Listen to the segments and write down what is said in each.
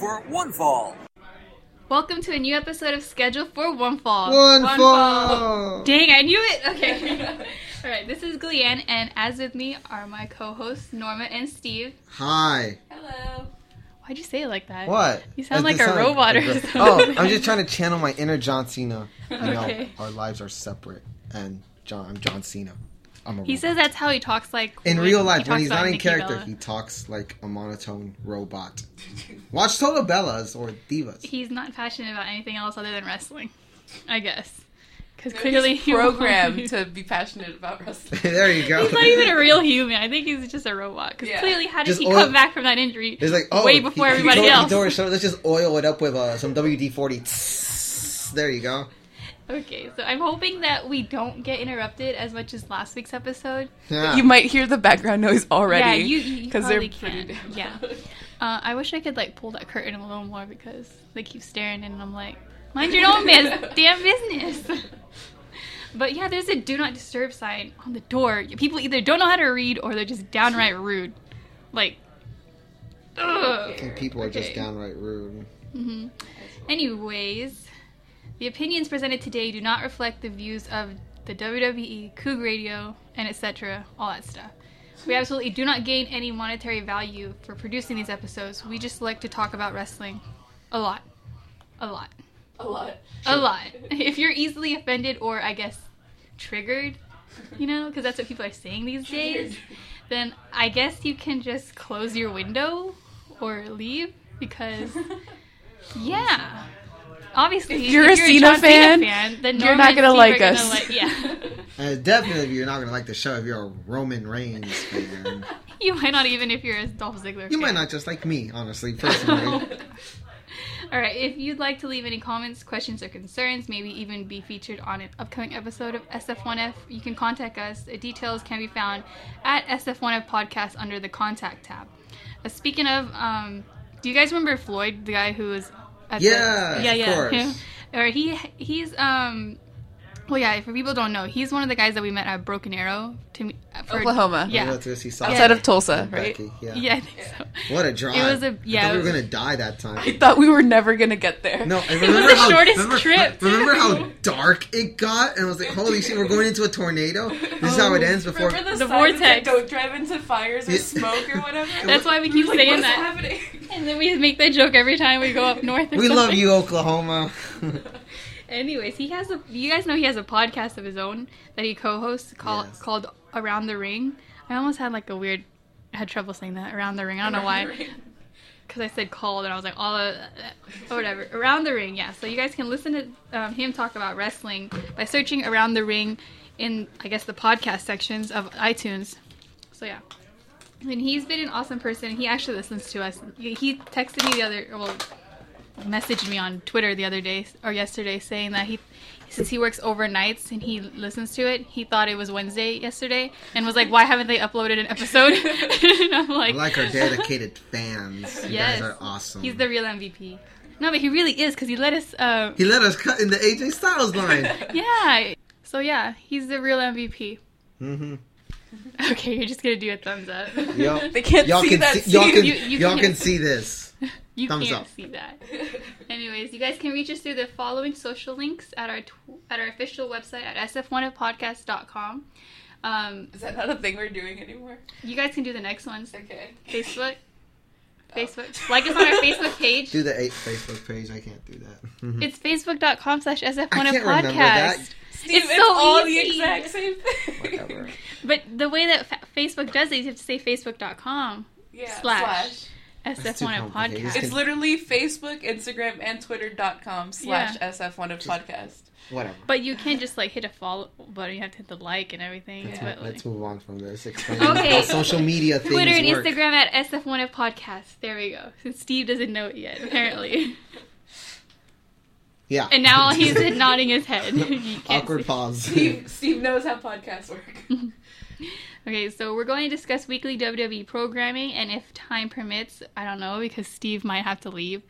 scheduled for one fall. Welcome to a new episode of Schedule for One Fall. One, One fall. Dang, I knew it. Okay. All right, this is Gleanne, and as with me are my co-hosts Norma and Steve. Hi. Hello. Why'd you say it like that? What? You sound Does like a sound robot or something. Oh, I'm just trying to channel my inner John Cena. I know Okay. our lives are separate, and John, I'm John Cena. I'm a He robot. says that's how he talks like in real life talks when he's not in Nikki character, Bella. he talks like a monotone robot. Watch Total Bellas or Divas. He's not passionate about anything else other than wrestling, I guess. Because clearly he's he won't- programmed to be passionate about wrestling. there you go. He's not even a real human. I think he's just a robot. Because Yeah. clearly, how did Just he oil- come back from that injury It's like oh, way before he- he everybody tore- he else? tore his shoulder. Let's just oil it up with uh, some WD forty. There you go. Okay, so I'm hoping that we don't get interrupted as much as last week's episode. Yeah. You might hear the background noise already. Yeah, you, you because probably they're pretty can. damn Yeah. Uh, I wish I could like pull that curtain a little more because they keep staring and I'm like, mind your own biz- damn business. but yeah, there's a do not disturb sign on the door. People either don't know how to read or they're just downright rude. Like, ugh. I think people are just downright rude. hmm Anyways, the opinions presented today do not reflect the views of the WWE, Coog Radio, and etc. All that stuff. We absolutely do not gain any monetary value for producing these episodes. We just like to talk about wrestling. A lot. A lot. A lot. A lot. If you're easily offended or, I guess, triggered, you know, because that's what people are saying these days, then I guess you can just close your window or leave because yeah. Obviously, If you're a Cena John fan, then you're Norman not gonna like gonna us. like- yeah, Uh, definitely, you're not gonna like the show if you're a Roman Reigns fan. you might not even if you're a Dolph Ziggler. You fan. might not just like me, honestly, personally. All right, if you'd like to leave any comments, questions, or concerns, maybe even be featured on an upcoming episode of SF1F, you can contact us. The details can be found at SF1F Podcast under the Contact tab. Uh, speaking of, um, do you guys remember Floyd, the guy who was Yeah, yeah, of yeah, course. Or he he's um. Well, yeah. For people don't know, he's one of the guys that we met at Broken Arrow to meet uh, for, Oklahoma. Oh, yeah, Let's go see Outside Yeah. of Tulsa, right? Becky, Yeah. yeah, I think so. What a drive! It was a- yeah, I thought we were gonna die that time. I thought we were never gonna get there. No, I was remember the how, shortest remember, trip, Remember how dark it got, and I was like, "Holy shit, we're going into a tornado." This is how oh. it ends before. The, The sign that vortex. Don't drive into fires or smoke or whatever. That's why we keep Like, saying what's that. happening? And then we make that joke every time we go up north. Or We love you, Oklahoma. Anyways, he has a. You guys know he has a podcast of his own that he co-hosts called Yes. called Around the Ring. I almost had like a weird. I had trouble saying that around the ring. I don't know why. Because I said called and I was like all of or whatever around the ring. Yeah, so you guys can listen to um, him talk about wrestling by searching around the ring in I guess the podcast sections of iTunes. So yeah. And he's been an awesome person. He actually listens to us. He he texted me the other, well, messaged me on Twitter the other day or yesterday saying that he, since he works overnights and he listens to it, he thought it was Wednesday yesterday and was like, "Why haven't they uploaded an episode?" and I'm I like, like our dedicated fans. You Yes. guys are awesome. "He's the real MVP." No, but he really is because he let us. Uh, he let us cut in the AJ Styles line. yeah. So yeah, he's the real MVP. mm-hmm. Okay, you're just gonna do a thumbs up. Y'all, They can't y'all see can that. see, y'all can, You- you y'all can't. can see this. You Thumbs can't up. see that. Anyways, you guys can reach us through the following social links at our tw- at our official website at sf1podcast.com. Um, Is that not a thing we're doing anymore? you guys can do the next ones. Okay. Facebook, Facebook. Like us on our Facebook page. Do the eight Facebook page. I can't do that. It's facebook.com slash I can't remember sf1podcast. that. Steve, It's it's, so all the easy. exact same thing. Whatever. But the way that fa- Facebook does it, you have to say facebook.com Yeah. Slash. That's too sf1 complicated. podcast. It's literally Facebook, Instagram, and Twitter.com slash SF1 of podcast. Whatever. But you can't just like hit a follow button. You have to hit the like and everything. Let's, But, move, like, let's move on from this. Explain Okay. how social media things Twitter and work. Instagram at SF1F Podcast. There we go. Since Steve doesn't know it yet, apparently. Yeah. And now he's nodding his head. Awkward see. pause. Steve, Steve knows how podcasts work. Okay, so we're going to discuss weekly WWE programming, and if time permits, I don't know because Steve might have to leave.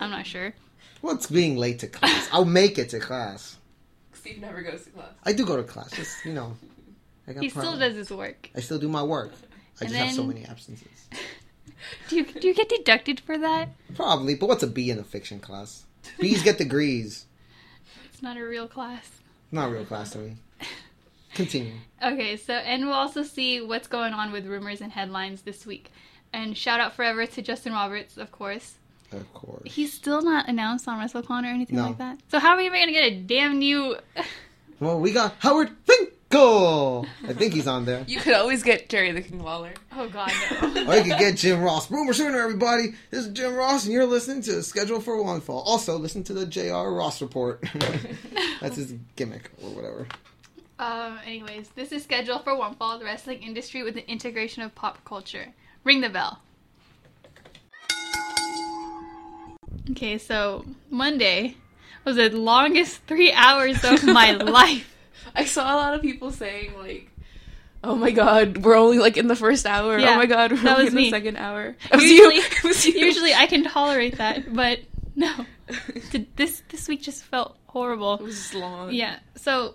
I'm not sure. What's being late to class? I'll make it to class. Steve never goes to class. I do go to class. Just you know, I got He still does his work. I still do my work. I And just have so many absences. Do you do you get deducted for that? Probably, but what's a B in a fiction class? B's get degrees. It's not a real class. Not a real class to me. Continue. Okay, so and we'll also see what's going on with rumors and headlines this week. And shout out forever to Justin Roberts, of course. Of course. He's still not announced on WrestleCon or anything No. like that. So how are we even gonna get a damn new? Well, we got Howard Finkel. I think he's on there. You could always get Jerry the King Lawler. Oh God, no. Or you could get Jim Ross. Boomer Sooner, everybody. This is Jim Ross, and you're listening to Schedule for One Fall. Also, listen to the JR Ross report. That's his gimmick, or whatever. Um, anyways, this is scheduled for One Fall, the wrestling industry with the integration of pop culture. Ring the bell. Okay, so Monday was the longest three hours of my life. I saw a lot of people saying like, "Oh my god, we're only like in the first hour. Yeah, oh my god, we're only in the second hour." Usually, usually I can tolerate that, but no, this this week just felt horrible. it was just long. Yeah. So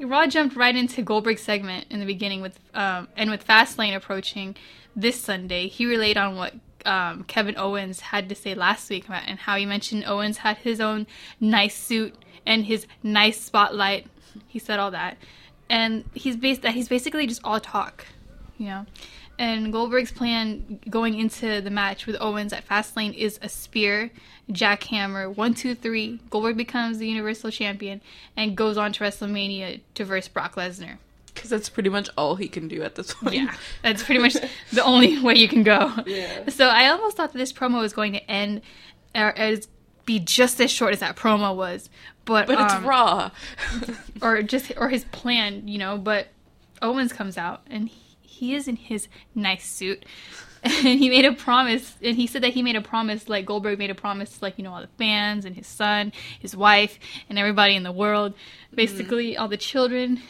Raw jumped right into Goldberg's segment in the beginning with um and with Fastlane approaching this Sunday, he relayed on what um, Kevin Owens had to say last week about and how he mentioned Owens had his own nice suit and his nice spotlight. He said all that, and he's based that he's basically just all talk, you know. And Goldberg's plan going into the match with Owens at Fastlane is a spear, jackhammer, one, two, three. Goldberg becomes the Universal Champion and goes on to WrestleMania to verse Brock Lesnar. because that's pretty much all he can do at this point. Yeah, that's pretty much the only way you can go. Yeah. So I almost thought that this promo was going to end or be just as short as that promo was, but but it's um, raw. or just or his plan, you know. But Owens comes out and he, he is in his nice suit, and he made a promise, and he said that he made a promise, like Goldberg made a promise, to, like you know all the fans and his son, his wife, and everybody in the world, basically all the children.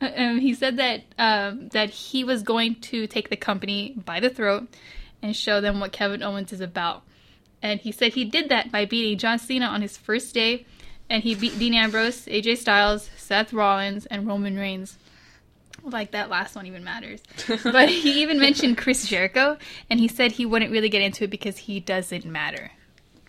Uh, Um, he said that um, that he was going to take the company by the throat and show them what Kevin Owens is about. And he said he did that by beating John Cena on his first day, and he beat Dean Ambrose, AJ Styles, Seth Rollins, and Roman Reigns. Like that last one even matters. but he even mentioned Chris Jericho, and he said he wouldn't really get into it because he doesn't matter.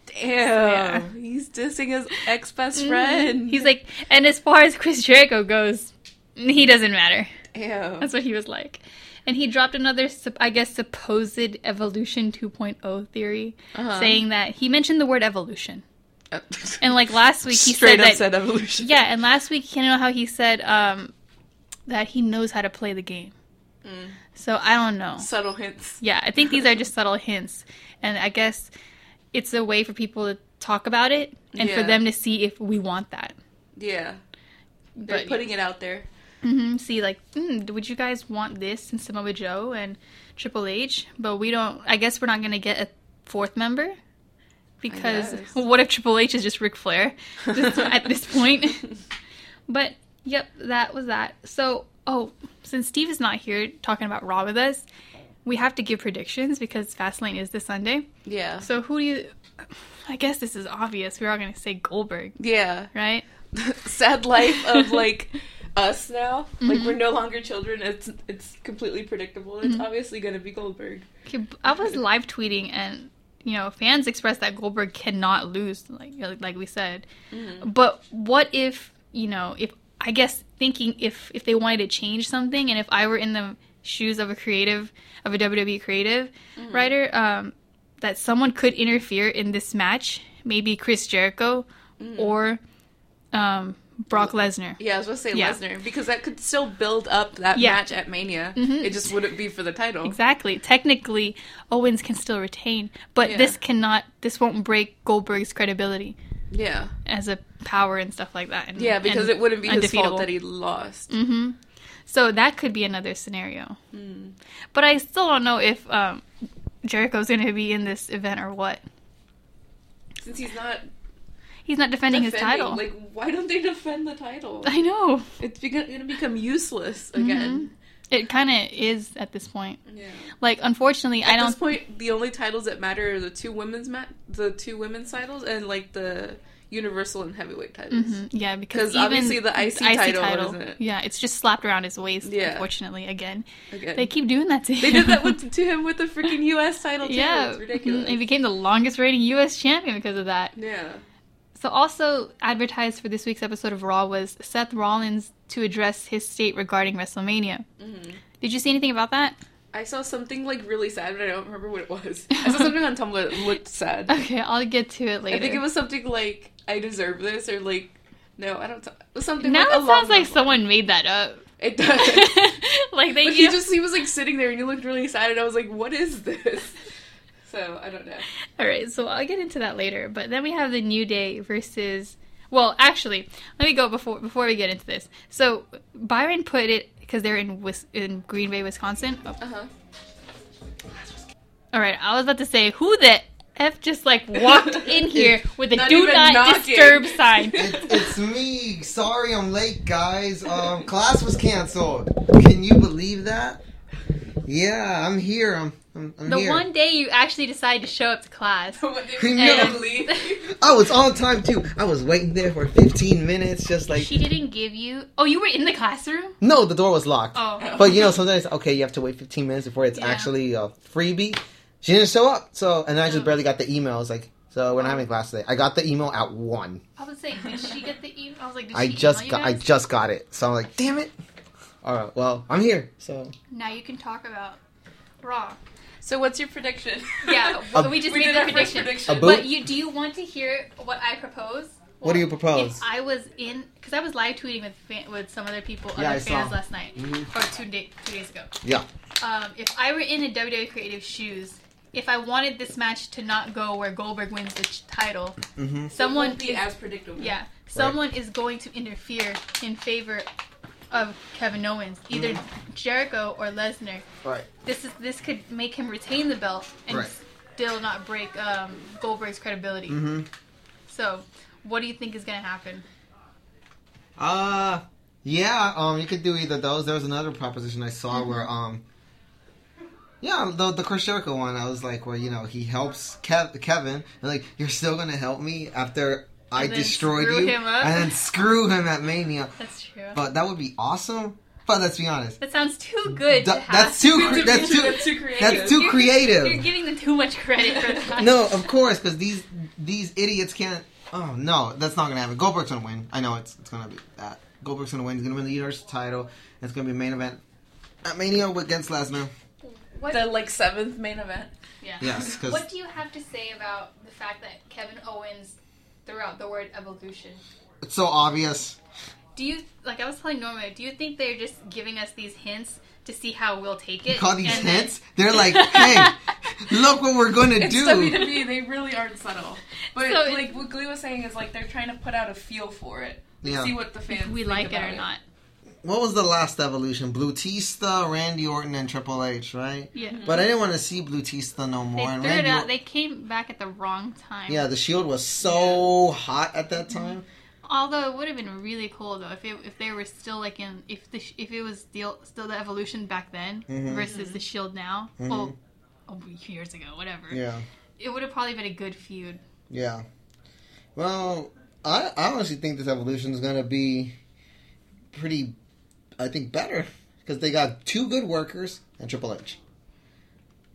Damn, Yeah. he's dissing his ex best friend. He's like, and as far as Chris Jericho goes, he doesn't matter. Damn. That's what he was like. And he dropped another, I guess, supposed evolution 2.0 theory, Uh-huh. saying that he mentioned the word evolution. And like last week, he Straight said up that. said evolution. yeah, and last week, you know how he said um, that he knows how to play the game. Mm. So I don't know. Subtle hints. Yeah, I think these are just subtle hints. And I guess it's a way for people to talk about it and for them to see if we want that. Yeah. They're But putting it out there. hmm see, like, mm, would you guys want this in Samoa Joe and Triple H? But we don't. I guess we're not going to get a fourth member because what if Triple H is just Ric Flair at this point? but yep, that was that. So, oh, since Steve is not here talking about Raw with us, we have to give predictions because Fastlane is this Sunday. Yeah. So who do you? I guess this is obvious. We're all going to say Goldberg, Yeah. right? Sad life of like us now. Like Mm-hmm. we're no longer children. It's it's completely predictable. It's obviously gonna be Goldberg. Okay, I was live tweeting and you know fans expressed that Goldberg cannot lose, like like we said. But what if you know if I guess thinking if if they wanted to change something and if I were in the shoes of a creative of a WWE creative writer, um, that someone could interfere in this match, maybe Chris Jericho or um, Brock Lesnar. Yeah, I was gonna say Yeah. Lesnar because that could still build up that Yeah. match at Mania. Mhm. It just wouldn't be for the title. Exactly. Technically, Owens can still retain, but Yeah. this cannot. This won't break Goldberg's credibility Yeah. as a power and stuff like that. And, Yeah, because it wouldn't be his fault that he lost. hmm So that could be another scenario. Mm. But I still don't know if um, Jericho's going to be in this event or what. Since he's not He's not defending, his title. like why don't they defend the title? I know. It's begun- gonna become useless Mm-hmm. It kind of is at this point. Yeah. Like, unfortunately, At I don't. At this point, the only titles that matter are the two women's mat, the two women's titles, and like the universal and heavyweight titles. Mhm, Yeah, because obviously the IC title isn't- yeah, it's just slapped around his waist. Yeah. Unfortunately, again, Again. they keep doing that to him. They did that with, to him with the freaking U.S. title too. yeah, it's ridiculous. He became the longest reigning U.S. champion because of that. yeah. So, also advertised for this week's episode of Raw was Seth Rollins to address his state regarding WrestleMania. Mhm. Did you see anything about that? I saw something like really sad, but I don't remember what it was. I saw something on Tumblr that looked sad. Okay, I'll get to it later. I think it was something like "I deserve this" or like, no, I don't. T- something. now like, it sounds like someone made that up. It does. like they but he just he was like sitting there and he looked really sad, and I was like, "What is this?" So I don't know. All right, so I'll get into that later. But then we have the New Day versus. Well, actually, let me go before before we get into this. So Byron put it because they're in Wis- in Green Bay, Wisconsin. Oh, Uh huh. All right, I was about to say who the f just like walked in here with a Not do even not knocking. disturb sign. It, it's me. Sorry, I'm late, guys. Um, class was canceled. Can you believe that? Yeah, I'm here. I'm. I'm, I'm The here. one day you actually decide to show up to class. No. leave. I was on time too. I was waiting there for 15 minutes, just like. she didn't give you. Oh, you were in the classroom. No, the door was locked. Oh, But you know, sometimes okay, you have to wait 15 minutes before it's Yeah. actually a freebie. She didn't show up, so and I just Oh. barely got the email. I was like, so we're not having class today. I got the email at one. I was saying, did she get the email? I was like, did I just email got, you I just got it. So I'm like, damn it. All right, well, I'm here. So Now you can talk about Raw. So what's your prediction? Yeah, A- well, we just we made the our prediction. prediction. A boot? But you, do you want to hear what I propose? What do you propose? If I was in, because I was live tweeting with fan, with some other people, Yeah, other I fans saw. last night, Mhm. or two day, two days ago. yeah, Um, if I were in a WWE creative shoes, if I wanted this match to not go where Goldberg wins the ch- title, mm-hmm. someone be is, as predictable. yeah, someone is going to interfere in favor of Kevin Owens, either Mm-hmm. Jericho or Lesnar. right. This is this could make him retain the belt and Right. still not break um, Goldberg's credibility. Mm-hmm. So, what do you think is going to happen? Uh, yeah. Um, you could do either those. There was another proposition I saw Mm-hmm. where um. Yeah, the the Chris Jericho one, I was like, where you know he helps Kev, Kevin, and like you're still gonna help me after I destroyed screw you, him up? and then screw him at Mania. That's true. But that would be awesome. But let's be honest, that sounds too good to have. that's too cre- that's too That's too creative. that's too You're- creative. You're giving them too much credit for that. No, of course, because these these idiots can't. Oh no, that's not gonna happen. Goldberg's gonna win. I know it's it's gonna be that. Goldberg's gonna win. He's gonna win the Universal title. It's gonna be main event at Mania against Lesnar. What, the like seventh main event. yeah. Yes, What do you have to say about the fact that Kevin Owens threw out the word evolution? it's so obvious. Do you like? I was telling Norma. Do you think they're just giving us these hints to see how we'll take it? You call these and then- hints? They're like, hey, look what we're gonna It's do. WWE. They really aren't subtle. But So it- like what Glee was saying is like they're trying to put out a feel for it. Yeah. See what the fans if we think like it about or not. What was the last evolution? Blutista, Randy Orton, and Triple H, right? Yeah. Mm-hmm. But I didn't want to see Blutista no They more. and threw it out. Or- They came back at the wrong time. yeah, the Shield was so hot at that mm-hmm. time. Although it would have been really cool though if it, if they were still like in if the if it was still still the evolution back then Mhm. versus the mm-hmm. Shield now. Well, oh, years ago, whatever. Yeah. It would have probably been a good feud. Yeah. Well, I, I honestly think this evolution is going to be pretty, I think, better. Because they got two good workers and Triple H.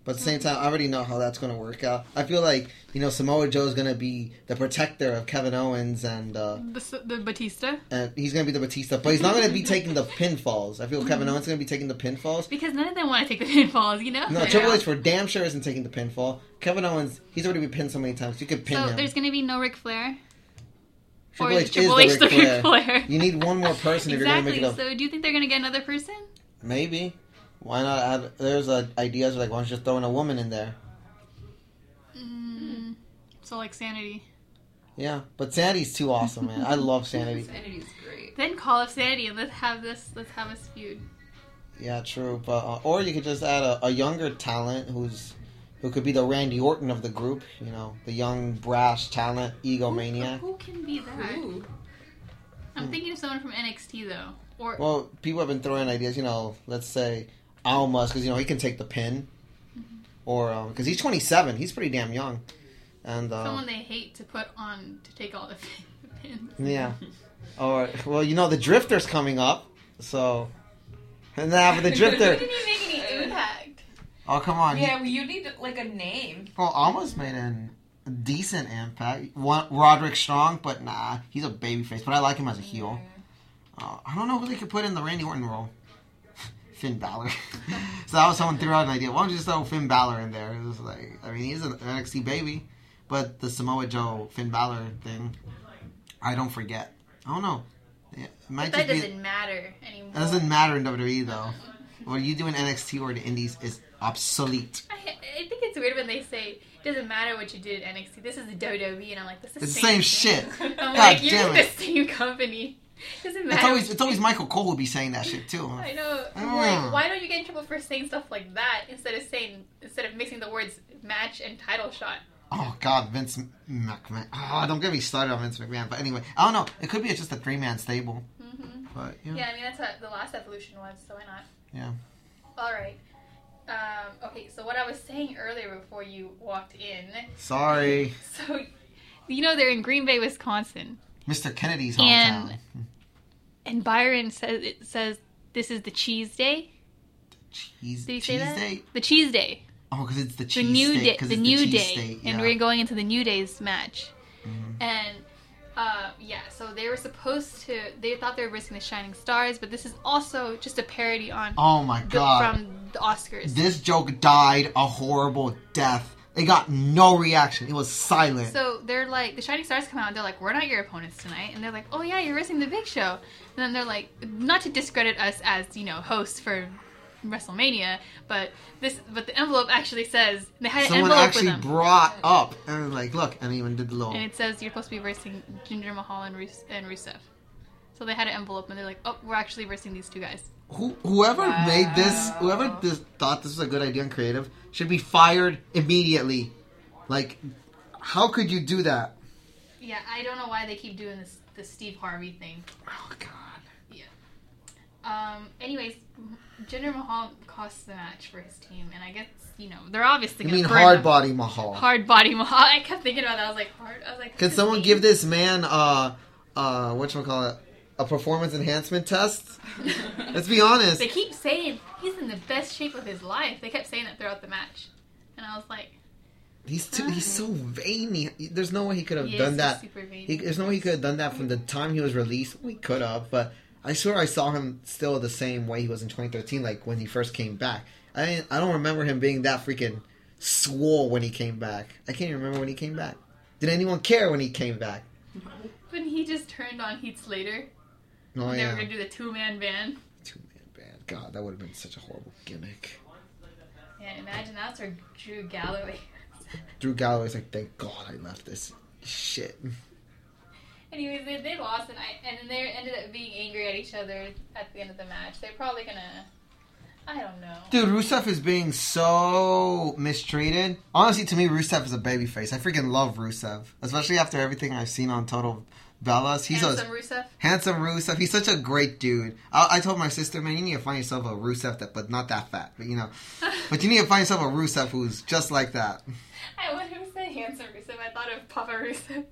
But at the same time, I already know how that's going to work out. I feel like, you know, Samoa Joe is going to be the protector of Kevin Owens and, uh, The, the Batista and he's going to be the Batista. But he's not going to be taking the pinfalls. I feel Kevin Owens is going to be taking the pinfalls. because none of them want to take the pinfalls, you know. No, Yeah. Triple H for damn sure isn't taking the pinfall. Kevin Owens, he's already been pinned so many times. You could pin So him. there's gonna be no Ric Flair. Triple or H Triple is H the the Ric Ric Flair. Flair. You need one more person if you're going to exactly. make it up. So do you think they're gonna get another person? Maybe. Why not add? There's a ideas like why don't you just throw in a woman in there? Mm, so like Sanity. Yeah, but Sanity's too awesome, man. I love Sanity. Sanity's great. Then call up Sanity and let's have this. Let's have us feud. Yeah, true. But uh, or you could just add a, a younger talent who's who could be the Randy Orton of the group. You know, the young brash talent, egomaniac. Who, who can be that? Ooh. I'm thinking of someone from NXT though. Or Well, people have been throwing ideas. You know, let's say Almas, because you know he can take the pin, Mm-hmm. or because he's 27, he's pretty damn young, and uh, someone they hate to put on to take all the pins. yeah, or well, you know the Drifter's coming up, so and then after the He Drifter, oh come on, Yeah, well, you need like a name. well, almost made an a decent impact. One, Roderick Strong, but nah, he's a babyface. But I like him as a heel. Uh, I don't know who they could put in the Randy Orton role. Finn Balor. so that was someone threw out an idea. Why don't you just throw Finn Balor in there? It was like, I mean, he's an NXT baby, but the Samoa Joe Finn Balor thing, I don't forget. I don't know. Yeah, it might But that doesn't matter anymore. It doesn't matter in WWE though. What you do in NXT or the Indies is obsolete. I, I think it's weird when they say it doesn't matter what you did at NXT. This is the WWE, and I'm like, this is the same same, shit. I'm God like, you're in the same company. Doesn't matter. It's always it's always. Michael Cole who be saying that shit too. I know. Mm. like, why don't you get in trouble for saying stuff like that instead of saying instead of mixing the words match and title shot? Oh God, Vince McMahon. Oh, don't get me started on Vince McMahon. But anyway, I don't know. It could be just a three man stable. hmm But yeah. Yeah, I mean that's what the last evolution was, so why not? Yeah. All right. Um, okay, so what I was saying earlier before you walked in. Sorry, So, you know they're in Green Bay, Wisconsin, Mr. Kennedy's And- hometown. and Byron says it says this is the cheese day. cheese. Did he say that? day. The cheese day. Oh, because it's the the cheese new state. day, 'cause the new day, state, and yeah. we're going into the new day's match. Mhm. And uh, yeah, so they were supposed to. They thought they were risking the Shining Stars, but this is also just a parody on Oh my the, God. from the Oscars. This joke died a horrible death. They got no reaction. It was silent. so they're like, the Shining Stars come out, and they're like, "We're not your opponents tonight," and they're like, "Oh yeah, you're risking the Big Show." And then they're like, not to discredit us as you know hosts for WrestleMania, but this, but the envelope actually says they had an envelope actually with them. brought up and like, look, and even did the little. and it says you're supposed to be versing Jinder Mahal and, Rus- and Rusev. So they had an envelope, and they're like, "Oh, we're actually versing these two guys." Who, whoever made this, whoever this, thought this was a good idea and creative, should be fired immediately. Like, how could you do that? Yeah, I don't know why they keep doing this the Steve Harvey thing. Oh God. Yeah. Um. Anyways, Jinder Mahal costs the match for his team, and I guess you know they're obviously. You gonna mean hard him. body Mahal? Hard body Mahal. I kept thinking about that. I was like, hard. I was like, Can someone his give this man uh uh what call it a performance enhancement test? Let's be honest. They keep saying he's in the best shape of his life. They kept saying that throughout the match, and I was like, He's too, he's so veiny. There's no way he could have he done is that. Super veiny. He, there's no way he could have done that from the time he was released. We could have, but I swear I saw him still the same way he was in 2013, like when he first came back. I didn't- I don't remember him being that freaking swole when he came back. I can't even remember when he came back. Did anyone care when he came back? when he just turned on Heath Slater, Oh they were yeah, gonna do the two man band. two man band. God, that would have been such a horrible gimmick. Yeah, imagine that's where Drew Galloway. Drew Galloway's like, thank God I left this shit. Anyways, they, they lost, and I and then they ended up being angry at each other at the end of the match. They're probably gonna. I don't know. Dude, Rusev is being so mistreated. Honestly, to me, Rusev is a babyface. I freaking love Rusev, especially after everything I've seen on Total Bellas. He's Handsome a Rusev. handsome Rusev. He's such a great dude. I, I told my sister, man, you need to find yourself a Rusev that, but not that fat, but you know, but you need to find yourself a Rusev who's just like that. I when you say handsome Rusev, I thought of Papa Rusev,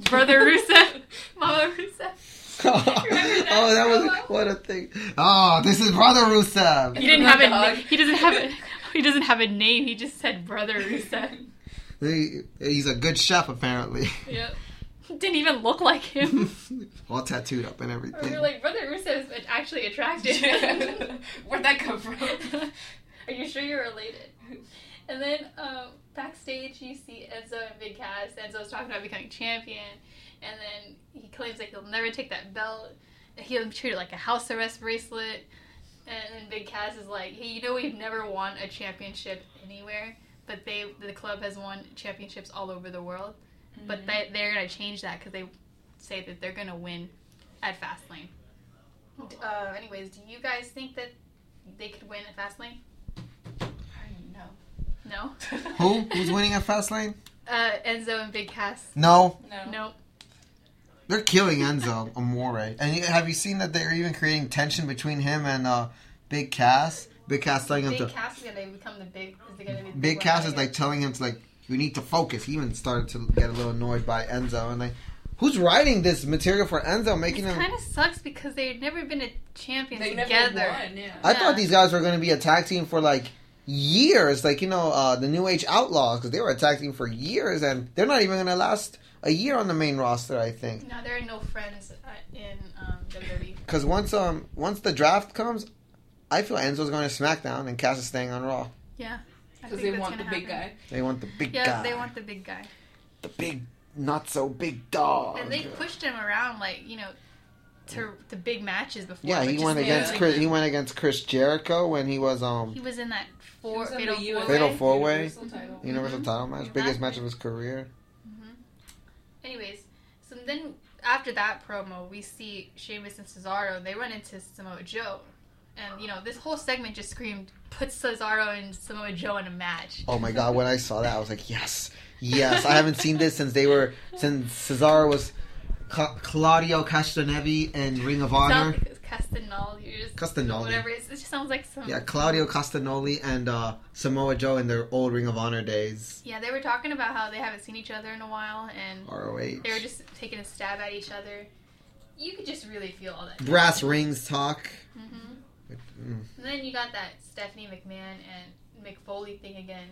brother Rusev, Mama Rusev. Oh, oh, that was what a thing. Oh, this is brother Rusev. He didn't have a. Na- He doesn't have a. He doesn't have a name. He just said brother Rusev. He, he's a good chef, apparently. Yep. Didn't even look like him. All tattooed up and We everything. were like, brother Rusev is actually attractive. Where'd that come from? Are you sure you're related? And then um, backstage, you see Enzo and Big Cass. Enzo's talking about becoming champion, and then he claims that he'll never take that belt. He'll treat it like a house arrest bracelet. And then Big Cass is like, "Hey, you know we've never won a championship anywhere, but they the club has won championships all over the world. But they they're gonna change that because they say that they're gonna win at Fastlane." Uh, anyways, do you guys think that they could win at Fastlane? no. No. Who? Who's winning at Fastlane? Uh, Enzo and Big Cass. No. No. Nope. They're killing Enzo Amore. And you- have you seen that they're even creating tension between him and uh, Big Cass? Big Cass telling him Big to. Cass is gonna become the big. Is gonna be the Big Cass that is like telling him to like you need to focus. He even started to get a little annoyed by Enzo and like, who's writing this material for Enzo, making It him? kind of sucks because they've never been a champion They together. never won, yeah. I Yeah. thought these guys were going to be a tag team for like years, like you know uh, the New Age Outlaws, because they were a tag team for years, and they're not even going to last a year on the main roster. I think No, there are no friends uh, in um, WWE. because once um once the draft comes, I feel Enzo's going to SmackDown and Cass is staying on Raw. Yeah, I Because they want the gonna big happen. guy. They want the big Yeah, guy, they want the big guy, the big not so big dog. and they pushed him around like you know to the big matches before. yeah, he went against like Chris. He went against Chris Jericho when he was um He was in that four was fatal four US Fatal way. four way Universal title. Universal Mhm. Title match, biggest match of his career. Mm-hmm. Anyways, so then after that promo, we see Sheamus and Cesaro. They run into Samoa Joe, and you know this whole segment just screamed, "Put Cesaro and Samoa Joe in a match." Oh my god, when I saw that, I was like, yes, yes. I haven't seen this since they were since Cesaro was Ca- Claudio Castanevi and Ring of Honor. Castagnoli, just Castagnoli. whatever. It's, it just sounds like some. Yeah, Claudio Castagnoli and uh, Samoa Joe in their old Ring of Honor days. Yeah, they were talking about how they haven't seen each other in a while, and ROH. they were just taking a stab at each other. You could just really feel all that. Brass rings talk. hmm Mm. And then you got that Stephanie McMahon and Mick Foley thing again.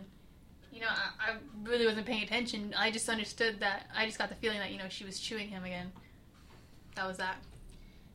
You know, I, I really wasn't paying attention. I just understood that. I just got the feeling that you know she was chewing him again. That was that.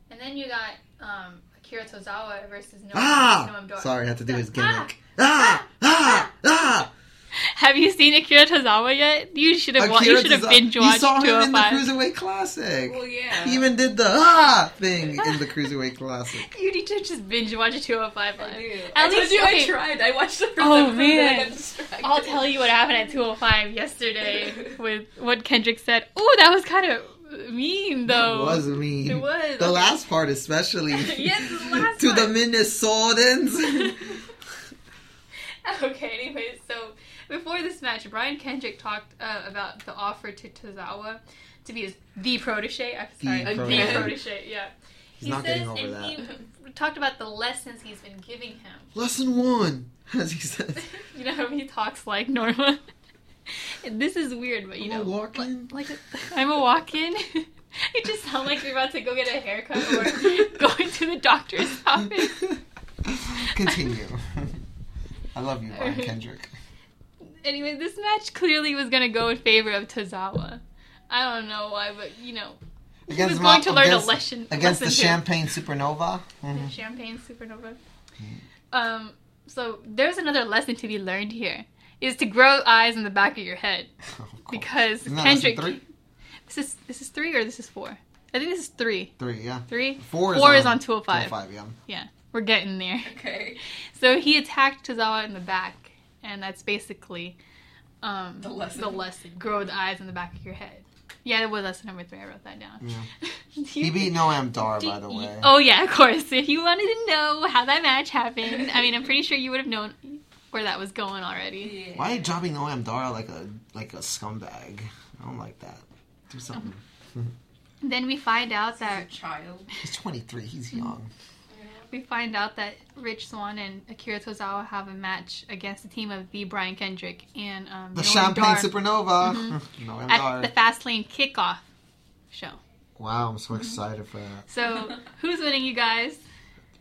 And then you got um, Akira Tozawa versus Noam, Ah! Noam. Sorry, I had to do his gimmick. Ah! gimmick. Ah! Ah! Ah! Have you seen Akira Tozawa yet? You should have. wa- You should have Tozawa- binge You saw him in the 205. Cruiserweight Classic. Well, yeah. He even did the ah thing in the Cruiserweight Classic. You need to just binge watch 205 I do. At I least- you okay. I tried. I watched the first Oh, episode and man. I'll tell you what happened at 205 yesterday with what Kendrick said. Oh, that was kind of mean, though. It was mean. It was. The last part, especially. Yes, the last to the. Minnesotans. okay, anyways, so before this match, Brian Kendrick talked uh, about the offer to Tozawa to be his the protege. I'm The sorry, the protege. protege. Yeah. He's not getting over and that. he talked about the lessons he's been giving him. Lesson one, as he says. you know how he talks like Norma. This is weird, but you I'm a know, walk-in. like, like I'm a walk-in. it just sounds like you're about to go get a haircut or going to the doctor's office. Continue. I love you, Brian Kendrick. Anyway, this match clearly was gonna go in favor of Tozawa. I don't know why, but you know, he was Ma- going to learn against, a lesson against the lesson too. Champagne Supernova. Mhm. Champagne supernova. Um, so there's another lesson to be learned here: is to grow eyes in the back of your head Of because Isn't that Kendrick. three? This is this is three or this is four. I think this is three. Three, yeah. Three. Four is Four on, is on 205. 205, yeah. We're getting there. Okay. So he attacked Tozawa in the back, and that's basically um, The lesson. The lesson. Grow the eyes in the back of your head. Yeah, it was lesson number three. I wrote that down. Yeah. Do He you- beat Noam Dar, by the you- way. Oh yeah, of course. If you wanted to know how that match happened, I mean, I'm pretty sure you would have known where that was going already. Yeah. Why are you dropping Noam Dar like a like a scumbag? I don't like that. Do something. Then we find out As a that child. He's 23. He's young. we find out that Rich Swann and Akira Tozawa have a match against the team of the Brian Kendrick and um, The Noam Champagne Dar Supernova. Mhm. Noam at Dar. the Fastlane kickoff show. Wow, I'm so excited for that. So who's winning, you guys?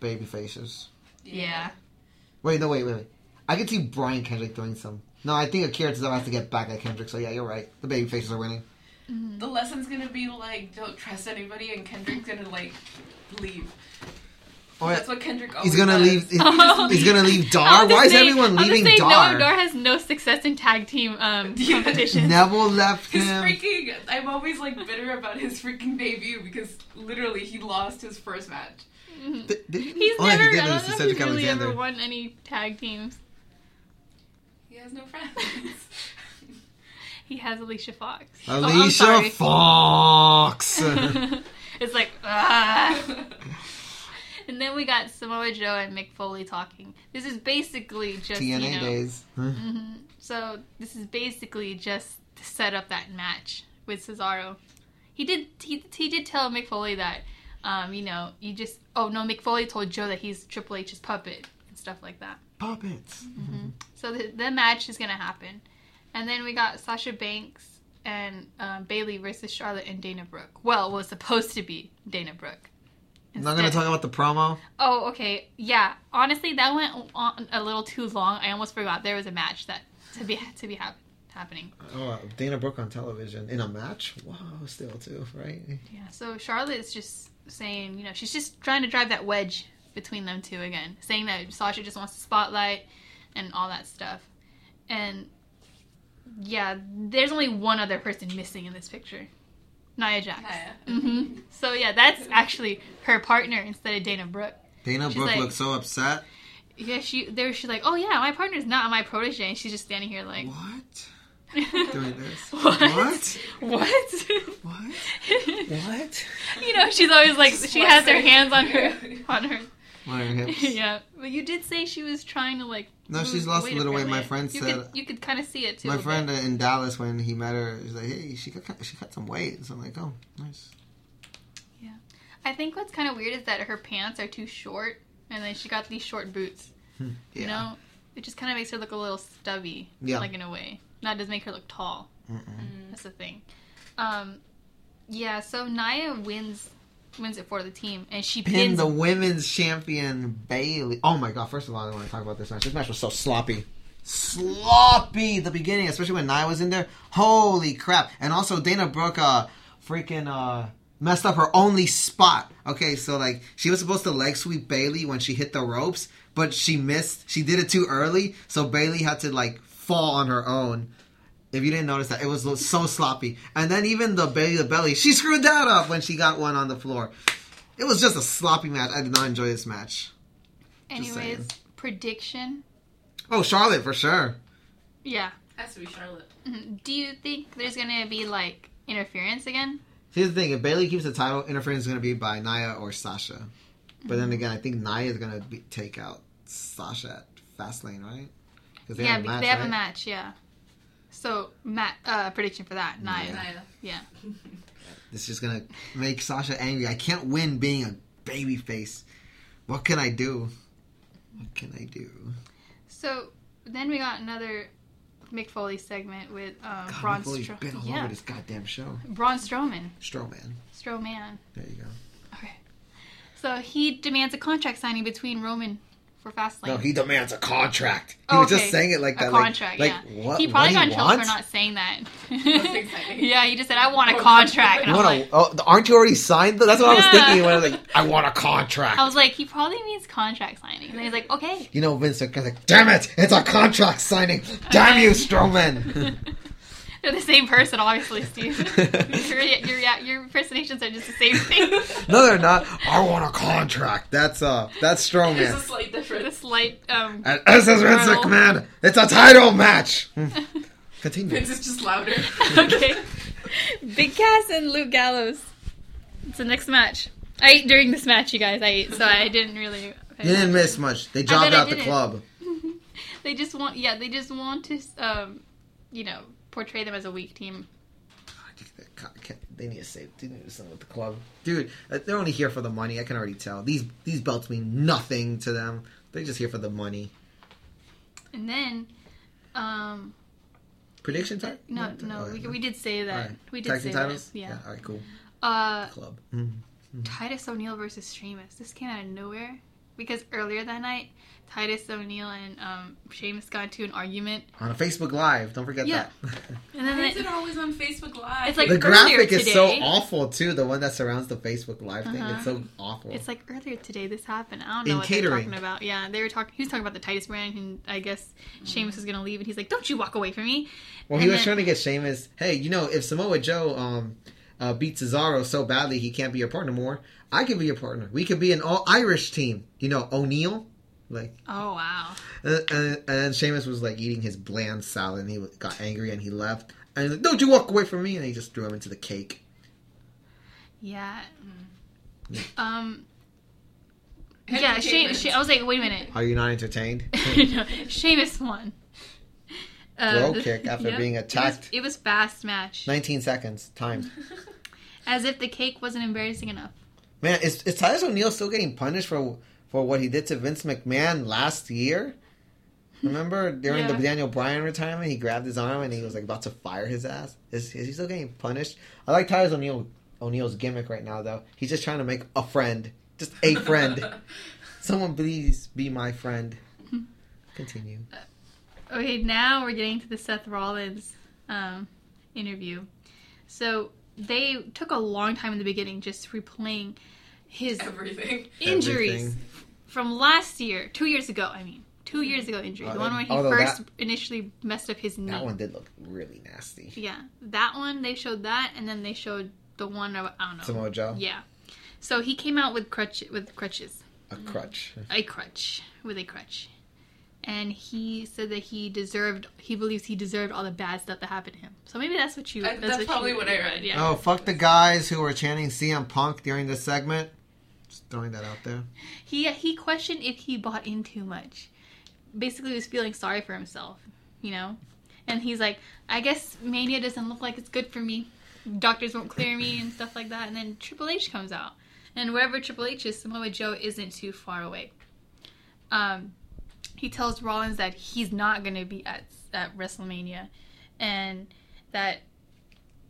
Baby faces. Yeah. Wait, no, wait, wait, wait. I can see Brian Kendrick doing some. No, I think Akira Tozawa has to get back at Kendrick. So yeah, you're right. The baby faces are winning. The lesson's gonna be like, don't trust anybody, and Kendrick's gonna like leave. Oh, yeah. That's what Kendrick always He's gonna does. leave. He's, Oh. he's gonna leave Dar. Why is say- everyone I was leaving gonna say Dar? Noam Dar has no success in tag team um, Yeah. competitions. Neville left His him. freaking. I'm always like bitter about his freaking debut because literally he lost his first match. Mhm. Did- did he? He's oh, yeah, never. he I don't know if he's really ever won any tag teams. He has no friends. He has Alicia Fox. Oh, Alicia sorry. Fox. it's like ah. And then we got Samoa Joe and Mick Foley talking. This is basically just TNA you know, days. Huh? hmm So this is basically just to set up that match with Cesaro. he did he, he did tell Mick Foley that um, you know you just oh no Mick Foley told Joe that he's Triple H's puppet and stuff like that. Puppets. So the, the match is gonna happen, and then we got Sasha Banks and um, Bayley versus Charlotte and Dana Brooke. Well, it was supposed to be Dana Brooke. I'm not gonna talk about the promo. Oh, okay. Yeah. Honestly, that went on a little too long. I almost forgot there was a match that to be to be hap- happening. Oh, uh, Dana Brooke on television in a match. Wow, still too right. Yeah. So Charlotte is just saying, you know, she's just trying to drive that wedge between them two again, saying that Sasha just wants the spotlight and all that stuff. And yeah, there's only one other person missing in this picture. Nia Jax. Nia. hmm So yeah, that's actually her partner instead of Dana Brooke. Dana She's Brooke like- looks so upset. Yeah, she there she's like, oh yeah, my partner's not my protege, and she's just standing here like, What? Doing this? what? What? What? What? What? you know, she's always like, she has her hands on her on her. On her hips. yeah, but you did say she was trying to like. No, lose she's lost a little weight. My friend you said- could, you could kind of see it too. My friend bit. in Dallas, when he met her, he's like, "Hey, she cut she cut some weight." So I'm like, "Oh, nice." Yeah, I think what's kind of weird is that her pants are too short, and then she got these short boots. Hmm. Yeah. You know, it just kind of makes her look a little stubby. Yeah. Like in a way, that does make her look tall. Mm-mm. Mm, that's the thing. Um, yeah. So Nia wins wins it for the team, and she Pin pins. the women's champion Bayley. Oh my god! First of all, I want to talk about this match. This match was so sloppy, sloppy. The beginning, especially when Nia was in there. Holy crap! And also Dana Brooke, uh, freaking uh, messed up her only spot. Okay, so like she was supposed to leg sweep Bayley when she hit the ropes, but she missed. She did it too early, so Bayley had to like fall on her own. If you didn't notice that, it was so sloppy. And then even the Bayley the belly, she screwed that up when she got one on the floor. It was just a sloppy match. I did not enjoy this match. anyways, prediction. Oh, Charlotte for sure. Yeah. Has to be Charlotte. Mhm. Do you think there's gonna be like interference again? Here's the thing: if Bayley keeps the title, interference is going to be by Nia or Sasha. But then again, I think Nia is going to be, take out Sasha at Fastlane, right? Because yeah, because they have right? a match. Yeah. So Matt, uh, prediction for that, Nia. Yeah. Yeah. This is going to make Sasha angry. I can't win being a baby face. What can I do? What can I do? So then we got another Mick Foley segment with um, God, Braun, I've always been all yeah. over this goddamn show. Braun Strowman. Strowman. Strowman. There you go. Okay. So he demands a contract signing between Roman for Fastlane. No, he demands a contract. He Oh, was just saying it like a that. contract, like, yeah. like, what, he probably what got in trouble for not saying that. exciting. yeah, he just said, "I want a Oh, contract," and You I'm wanna, like, oh, aren't you already signed? That's what I was thinking when I was like, I want a contract. I was like, he probably means contract signing. And he's like, "Okay." you know, Vince McMahon's like, damn it, it's a contract signing. Damn you, Strowman. They're the same person, obviously, Steve. your, your, your impersonations are just the same thing. no, they're not. I want a contract. That's uh, that's strong. There's a slight the difference. slight, um, And this is Vince McMahon. It's a title match. Hmm. Continue. Vince is just louder. okay. Big Cass and Luke Gallows. It's the next match. I ate during this match, you guys. I ate, so I didn't really. You didn't miss much. They jobbed out the club. They just want, yeah, they just want to, um, you know, portray them as a weak team. They need to save. They need to do something with the club, dude. uh, They're only here for the money. I can already tell. These these belts mean nothing to them. They're just here for the money. And then, um, Prediction time? no, no, we, we did say that. Alright. We did Tag say titles. that. Yeah. All right. Cool. Uh, Club. Mm. Titus O'Neil versus Sheamus. This came out of nowhere because earlier that night, Titus O'Neil and um, Sheamus got into an argument, On a Facebook Live. Don't forget Yeah. that. and then Why is it, it always on Facebook Live? It's like- the earlier graphic is so awful too. The one that surrounds the Facebook Live thing. Uh-huh. It's so awful. it's like earlier today this happened. I don't know In what catering. they're talking about. Yeah, they were talking. He was talking about the Titus brand, and I guess Sheamus was gonna leave, and he's like, "Don't you walk away from me." well, he was then- trying to get Sheamus. Hey, you know, if Samoa Joe um uh, beat Cesaro so badly he can't be your partner more, I can be your partner. We could be an all Irish team. You know, O'Neil. Like, Oh wow. and, and, and Sheamus was like eating his bland salad, and he got angry and he left. And he's like, "Don't you walk away from me!" And he just threw him into the cake. Yeah. Yeah. Um. Yeah, she, she, I was like, wait a minute. Are you not entertained? no, Sheamus won. Uh, Throw kick after yep. being It was- attacked. It was, fast match. 19 seconds timed. As if the cake wasn't embarrassing enough. Man, is, is Titus O'Neil still getting punished for for what he did to Vince McMahon last year? Remember during Yeah. the Daniel Bryan retirement, he grabbed his arm and he was like about to fire his ass. Is, is he still getting punished? I like Titus O'Neil O'Neil's gimmick right now, though. He's just trying to make a friend, just a friend. Someone please be my friend. Continue. Okay, now we're getting to the Seth Rollins um, interview. So they took a long time in the beginning just replaying his Everything. injuries Everything. From last year, two years ago. I mean, two years ago injury, the Uh, one where he although first that- initially messed up his knee. That one did look really nasty. Yeah, that one they showed that, and then they showed the one of, I don't know. Samoa Joe, Yeah. So he came out with crutch with crutches, a crutch. a crutch with a crutch, and he said that he deserved. He believes he deserved all the bad stuff that happened to him. So maybe that's what you. I- that's what probably you what I read. Yeah. Oh, fuck the guys who were chanting CM Punk during this segment. Just throwing that out there. He he questioned if he bought in too much. Basically, he was feeling sorry for himself, you know. And he's like, I guess Mania doesn't look like it's good for me. Doctors won't clear me and stuff like that. And then Triple H comes out, and wherever Triple H is, Samoa Joe isn't too far away. Um, he tells Rollins that he's not going to be at at WrestleMania, and that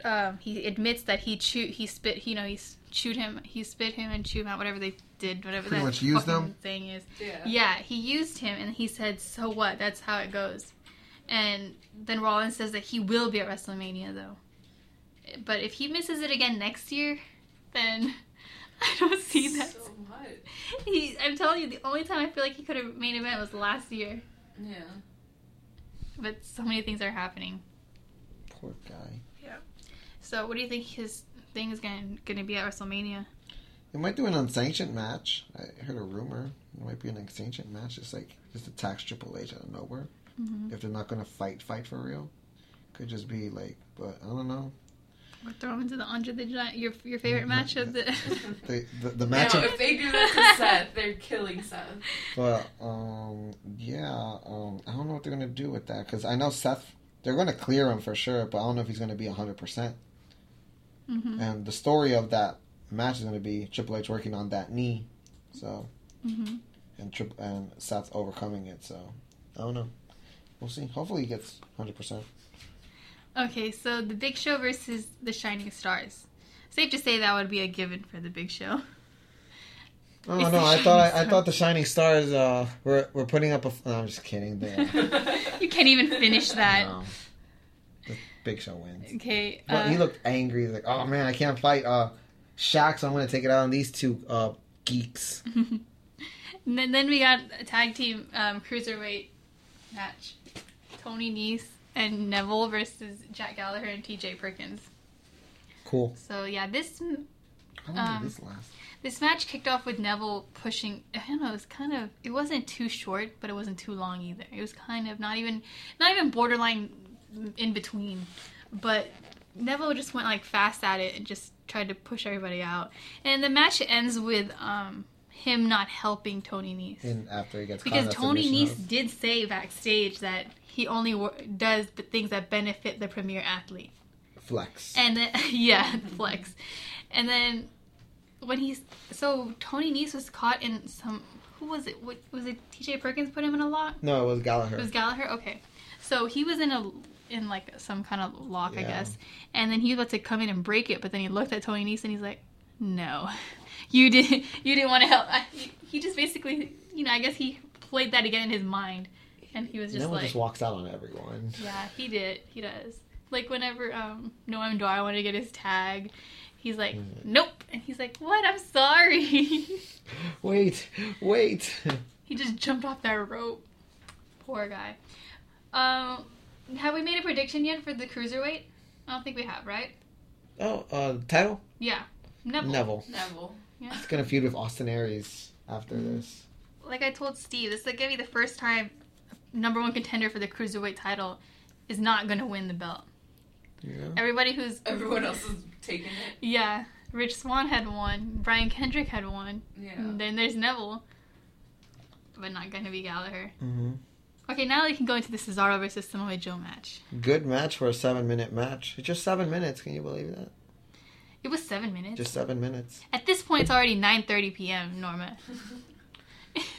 um, he admits that he chewed, he spit, you know, he s- chewed him, he spit him and chewed him out, whatever they did, whatever Pretty that much used fucking them? thing is. Yeah. Yeah, he used him, and he said, "So what? That's how it goes." And then Rollins says that he will be at WrestleMania, though. But if he misses it again next year, then I don't see that. So what? He, I'm telling you, the only time I feel like he could have main event was last year. Yeah. But so many things are happening. Poor guy. Yeah. So, what do you think his thing is going going to be at WrestleMania? They might do an unsanctioned match. I heard a rumor. It might be an unsanctioned match. Just like just attacks Triple H out of nowhere. Mm-hmm. If they're not gonna fight, fight for real. Could just be like, but I don't know. Or throw him into the Andre the Giant, your your favorite match of the. The the, the No, match. if they do that to Seth, they're killing Seth. But um, yeah, um, I don't know what they're gonna do with that because I know Seth. They're gonna clear him for sure, but I don't know if he's gonna be hundred percent. Hmm And the story of that match is gonna be Triple H working on that knee, so hmm and Trip and Seth overcoming it. So I don't know. We'll see. Hopefully he gets hundred percent. Okay, so the Big Show versus the Shining Stars. Safe to say that would be a given for the Big Show. Oh It's no! I thought I, I thought the Shining Stars uh were were putting up a. No, I'm just kidding. They, You can't even finish that. no. Big Show wins. Okay. Well, uh, he looked angry. He's like, "Oh man, I can't fight uh Shaq, so I'm gonna take it out on these two uh geeks." and then, then we got a tag team um, cruiserweight match: Tony Nese and Neville versus Jack Gallagher and T.J. Perkins. Cool. So yeah, this How long Um, did this last? this match kicked off with Neville pushing. I don't know. It was kind of. It wasn't too short, but it wasn't too long either. It was kind of not even not even borderline in between. But Neville just went like fast at it and just tried to push everybody out. And the match ends with um him not helping Tony Nese. And after he gets Because Tony Nese hook. did say backstage that he only wor- does the things that benefit the premier athlete. flex. And then, yeah, flex. And then when he's so Tony Nese was caught in some. Who was it? What, was it T.J. Perkins put him in a lock? no, it was Gallagher. It was Gallagher. Okay, so he was in a in like some kind of lock, I guess. And then he was about to come in and break it, but then he looked at Tony Nese and he's like, "No, you didn't. You didn't want to help." I, he just basically, you know, I guess he played that again in his mind, and he was just no one like, just walks out on everyone. yeah, he did. He does. Like whenever um Noam Dar wanted to get his tag, he's like, Mm. "Nope," and he's like, "What? I'm sorry." Wait, wait. he just jumped off that rope. Poor guy. Um, have we made a prediction yet for the cruiserweight? I don't think we have, right? oh, uh, title? Yeah, Neville. Neville. Neville. Yeah. It's gonna feud with Austin Aries after this. Like I told Steve, this is gonna be the first time number one contender for the cruiserweight title is not gonna win the belt. You know? Everybody who's Everyone else is taking it. yeah, Rich Swann had one, Brian Kendrick had one. Yeah. And then there's Neville. But not gonna be Gallagher. hmm Okay, now we can go into the Cesaro versus Samoa Joe match. Good match for a seven minute match. It's just seven minutes. Can you believe that? It was seven minutes. Just seven minutes. At this point, it's already 9:30 p.m. Norma.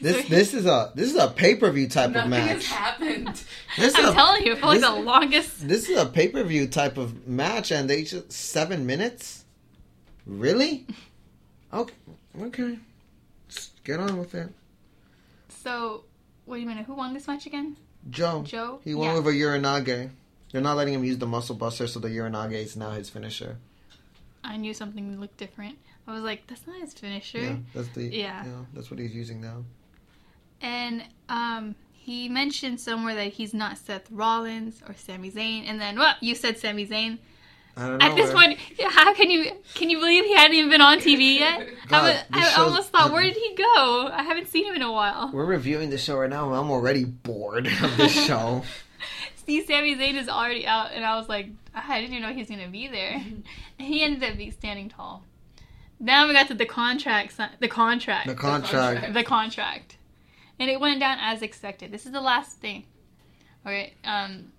This this is a this is a pay per view type Nothing of has match. happened. This is I'm a, telling you, for like the longest. This is a pay per view type of match, and they just seven minutes. Really? Okay. Okay. Just get on with it. So, wait a minute. Who won this match again? Joe. Joe. He won Yeah. with a Uranage. They're not letting him use the muscle buster, so the Uranage is now his finisher. I knew something looked different. I was like, that's not his finisher. Yeah, that's the Yeah. that's what he's using now. And um, he mentioned somewhere that he's not Seth Rollins or Sami Zayn. And then, what? You said Sami Zayn. I don't know. At this where- point, how can you can you believe he hadn't even been on TV yet? God, I, was, I almost thought, where did he go? I haven't seen him in a while. we're reviewing the show right now, and I'm already bored of this show. See, Sami Zayn is already out, and I was like, I didn't even know he was gonna be there. He ended up being standing tall. Then we got to the contract, the contract, The contract. the contract, and it went down as expected. This is the last thing. Okay, um,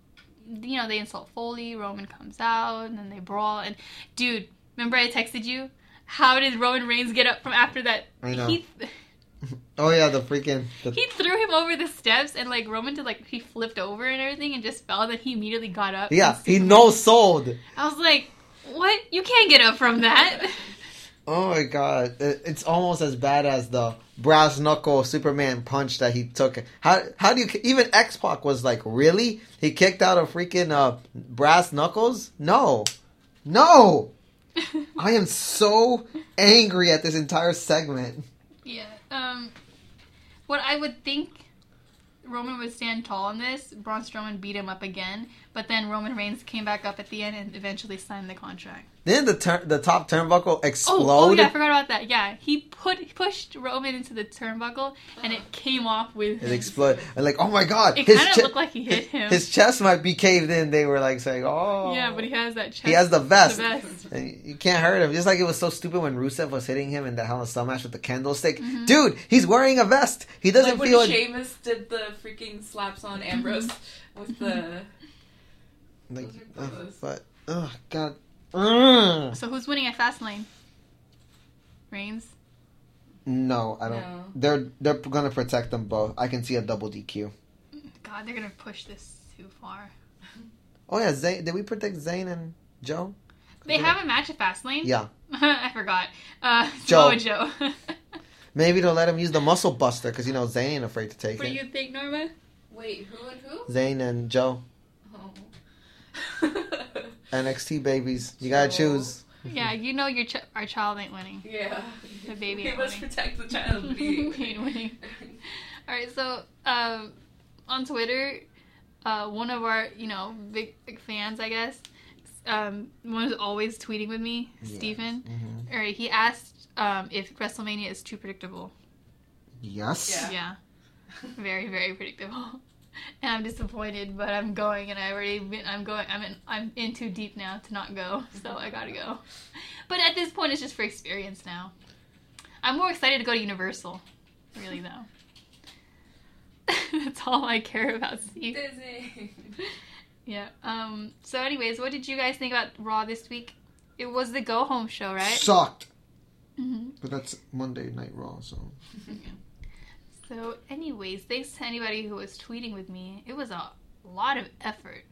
you know they insult Foley. Roman comes out, and then they brawl. And dude, remember I texted you? How did Roman Reigns get up from after that? I know. He Oh yeah, the freaking the, he threw him over the steps, and like Roman did like he flipped over and everything, and just fell. Then he immediately got up. yeah. He no sold. I was like, what? You can't get up from that. Oh my god, it's almost as bad as the brass knuckle Superman punch that he took. How how do you even X Pac was like really? He kicked out a freaking uh, brass knuckles? No, no. I am so angry at this entire segment. yeah. Um, what I would think Roman would stand tall in this. Braun Strowman beat him up again, but then Roman Reigns came back up at the end and eventually signed the contract. Then the tur- the top turnbuckle Oh, exploded. oh yeah, I forgot about that. Yeah, he put he pushed Roman into the turnbuckle and it came off with. It exploded. And like, oh my god, It his kind of che- looked like he hit him. His chest might be caved in. They were like saying, oh. yeah, but he has that. Chest, He has the vest. The vest. And you can't hurt him. Just like it was so stupid when Rusev was hitting him in the Hell in a Cell match with the candlestick. Mm-hmm. Dude, he's wearing a vest. He doesn't like when feel it. Sheamus did the freaking slaps on Ambrose with the. Like, Those are ugh, close. but, oh, God. Ugh. So who's winning at Fastlane? Reigns. No, I don't. No. They're they're gonna protect them both. I can see a double DQ. God, they're gonna push this too far. Oh yeah, Zayn, did we protect Zayn and Joe? They have a match at Fastlane. Yeah. I forgot. Uh, Joe. Joe. Joe. Maybe they'll let him use the muscle buster because you know Zayn ain't afraid to take it. what do you think, Norma? Wait, who and who? Zayn and Joe. NXT babies. You gotta choose. Yeah, you know your ch- our child ain't winning. yeah. The baby We ain't must winning. protect the child. being. He ain't winning. All right, so um, on Twitter, uh, one of our you know big, big fans, I guess, um, one who's always tweeting with me, Stephen. hmm All right, he asked um, if WrestleMania is too predictable. Yes. Yeah. Yeah, very very predictable. And I'm disappointed, but I'm going, and I already been, I'm going. I'm in. I'm in too deep now to not go, so I gotta go. But at this point, it's just for experience now. I'm more excited to go to Universal, really though. That's all I care about, Steve. Disney. Yeah. Um. So, anyways, what did you guys think about Raw this week? It was the go home show, right? Sucked. hmm But that's Monday Night Raw, so. So, anyways, thanks to anybody who was tweeting with me. It was a lot of effort.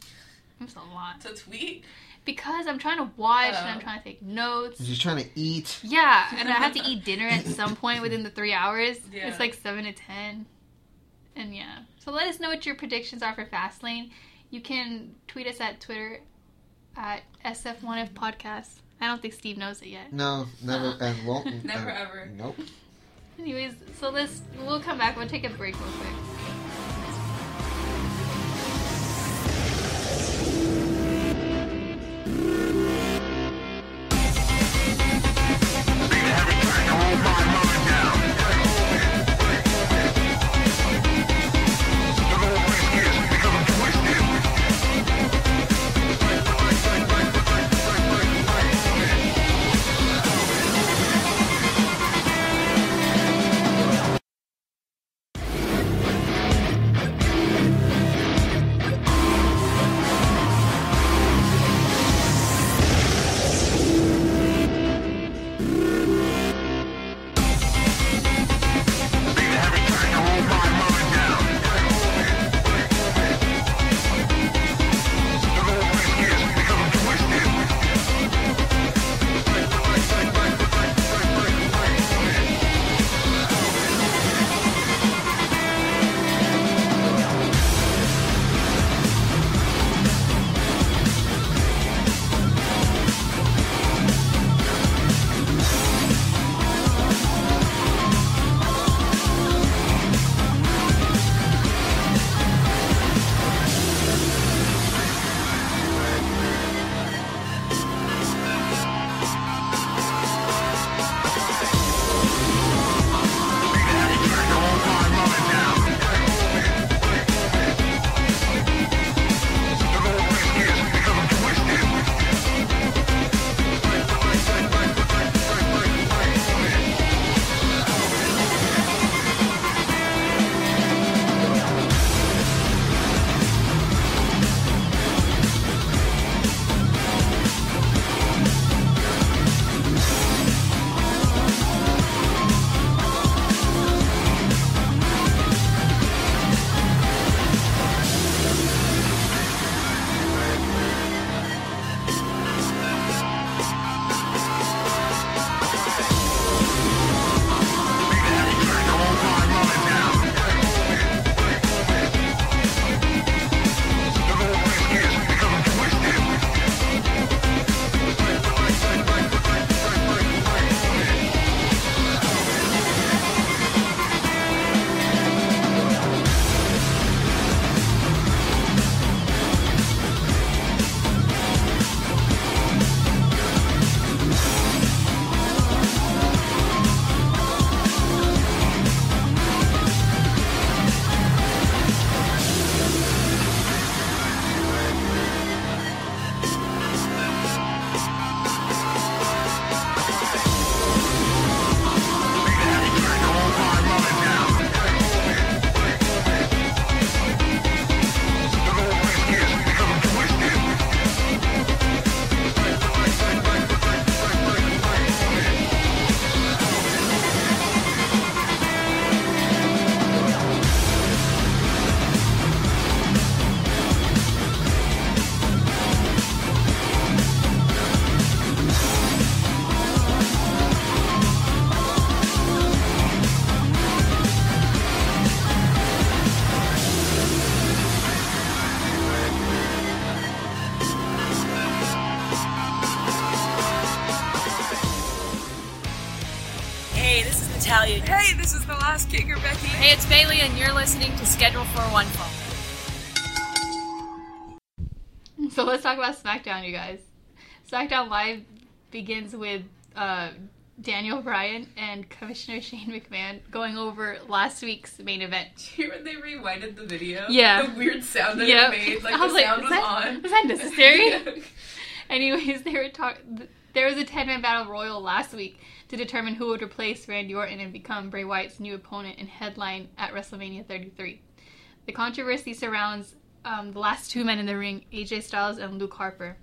It was a lot to tweet? because I'm trying to watch and I'm Oh. trying to take notes. You're trying to eat. Yeah, and I have to eat dinner at some point within the three hours. Yeah. It's like seven to ten, and yeah. So let us know what your predictions are for Fastlane. You can tweet us at Twitter at SF1F Podcast. I don't think Steve knows it yet. No, never, and won't. Never and- ever. Nope. Anyways, so let's we'll come back. We'll take a break real quick. Talk about SmackDown, you guys. SmackDown Live begins with uh, Daniel Bryan and Commissioner Shane McMahon going over last week's main event. When they rewinded the video, Yeah. the weird sound that Yep. it made, like I the like, sound was that- on. was that necessary? Yeah. Anyways, they were talk. There was a ten man battle royal last week to determine who would replace Randy Orton and become Bray Wyatt's new opponent and headline at WrestleMania 33. The controversy surrounds um, the last two men in the ring, AJ Styles and Luke Harper.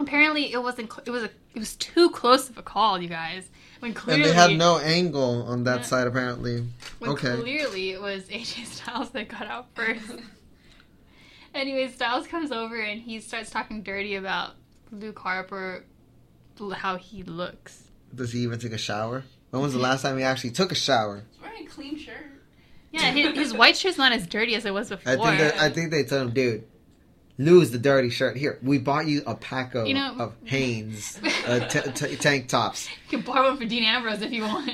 Apparently, it wasn't. cl- It was a. It was too close of a call, you guys. When clearly, And they had no angle on that Yeah. side, apparently. when okay. clearly it was AJ Styles that got out first. Anyways, Styles comes over and he starts talking dirty about Luke Harper, how he looks. Does he even take a shower? When was the last time he actually took a shower? He's wearing a clean shirt. Yeah, his, his white shirt's not as dirty as it was before. I think that, I think they told him, dude, lose the dirty shirt. Here, we bought you a pack of, You know- of Hanes uh, t- t- tank tops. you can borrow one for Dean Ambrose if you want.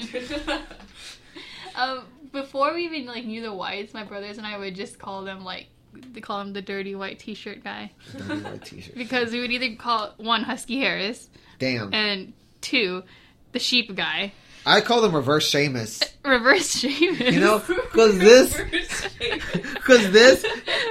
um, before we even like knew the whites, my brothers and I would just call them like they call him the dirty white T-shirt guy Dirty white t-shirt. because we would either call one Husky Harris Damn. and two the sheep guy. I call them reverse Sheamus. Reverse Sheamus. You know, because this, because this,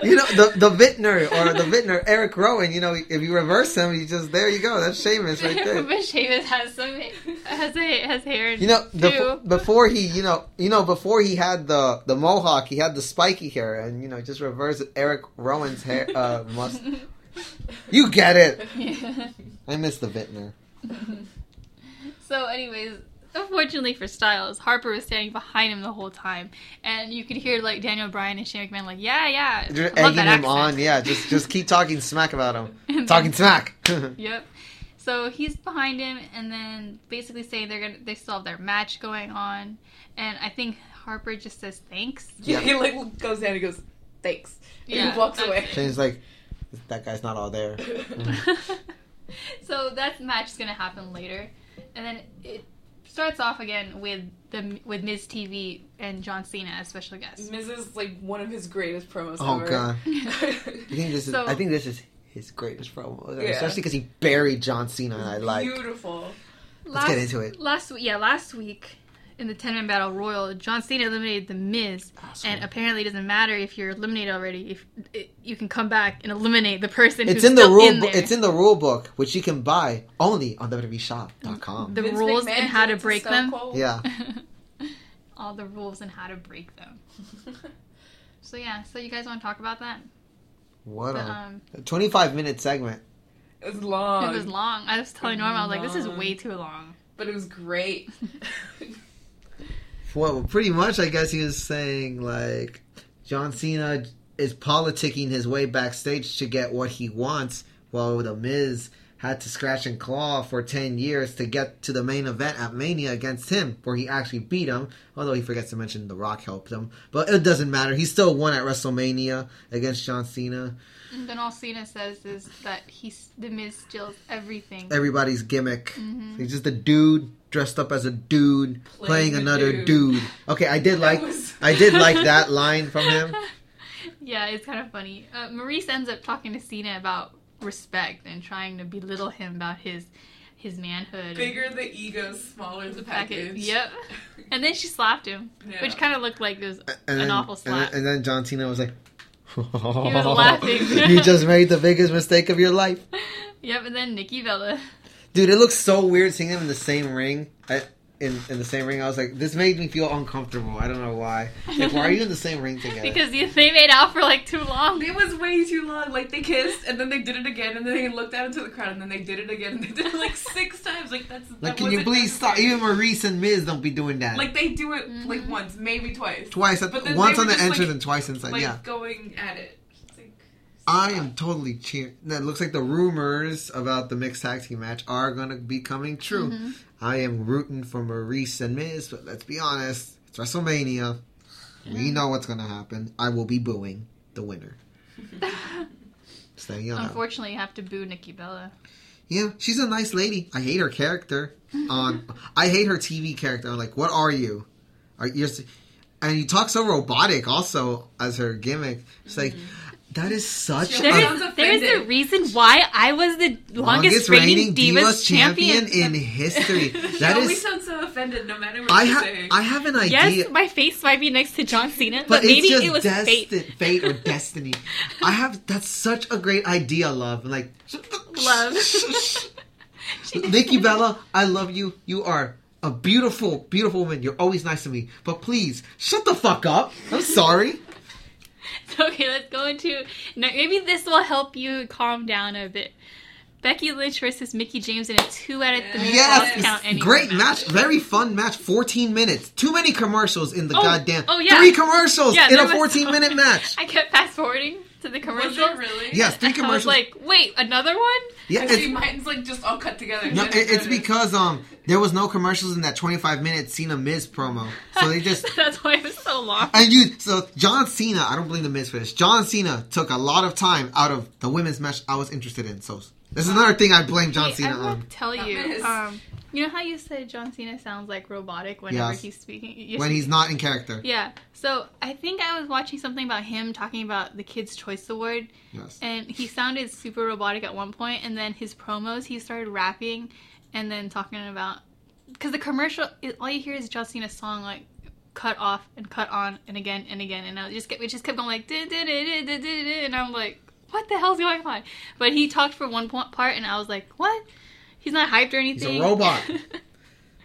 you know, the the Vintner or the Vintner Eric Rowan. You know, if you reverse him, you just there you go. That's Sheamus right there. but Sheamus has some has a, has hair. You know, the, before he, you know, you know, before he had the the mohawk, he had the spiky hair, and you know, just reverse Eric Rowan's hair. Uh, must you get it? Yeah. I miss the Vintner. So, anyways, unfortunately for Styles, Harper was standing behind him the whole time, and you could hear like Daniel Bryan and Shane McMahon like, "Yeah, yeah," Just I egging him accent. on, yeah. Just just keep talking smack about him. And Talking smack. Yep. So he's behind him, and then basically saying they're gonna they still have their match going on, and I think Harper just says thanks. Yeah, he like goes down and he goes, thanks. And Yeah, he walks away. it. Shane's like, that guy's not all there. Mm. so that match is gonna happen later, and then it starts off again with the with Miz TV and John Cena as special guests. Miz is like one of his greatest promos Oh, ever. God. I think this is. So- I think this is his greatest promo, Yeah. especially because he buried John Cena, and I like. Beautiful. Let's get into it. Last week, yeah, last week in the ten man battle royal, John Cena eliminated the Miz, and apparently it doesn't matter if you're eliminated already. If it, you can come back and eliminate the person It's who's in the still rule. in book. there. It's in the rule book, which you can buy only on WWEshop.com. the Vince rules McMahon and how to break Stone them. Cold. Yeah. All the rules and how to break them. So yeah, so you guys want to talk about that? What But, a um, 25 minute segment. It was long. it was long. I was telling Norma, I was like, this is way too long. but it was great. Well, pretty much, I guess he was saying like John Cena is politicking his way backstage to get what he wants, while the Miz had to scratch and claw for 10 years to get to the main event at Mania against him, where he actually beat him. Although he forgets to mention The Rock helped him, but it doesn't matter. He still won at WrestleMania against John Cena. And then all Cena says is that he's the Miz steals everything. Everybody's gimmick. Mhm. He's just a dude dressed up as a dude playing, Playing another dude. dude. Okay, I did like was- I did like that line from him. yeah, it's kind of funny. Uh, Maryse ends up talking to Cena about respect and trying to belittle him about his his manhood. Bigger the ego, smaller the package. Yep. And then she slapped him, Yeah. which kind of looked like it was And an then, awful and slap. then, and then John Cena was like, He was laughing. you just made the biggest mistake of your life. yep, and then Nikki Bella. Dude, it looks so weird seeing them in the same ring. I, in, in the same ring, I was like, this made me feel uncomfortable. I don't know why. Like, why are you in the same ring together? Because they they made out for like too long. It was way too long. Like they kissed, and then they did it again, and then they looked out into the crowd, and then they did it again, and they did it like six times. Like that's. like, that can you please stop? Even Maryse and Miz don't be doing that. Like they do it Mhm. like once, maybe twice. twice, at, But once on the entrance like- and twice inside. Like yeah. going at it. I am totally cheering. That looks like the rumors about the mixed tag team match are going to be coming true. Mm-hmm. I am rooting for Maryse and Miz, but let's be honest, it's WrestleMania. We know what's going to happen. I will be booing the winner. Staying on. Unfortunately, you have to boo Nikki Bella. Yeah, she's a nice lady. I hate her character. On I hate her TV character. I'm like, what are you? Are you? And you talk so robotic also as her gimmick. It's like that is such She a sounds There's, there's a reason why I was the longest, reigning, Divas, champion. in history. That is. That always is. sounds so offended no matter what I you have. I have an idea. Yes, my face might be next to John Cena, but, but maybe it's just it was desti- fate. fate or destiny. I have that's such a great idea, love. Like Love. Nikki Bella, I love you. You are a beautiful, beautiful woman. You're always nice to me. But please, shut the fuck up. I'm sorry. okay, let's go into. Maybe this will help you calm down a bit. Becky Lynch versus Mickie James in a two out of three Yes, anywhere great match. Very fun match. 14 minutes. Too many commercials in the Oh, goddamn. oh, yeah. Three commercials Yeah, in a was- 14 minute match. I kept fast forwarding to the Was it really? Yes, three I was commercials. like, wait, another one? yeah, I see it's, mine's like just all cut together. no, it- it's because um there was no commercials in that 25 minute Cena Miz promo. So they just That's why it was so long. And you, so John Cena, I don't believe the Miz for this. John Cena took a lot of time out of the women's match I was interested in. So this is another thing I blame John Wait, Cena I will on. tell you. Um, you know how you said John Cena sounds like robotic whenever Yes. he's speaking? You- When he's not in character. Yeah. So I think I was watching something about him talking about the Kids' Choice Award, Yes. and he sounded super robotic at one point, and then his promos he started rapping, and then talking about because the commercial it, all you hear is John Cena's song like cut off and cut on and again and again, and I just kept, it just kept going like "Duh, duh, duh, duh, duh, duh, duh," and I'm like, what the hell's going on? But he talked for one part, and I was like, what? He's not hyped or anything. He's a robot.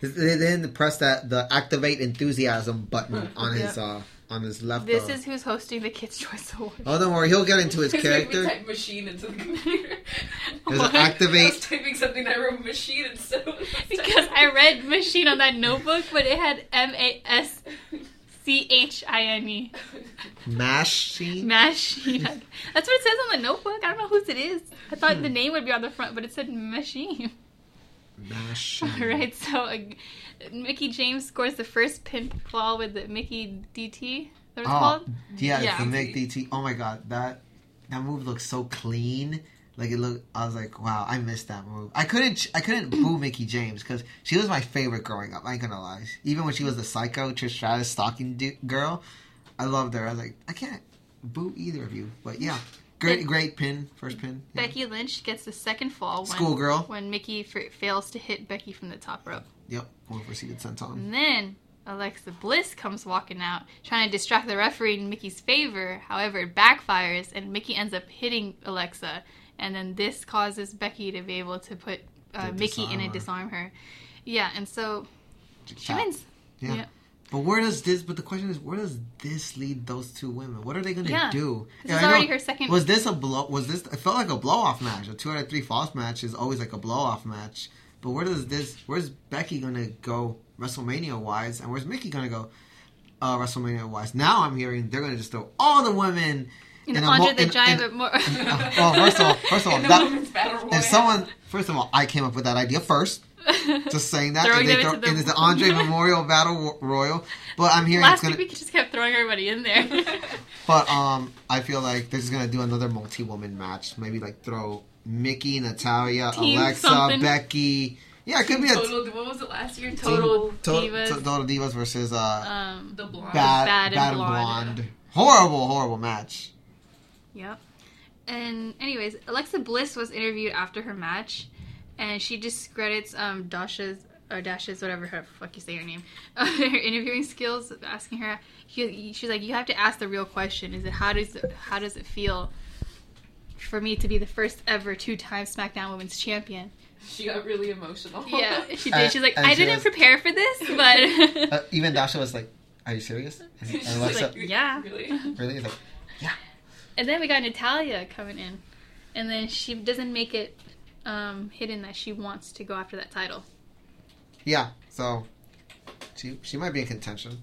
They didn't press that the activate enthusiasm button on his uh on his left. this uh, is who's hosting the Kids' Choice Award. Oh, don't worry. He'll get into his like character. type machine into the computer. There's What? an I was activate. typing something. I wrote machine instead because I read machine on that notebook, but it had M A S C H I N E. Machine. Machine. That's what it says on the notebook. I don't know whose it is. I thought the name would be on the front, but it said machine. Machine. All right, so uh, Mickie James scores the first pinfall with the Mickey DT. That was Oh, called. yeah, Yeah. the Mick DT. Oh my god, that that move looks so clean. Like it looked, I was like, wow, I missed that move. I couldn't, I couldn't boo Mickie James because she was my favorite growing up. I ain't gonna lie. Even when she was the psycho Trish Stratus stalking du- girl, I loved her. I was like, I can't boo either of you. But yeah, great, great pin, first pin. Yeah. Becky Lynch gets the second fall when, Schoolgirl. when Mickie f- fails to hit Becky from the top rope. Yep, one for seated senton. And then Alexa Bliss comes walking out, trying to distract the referee in Mickie's favor. However, it backfires, and Mickie ends up hitting Alexa. And then this causes Becky to be able to put uh, Mickie in and her. disarm her. Yeah, and so she Tap. wins. Yeah. Yeah. But where does this? But the question is, where does this lead those two women? What are they gonna Yeah. do? This Yeah, is I already her second. Was this a blow? Was this? It felt like a blow off match. A two out of three false match is always like a blow off match. But where does this? Where's Becky gonna go WrestleMania wise? And where's Mickie gonna go uh, WrestleMania wise? Now I'm hearing they're gonna just throw all the women in in Andre mo- the in- Giant, in- but more. Uh, well, first of all, first of all, that, women's battle royal. if someone, first of all, I came up with that idea first. Just saying that, Throwing and, they throw, the- and it's the Andre Memorial Battle Royal. But I'm hearing Last it's gonna. week we just kept throwing everybody in there. But um, I feel like they're just gonna do another multi-woman match. Maybe like throw Mickie, Natalya, Team Alexa, something. Becky. Yeah, it could be a Total, what was it last year? team- Total. to- Divas. to- Total Divas versus uh, um, The blonde. Bad, Bad Bad, and and Blonde. blonde. Horrible, horrible match. Yep. And anyways, Alexa Bliss was interviewed after her match, and she discredits um Dasha's or Dasha's whatever her fuck you say her name, her interviewing skills. Asking her, she, she's like, you have to ask the real question: Is it how does it, how does it feel for me to be the first ever two-time SmackDown Women's Champion? She got really emotional. Yeah, she Uh, did. She's like, I she didn't was- prepare for this, but Uh, even Dasha was like, "Are you serious?" And, and She's Alexa, like, yeah. Really? really? He's like, And then we got Natalya coming in, and then she doesn't make it um, hidden that she wants to go after that title. yeah. So she she might be in contention.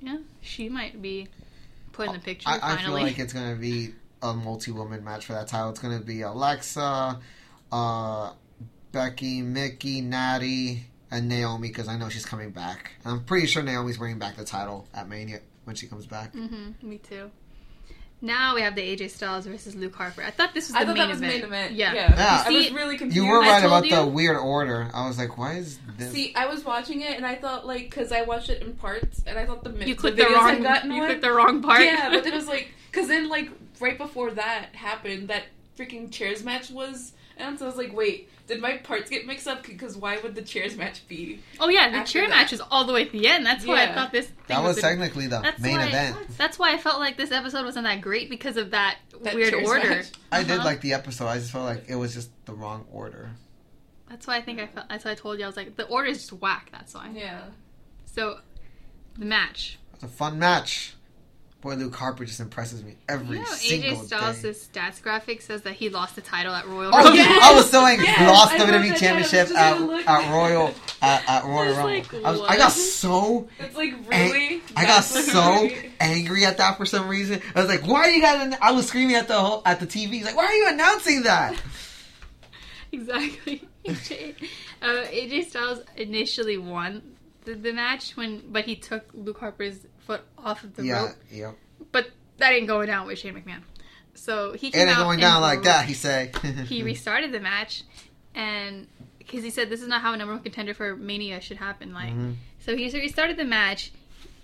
Yeah, she might be put in the picture I, I feel like it's gonna be a multi-woman match for that title. It's gonna be Alexa, uh, Becky, Mickie, Natty, and Naomi because I know she's coming back. I'm pretty sure Naomi's bringing back the title at Mania when she comes back. Mm-hmm, me too. Now we have the AJ Styles versus Luke Harper. I thought this was the I thought main that was event. main event. Yeah. Yeah. Yeah. I was really confused. You were right about you. the weird order. I was like, why is this? See, I was watching it and I thought like because I watched it in parts and I thought the mi- You clicked the, videos wrong. had You clicked the wrong part. Yeah, but then it was like because then like right before that happened, that freaking chairs match was, and so I was like, wait, did my parts get mixed up? Because why would the chairs match be? oh yeah, the After chair that. match is all the way at the end. That's why I thought this. Thing that was the- technically the main why, event. That's why I felt like this episode wasn't that great because of that, That weird chairs order. match. I did Uh-huh. like the episode. I just felt like it was just the wrong order. That's why I think I felt. That's why I told you I was like the order is just whack. That's why. Yeah. So, the match. It was a fun match. Boy, Luke Harper just impresses me every You know, single AJ Styles' day. stats graphic says that he lost the title at Royal Oh, Rumble. yeah, I was so angry. Yes, Lost I the WWE Championship down. At, just gonna look. at Royal at, at Royal Rumble. like, I, was, I got so It's like ang- I got so angry at that for some reason. I was like, "Why are you guys?" I was screaming at the whole, at the TV. He's like, "Why are you announcing that?" exactly. AJ, uh, AJ Styles initially won the, the match when, but he took Luke Harper's foot off of the yeah, rope. yep. But that ain't going down with Shane McMahon. So he came It ain't out going down like that. He say. he restarted the match, and because he said this is not how a number one contender for Mania should happen. Like, Mhm. so he restarted the match.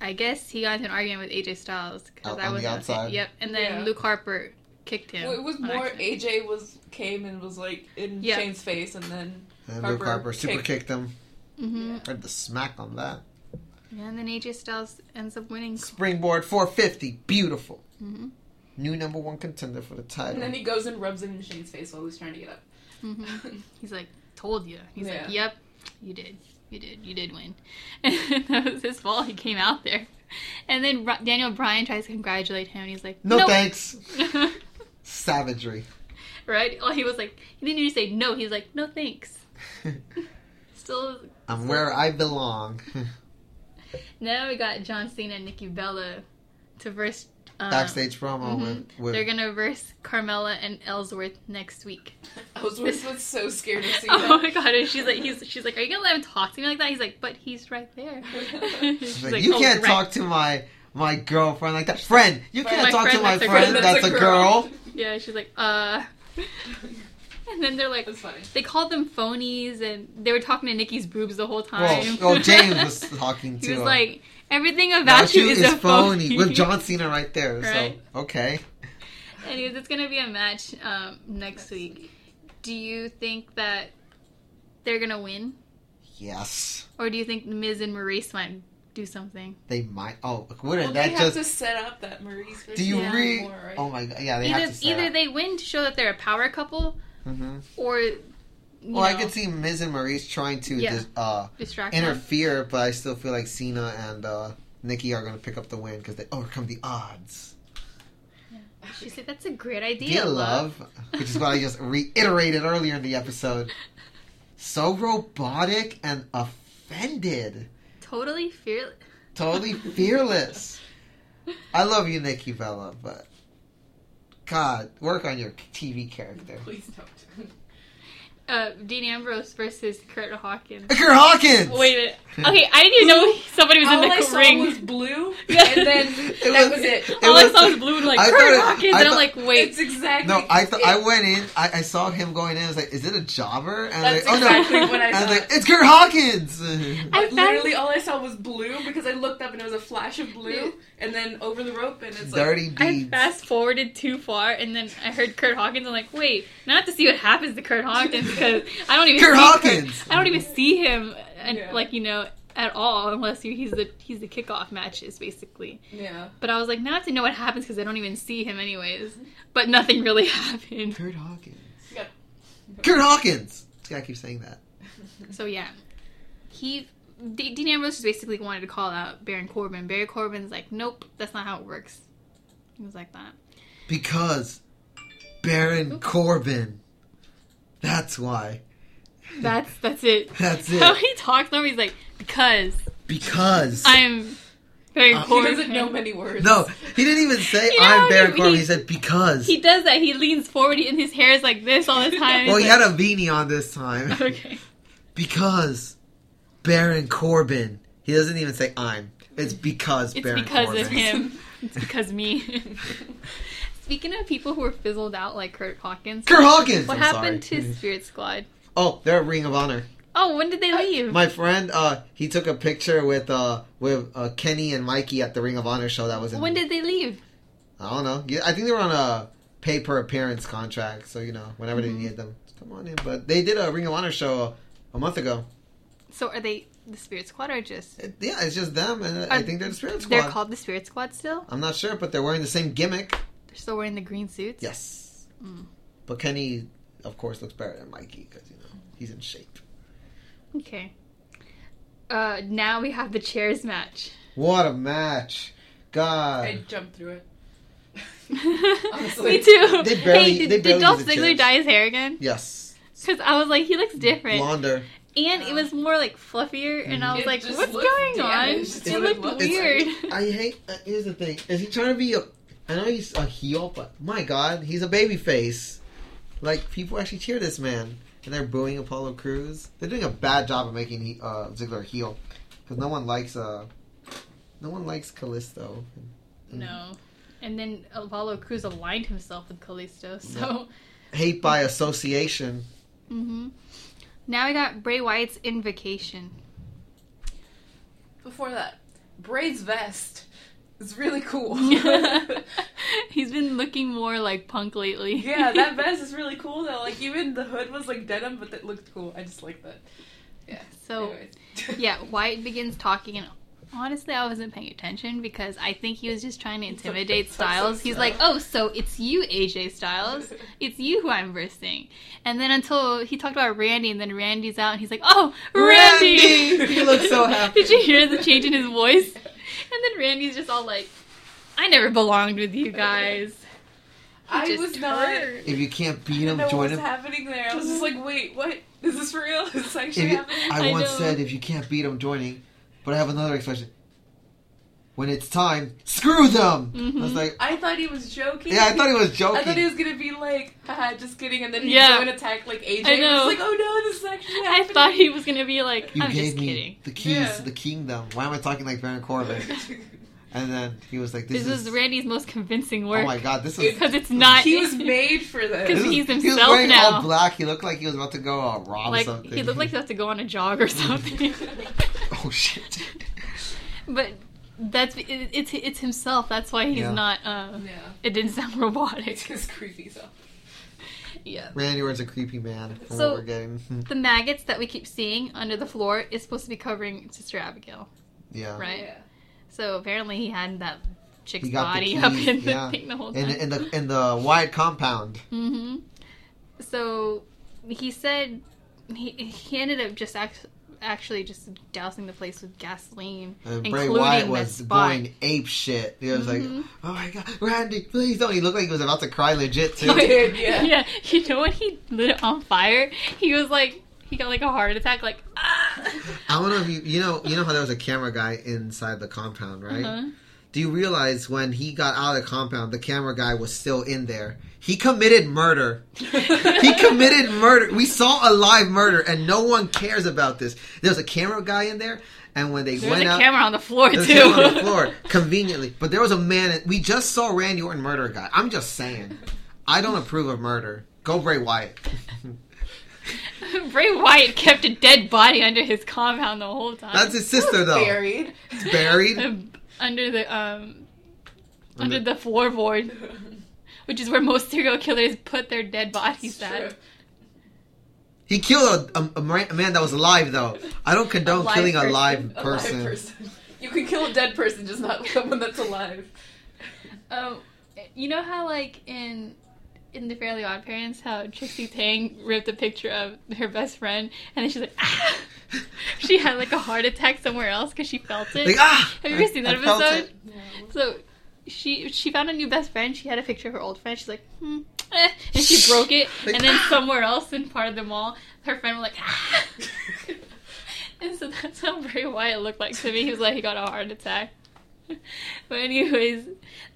I guess he got into an argument with AJ Styles because Out I on was the outside. Yep, and then Yeah. Luke Harper kicked him. Well, it was more accident. AJ was came and was like in Yeah. Shane's face, and then And Harper Luke Harper super kicked- kicked him. Mhm. Heard the smack on that. Yeah, and then AJ Styles ends up winning. Springboard 450, beautiful. Mhm. New number one contender for the title. and then he goes and rubs it in Shane's face while he's trying to get up. Mhm. He's like, "Told you." He's like, "Yep, you did. You did. You did win." And that was his fault. He came out there, and then Daniel Bryan tries to congratulate him, and he's like, no "Nope." thanks. Savagery. right? Oh, he was like, he didn't even say no. He's like, "No thanks." Still, I'm where I belong. now we got John Cena and Nikki Bella to verse. Um, Backstage promo mhm. with, with They're gonna verse Carmella and Ellsworth next week. I was, was so scared to see Oh that. my god! And she's like, he's, she's like, are you gonna let him talk to me like that? He's like, but he's right there. She's She's like, you "Oh, can't right." talk to my my girlfriend like that. Friend, you Friend. can't My talk to friend my that's a friend girl. that's, a girl. Yeah, she's like, uh. And then they're like, That's funny. they called them phonies, and they were talking to Nikki's boobs the whole time. Well, well, James was talking to he was her. like, everything That about you shoe is, is a phony phony. with John Cena right there. Right. So okay, Anyways, it's gonna be a match um, next week. Do you think that they're gonna win, yes, or do you think Miz and Maryse might do something? they might. Oh, wouldn't Well, they that have just? to set up that Maryse. Do you Yeah. read? More, right? Oh my god, yeah, they either have to. Set either up. they win to show that they're a power couple, hmm or you Well, I know, could see Miz and Maryse trying to Yeah. dis- uh, distract them. interfere, but I still feel like Cena and uh, Nikki are going to pick up the win because they overcome the odds. She said that's a great idea. Dear love, which is what I just reiterated earlier in the episode. So robotic and offended. Totally fearless. Totally fearless. I love you, Nikki Bella, but God, work on your TV character. Please don't. Uh, Dean Ambrose versus Kurt Hawkins. Kurt Hawkins. Wait a minute. Okay, I didn't even know somebody was All in the I saw ring. was blue, and then It that was- was it. it All was- I saw was blue and like I Kurt it- Hawkins, I and I'm thought- like, wait. It's exactly. No, I thought it. I went in. I, I saw him going in. I was like, "Is it a jobber?" And I was That's like, "Oh exactly no!" what I And I was thought. like, "It's Kurt Hawkins." I But literally, all I saw was blue because I looked up and it was a flash of blue, and then over the rope, and it's like Dirty I deeds. fast forwarded too far, and then I heard Kurt Hawkins. I'm like, wait, now I have to see what happens to Kurt Hawkins because I don't even Kurt see Hawkins! I don't even see him, and Yeah. like you know, at all unless he- he's the he's the kickoff matches basically. yeah. But I was like, not to know what happens because I don't even see him anyways. But nothing really happened. Kurt Hawkins. Yep. Kurt Hawkins. This guy keeps saying that. So yeah, he D- Dean Ambrose just basically wanted to call out Baron Corbin. Baron Corbin's like, nope, that's not how it works. He was like that. Because Baron Corbin. That's why. That's that's it. That's it. How it. he talks to him, he's like, because Because. I'm Baron Uh, He doesn't know many words. no, he didn't even say You know, I'm Baron he- Corbin. he- He said because. He does that. He leans forward and his hair is like this all the time. well, He's he had a beanie on this time. okay. because Baron Corbin. He doesn't even say I'm. It's because It's Baron because Corbin. of him. It's because me. Speaking of people who were fizzled out like Kurt Hawkins, Kurt Hawkins. what I'm happened sorry. to Spirit Squad? Oh, they're at Ring of Honor. Oh, when did they leave? My friend, uh, he took a picture with uh with uh, Kenny and Mikey at the Ring of Honor show that was in. when did they leave? I don't know. Yeah, I think they were on a pay per appearance contract, so you know whenever Mm-hmm. they needed them, come on in. But they did a Ring of Honor show a month ago. So are they the Spirit Squad or just It- yeah, it's just them, and I think they're the Spirit Squad. they're called the Spirit Squad still? I'm not sure, but they're wearing the same gimmick. They're still wearing the green suits. Yes. Mm. But Kenny, of course, looks better than Mikey because you know he's in shape. Okay. Uh, now we have the chairs match. What a match! God, I jumped through it. Me too. They barely- hey, did, they did Dolph Ziggler dye his hair again? yes, Because I was like, he looks different, blonder. and it was more like fluffier, and I was It like, what's looks going on? damaged. It That's it looked looks weird. I hate. Uh, here's the thing: is he trying to be a? I know he's a heel, but my God, he's a baby face. Like people actually cheer this man, and they're booing Apollo Crews. They're doing a bad job of making he, uh, Ziggler a heel because no one likes uh, no one likes Kalisto. no. And then Apollo Crews aligned himself with Kalisto, so. Hate by association. Mm-hmm. Now we got Bray Wyatt's invocation. Before that, Bray's vest is really cool. He's been looking more like punk lately. yeah, that vest is really cool though. Like even the hood was like denim, but it looked cool. I just like that. Yeah. So yeah, Wyatt begins talking, and honestly, I wasn't paying attention because I think he was just trying to intimidate Styles. He's like, "Oh, so it's you, AJ Styles? It's you who I'm versing." And then until he talked about Randy, and then Randy's out, and he's like, "Oh, Randy!" Randy! He looks so happy. Did you hear the change in his voice? And then Randy's just all like, "I never belonged with you guys." He I just was not. If you can't beat him, don't know join what's him. happening there. I was just like, wait, what? Is this for real? Is this actually you, happening? I I once know. said, if you can't beat him, joining. But I have another expression. When it's time, screw them. I was Mhm. like, I thought he was joking. yeah, I thought he was joking. I thought he was gonna be like, haha, just kidding, and then he'd Yeah. go and attack like AJ. I know. I was like, oh no, this is actually I thought he was gonna be like, you "I'm gave just me kidding." the keys Yeah. to the kingdom. Why am I talking like Baron Corbin? And then he was like, "This, This is is Randy's most convincing work." oh my god, this is." because it's not. he was made for this. Because this is- he's he was himself wearing now. all black. He looked like he was about to go uh, rob like something. he looked like he was to go on a jog or something. oh shit! but that's it, it's it's himself. That's why he's Yeah. not. Uh, yeah, it didn't sound robotic. it's his creepy self. Yeah. Randy Orton's a creepy man. From So- what we're getting, The maggots that we keep seeing under the floor is supposed to be covering Sister Abigail, yeah. right? Yeah. So apparently he had that chick's He got the body up in the yeah. thing the whole time. In, in the in the wide compound. Mm-hmm. So he said he, he ended up just act, actually just dousing the place with gasoline, And including Bray Wyatt the was going ape shit. He was Mhm. like, "Oh my god, Randy, please don't!" He looked like he was about to cry legit too. did, yeah. yeah, you know when he lit it on fire, he was like he got like a heart attack, like ah. I don't know if you you know you know how there was a camera guy inside the compound, right? Uh-huh. Do you realize when he got out of the compound, the camera guy was still in there? He committed murder. he committed murder. We saw a live murder, and no one cares about this. There was a camera guy in there, and when they There was went a out, camera on the floor there was too. a camera on the floor conveniently. But there was a man. We just saw Randy Orton murder a guy. I'm just saying. I don't approve of murder. Go Bray Wyatt. Bray Wyatt kept a dead body under his compound the whole time. That's his sister, though. Buried. It's buried. Under the um Under- under the floorboard, which is where most serial killers put their dead bodies True. at. He killed a, a, a man- that was alive, though. I don't condone live killing a person. live A person. live person. You can kill a dead person, just not someone that's alive. Um, you know how like in in the Fairly Odd Parents, how Trixie Tang ripped a picture of her best friend, and then she's like, ah! she had like a heart attack somewhere else because she felt it. Like, ah! Have you ever seen that I felt episode? it. So she she found a new best friend. She had a picture of her old friend. She's like, hmm, eh. and she broke it. Like, and then somewhere else in part of the mall, her friend was like, ah. and so that's how Bray Wyatt looked like to me. He was like he got a heart attack. but anyways,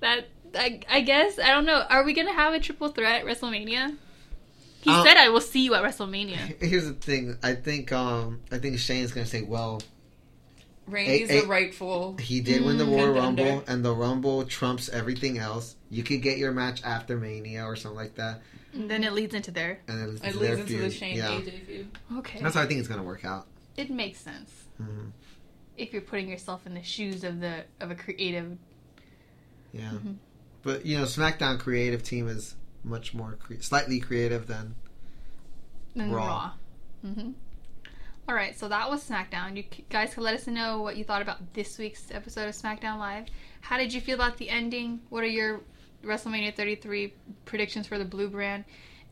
that I, I guess I don't know. Are we gonna have a triple threat WrestleMania? He Um, said I will see you at WrestleMania. Here's the thing. I think um I think Shane's gonna say, well, Randy's A- the a- rightful. He did win the Royal Contender. Rumble, and the Rumble trumps everything else. You could get your match after Mania or something like that, And then it leads into there. and then it's It their leads into the feud. Shane Yeah, AJ feud. Okay. that's how I think it's gonna work out. It makes sense Mhm. if you're putting yourself in the shoes of the of a creative. Yeah, Mhm. but you know, SmackDown creative team is much more cre- slightly creative than than Raw. Raw. hmm All right, so that was SmackDown. You guys can let us know what you thought about this week's episode of SmackDown Live. How did you feel about the ending? What are your WrestleMania 33 predictions for the Blue Brand?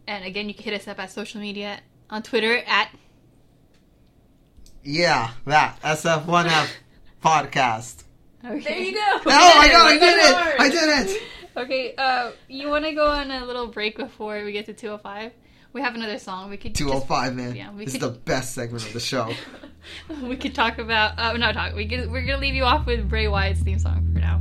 And again, you can hit us up at social media on Twitter at yeah that SF1F podcast. okay. There you go. Oh my god, I did it! I did it! Okay, uh, you want to go on a little break before we get to 205? We have another song. We could Two just- man. Yeah, we this could- is the best segment of the show. we could talk about uh, not talk. We could, we're gonna leave you off with Bray Wyatt's theme song for now.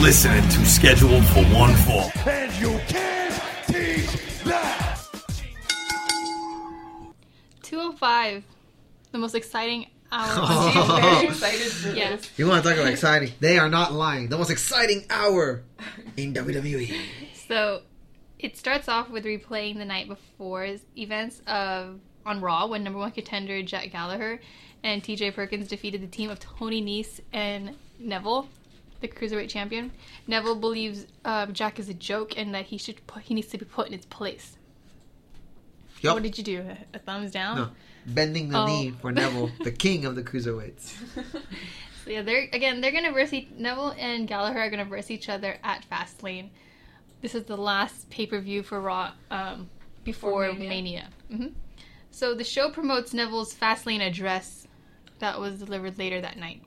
Listening to Scheduled for One Fall. And you can't teach that. 205, the most exciting hour. She's on very excited for Yes. this. You want to talk about exciting? They are not lying. The most exciting hour in. WWE. So it starts off with replaying the night before's events of on Raw when number one contender Jack Gallagher and TJ Perkins defeated the team of Tony Nese and Neville. The cruiserweight champion. Neville believes um, Jack is a joke and that he should put, he needs to be put in his place. Yup. What did you do? A, a thumbs down? No. Bending the Oh. knee for Neville, the king of the cruiserweights. So yeah, they're again they're gonna verse each, Neville and Gallagher are gonna verse each other at Fastlane. This is the last pay per view for Raw um, before Before Mania. Mania. hmm So the show promotes Neville's Fastlane address that was delivered later that night.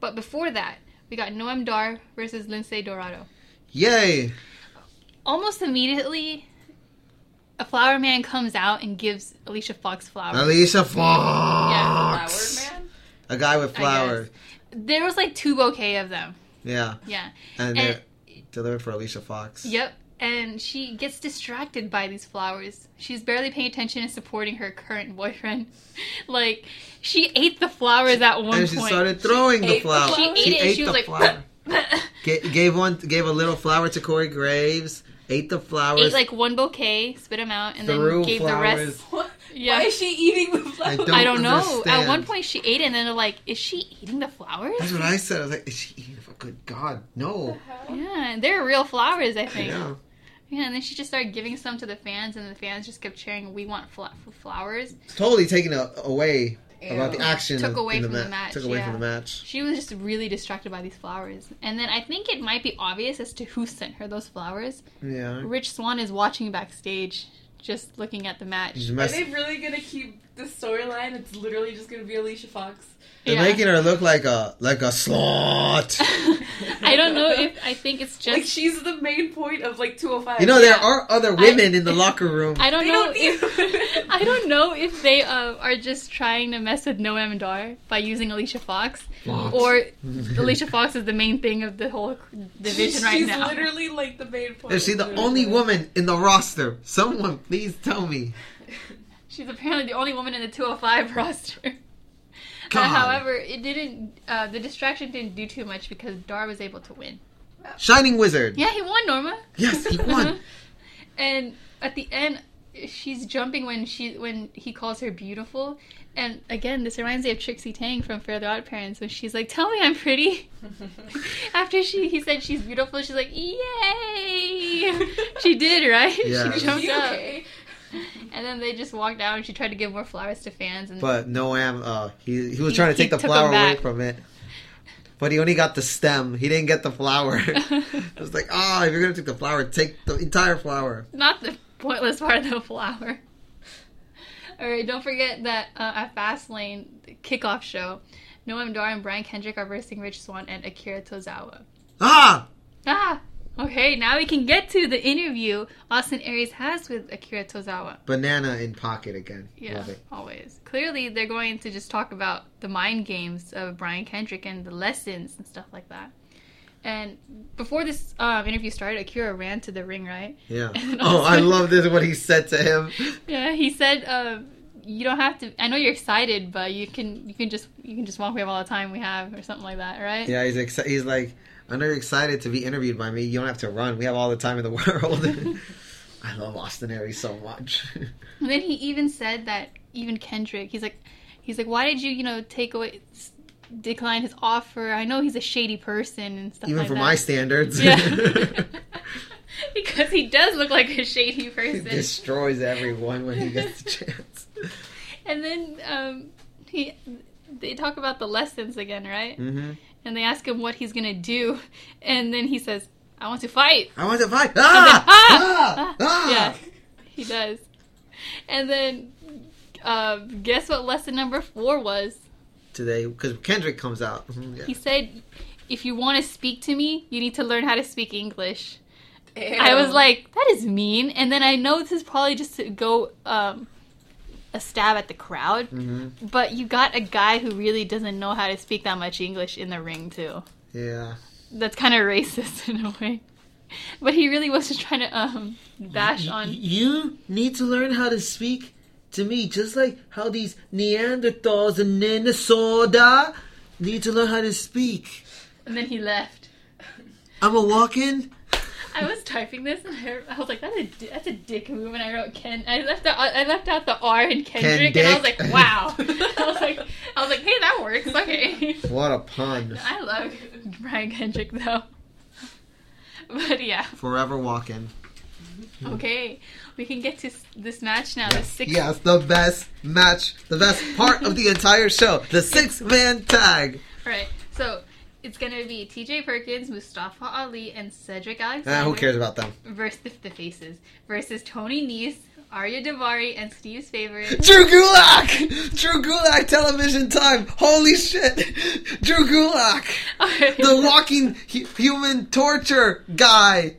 But before that, we got Noam Dar versus Lince Dorado. Yay! Almost immediately, a flower man comes out and gives Alicia Fox flowers. Alicia Fox. Yeah, Flower man. A guy with flowers. There was like two bouquet of them. Yeah. Yeah. And, And- they're delivered for Alicia Fox. Yep. And she gets distracted by these flowers. She's barely paying attention and supporting her current boyfriend. like, she ate the flowers at one And she point. started throwing the ate the flower. She ate it and she was the like, flower. Ga- gave one, gave a little flower to Corey Graves. Ate the flowers. ate like one bouquet, spit them out, and then gave the rest. What? Yeah. Why is she eating the flowers? don't I don't know. At one point, she ate it, and then they're like, "Is she eating the flowers?" That's what I said. I was like, is she eating? For good God, no. Yeah, they're real flowers, I think. Yeah. Yeah, and then she just started giving some to the fans, and the fans just kept cheering, "We want fla- flowers." Totally taken a, away about the action. Took away in from the ma- match, Took away yeah. from the match. She was just really distracted by these flowers. And then I think it might be obvious as to who sent her those flowers. Yeah. Rich Swann is watching backstage, just looking at the match. She's Are they really gonna keep the storyline? It's literally just gonna be Alicia Fox. They're Yeah. making her look like a like a slut. I don't know if I think it's just. Like she's the main point of like 205. You know, there Yeah. are other women in the locker room. I don't They know don't if I don't know if they uh, are just trying to mess with Noam Dar by using Alicia Fox, Fox. or Alicia Fox is the main thing of the whole division right she's now. She's literally like the main point. Is she the only woman in the roster? Someone, please tell me. She's apparently the only woman in the 205 roster. Uh, however, it didn't. Uh, the distraction didn't do too much because Dar was able to win. Shining Wizard. Yeah, he won, Norma. Yes, he won. and at the end, she's jumping when she when he calls her beautiful. And again, this reminds me of Trixie Tang from Fairly Odd Parents when she's like, "Tell me I'm pretty." After she he said she's beautiful, she's like, "Yay!" she did right. Yeah. She jumped up, okay? and then they just walked out, and she tried to give more flowers to fans. And But Noam, uh, he he was He- trying to take the flower away from it. But he only got the stem. He didn't get the flower. it was like, ah, if you're gonna take the flower, take the entire flower. not the pointless part of the flower. All right, don't forget that uh, at Fastlane kickoff show, Noam Dar and Brian Kendrick are versing Rich Swann and Akira Tozawa. Ah, Ah, okay, now we can get to the interview Austin Aries has with Akira Tozawa. banana in pocket again. Yeah, always. Clearly, they're going to just talk about the mind games of Brian Kendrick and the lessons and stuff like that. And before this um, interview started, Akira ran to the ring, right? Yeah. And Oh, I love this. What he said to him. Yeah, he said, um, "You don't have to. I know you're excited, but you can. You can just. You can just walk away with all the time we have, or something like that, right?" Yeah, he's exci- he's like, I know you're excited to be interviewed by me. You don't have to run. We have all the time in the world. I love Austin Aries so much. And then he even said that even Kendrick, he's like, he's like, why did you, you know, take away, decline his offer? I know he's a shady person and stuff Even like for that. my standards. Yeah. because he does look like a shady person. he destroys everyone when he gets the chance. And then um, he, they talk about the lessons again, right? hmm And they ask him what he's gonna do, and then he says, "I want to fight." I want to fight. And then, Ah! ah! Ah! Ah! Yeah, he does. And then, uh, guess what lesson number four was? Today, because Kendrick comes out. Mhm, yeah. He said, if you want to speak to me, you need to learn how to speak English. Ew. I was like, that is mean. And then I know this is probably just to go um, a stab at the crowd. Mhm. But you got a guy who really doesn't know how to speak that much English in the ring, too. Yeah. That's kind of racist in a way. But he really was just trying to um, bash on. You need to learn how to speak to me, just like how these Neanderthals in Minnesota need to learn how to speak. And then he left. I'm a walk-in. I was typing this and I, I was like, "That's a that's a dick move," and I wrote Ken. I left out I left out the R in Kendrick, and I was like, "Wow." I was like, I was like, "Hey, that works." Okay. What a pun. I love Brian Kendrick though. But yeah, Forever walking. okay, we can get to this match now. The six. Yes, the best match, the best part of the entire show, the six man tag. All right. So it's gonna be T.J. Perkins, Mustafa Ali, and Cedric Alexander. Ah, who cares about them? Versus the, the faces versus Tony Nese, Ariya Daivari, and Steve's favorite. Drew Gulak! Drew Gulak television time! Holy shit! Drew Gulak! The walking hu- human torture guy!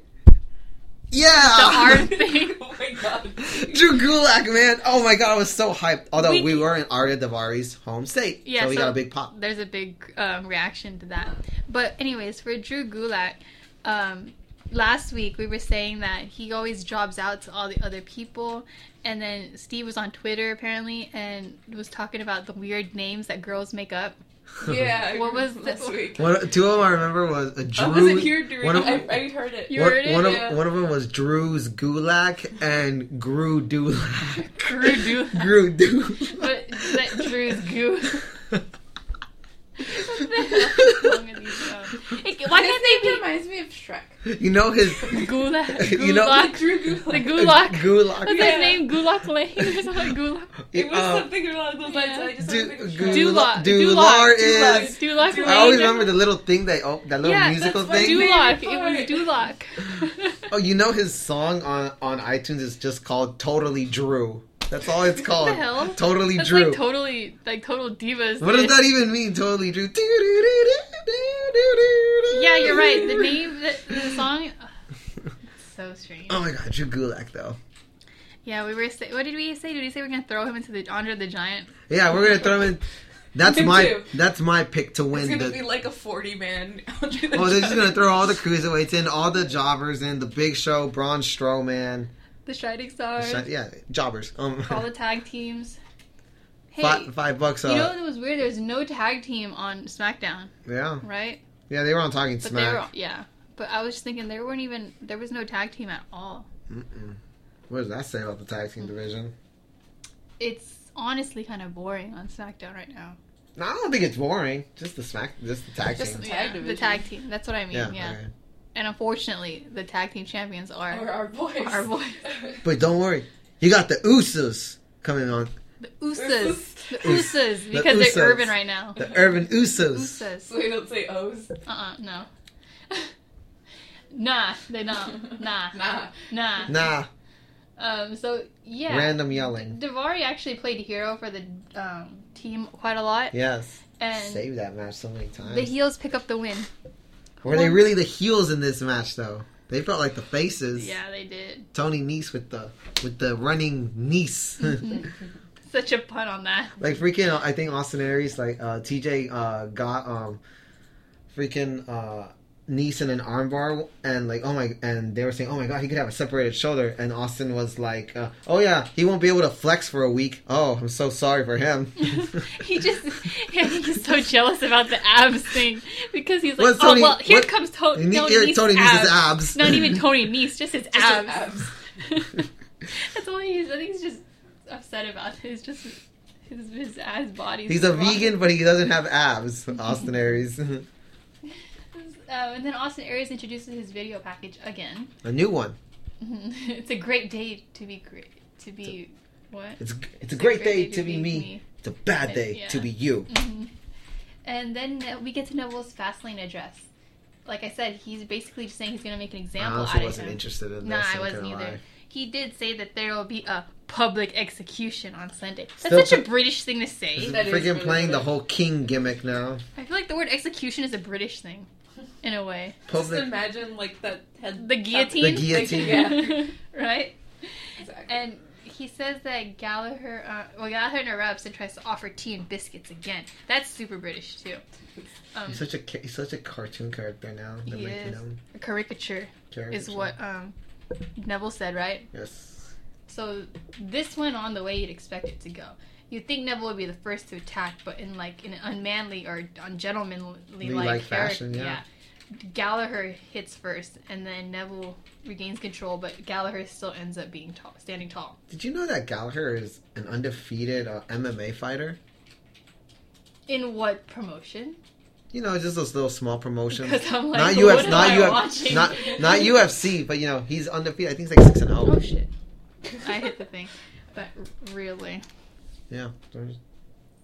Yeah! the arm thing. Oh my god. Drew Gulak, man! Oh my god, I was so hyped. Although we, We- were in Ariya Daivari's home state. Yeah, so we so- got a big pop. There's a big um, reaction to that. But anyways, for Drew Gulak, um, last week we were saying that he always jobs out to all the other people, and then Steve was on Twitter apparently and was talking about the weird names that girls make up. Yeah. What was this week? One, two of them I remember was a Drew. I wasn't here during. one of, I, I heard it. You one, heard it? one of Yeah. one of them was Drew's Gulak and Gru Dulak. Drew Gulak. Gru Dulak. But that Drew's goo. it- Why can't they be reminds me of Shrek. You know his. Gulak? You know- Gulak? Drew Gulak. The Gulak. Gulak. What's Yeah. his name? Gulak Lane or something? Gulak. It was Uh, something along those lines. I just Du- don't think of Gu- Shrek. Dulak. Dular is. Dulak Lane. I always remember the little thing they oh that little Yeah, musical that's my thing. Dulak. favorite It was Dulak. Oh, you know his song on on iTunes is just called "Totally Drew." That's all it's called. the hell? Totally That's Drew. like totally, like total divas. what does that even mean? Totally Drew. Yeah, you're right. The name, the, the song. ugh, so strange. Oh my god, Drew Gulak though. Yeah, we were. Say, what did we say? Did we say we're gonna throw him into the Andre the Giant? Yeah, we're gonna throw him in. That's my too. that's my pick to win. It's gonna the be like a forty-man. Oh, they're just gonna throw all the cruiserweights in, all the jobbers in, the Big Show, Braun Strowman, The Shining Stars. Shi- yeah, jobbers. Um, All the tag teams. Hey, five, five bucks. Uh, you know what was weird? There's no tag team on SmackDown, yeah, right? yeah, they were on Talking But they were, Smack. yeah. But I was just thinking there weren't even there was no tag team at all. Mm-mm. What does that say about the tag team division? It's honestly kind of boring on SmackDown right now. No, I don't think it's boring. Just the Smack, just the tag Just team. the Yeah, tag the tag team. That's what I mean. yeah, Yeah. okay. And unfortunately, the tag team champions Or are our boys. Our boys. But don't worry, you got the Usos coming on. the Usos. The Us- Usos the because Usos. they're urban right now. The Urban Usos. Usos. so they don't say O's. Uh uh no. nah, they don't. Nah, Nah. nah. Nah, Um. So yeah. random yelling. Daivari actually played hero for the um, team quite a lot, Yes, and saved that match so many times. the heels pick up the win. Were they really the heels in this match though? They felt like the faces. Yeah, they did. Tony Nese with the with the running niece. Such a pun on that. like freaking I think Austin Aries like uh TJ uh got um freaking uh Nese in an armbar and like oh my and they were saying oh my god he could have a separated shoulder and Austin was like uh, oh yeah he won't be able to flex for a week oh I'm so sorry for him he just, I he's so jealous about the abs thing because he's like, What's Tony- oh well, here what- comes to- Ne- Tony here- Nese's Tony abs. Abs. Not even Tony Nese, just his Just abs. his abs. That's all he's. I think he's just upset about. It's just his his ass body. he's a vegan but he doesn't have abs Austin Aries Uh, and then Austin Aries introduces his video package again. a new one it's a great day to be great. To be what? it's it's a great day to be me it's a bad day Yeah. to be you Mhm. And then uh, we get to Neville's Fastlane address. Like I said, he's basically just saying he's going to make an I example honestly out of wasn't him. interested in Nah, this I I'm wasn't either. lie. He did say that there will be a public execution on Sunday. That's Still such a British thing to say. That is freaking really playing the whole king gimmick now. I feel like the word execution is a British thing, in a way. Just Public. imagine like that had The guillotine. The guillotine. Yeah. right? Exactly. And he says that Gallagher, uh, well, Gallagher interrupts and tries to offer tea and biscuits again. That's super British too. Um, He's such a he's such a cartoon character now. They're He is. a caricature is what um, Neville said, right? Yes. So this went on the way you'd expect it to go. You'd think Neville would be the first to attack, but in like in an unmanly or ungentlemanly Like like fashion, character, yeah. Gallagher hits first, and then Neville regains control, but Gallagher still ends up being tall, standing tall. Did you know that Gallagher is an undefeated uh, MMA fighter? In what promotion? You know, just those little small promotions. like, not UFC, not UFC, not not UFC, but you know he's undefeated. I think he's like six and zero. Oh shit! I hit the thing, but really, Yeah,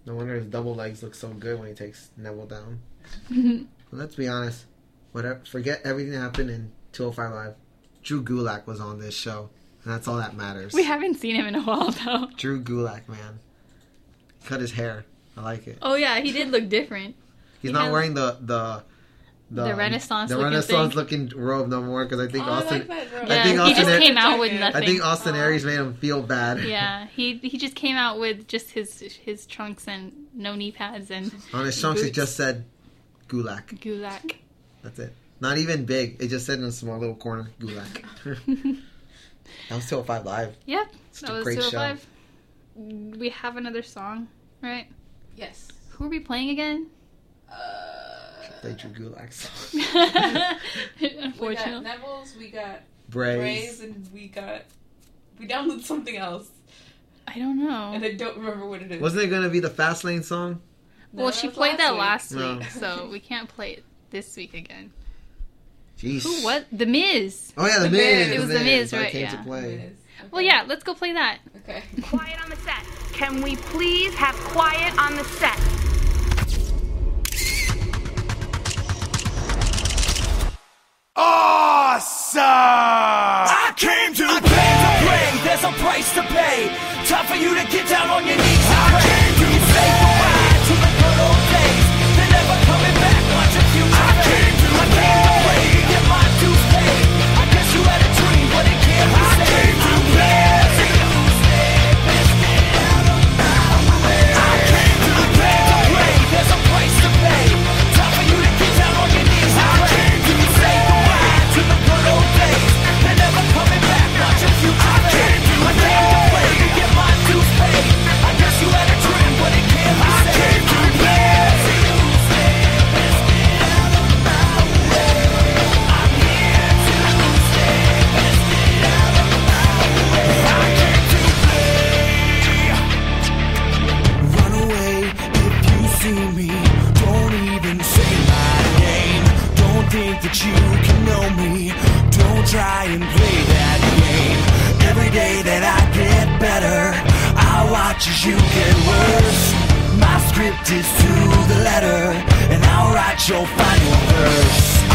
no wonder his double legs look so good when he takes Neville down. Let's be honest, whatever. Forget everything that happened in 205 Live. Drew Gulak was on this show, and that's all that matters. we haven't seen him in a while though. Drew Gulak, man, cut his hair. I like it. Oh yeah, he did look different. He's He not has- wearing the the The Renaissance the looking Renaissance thing. looking robe no more because I think Oh, I Austin like that robe. I Yeah, think he Austin just Aries- came out with nothing. I think Austin Aw. Aries made him feel bad. yeah, he he just came out with just his his trunks and no knee pads and On his trunks, it just said Gulak. gulak. That's it. Not even big. It just said in a small little corner Gulak. that was 205 Live. Yep, Such that a was great show. 205. We have another song, right? Yes. Who are we playing again? Uh, Play Drew Gulak song. we got Unfortunately. Neville's, we got Braves. Braves, and we got. We downloaded something else, I don't know. and I don't remember what it is. Wasn't it going to be the Fast Lane song? Well, that she played that week. last No. week, so we can't play it this week again. Jeez. Who? What? The Miz. Oh, yeah, The The Miz. Miz. It was The Miz, I right, came yeah. to play. is. Well, yeah. Let's go play that. Okay. Quiet on the set. Can we please have quiet on the set? Awesome! I came to play. Came to play. There's a price to pay. Time for you to get down on your knees and pray. You say goodbye try and play that game. Every day that I get better, I watch as you get worse. My script is to the letter, and I'll write your final verse.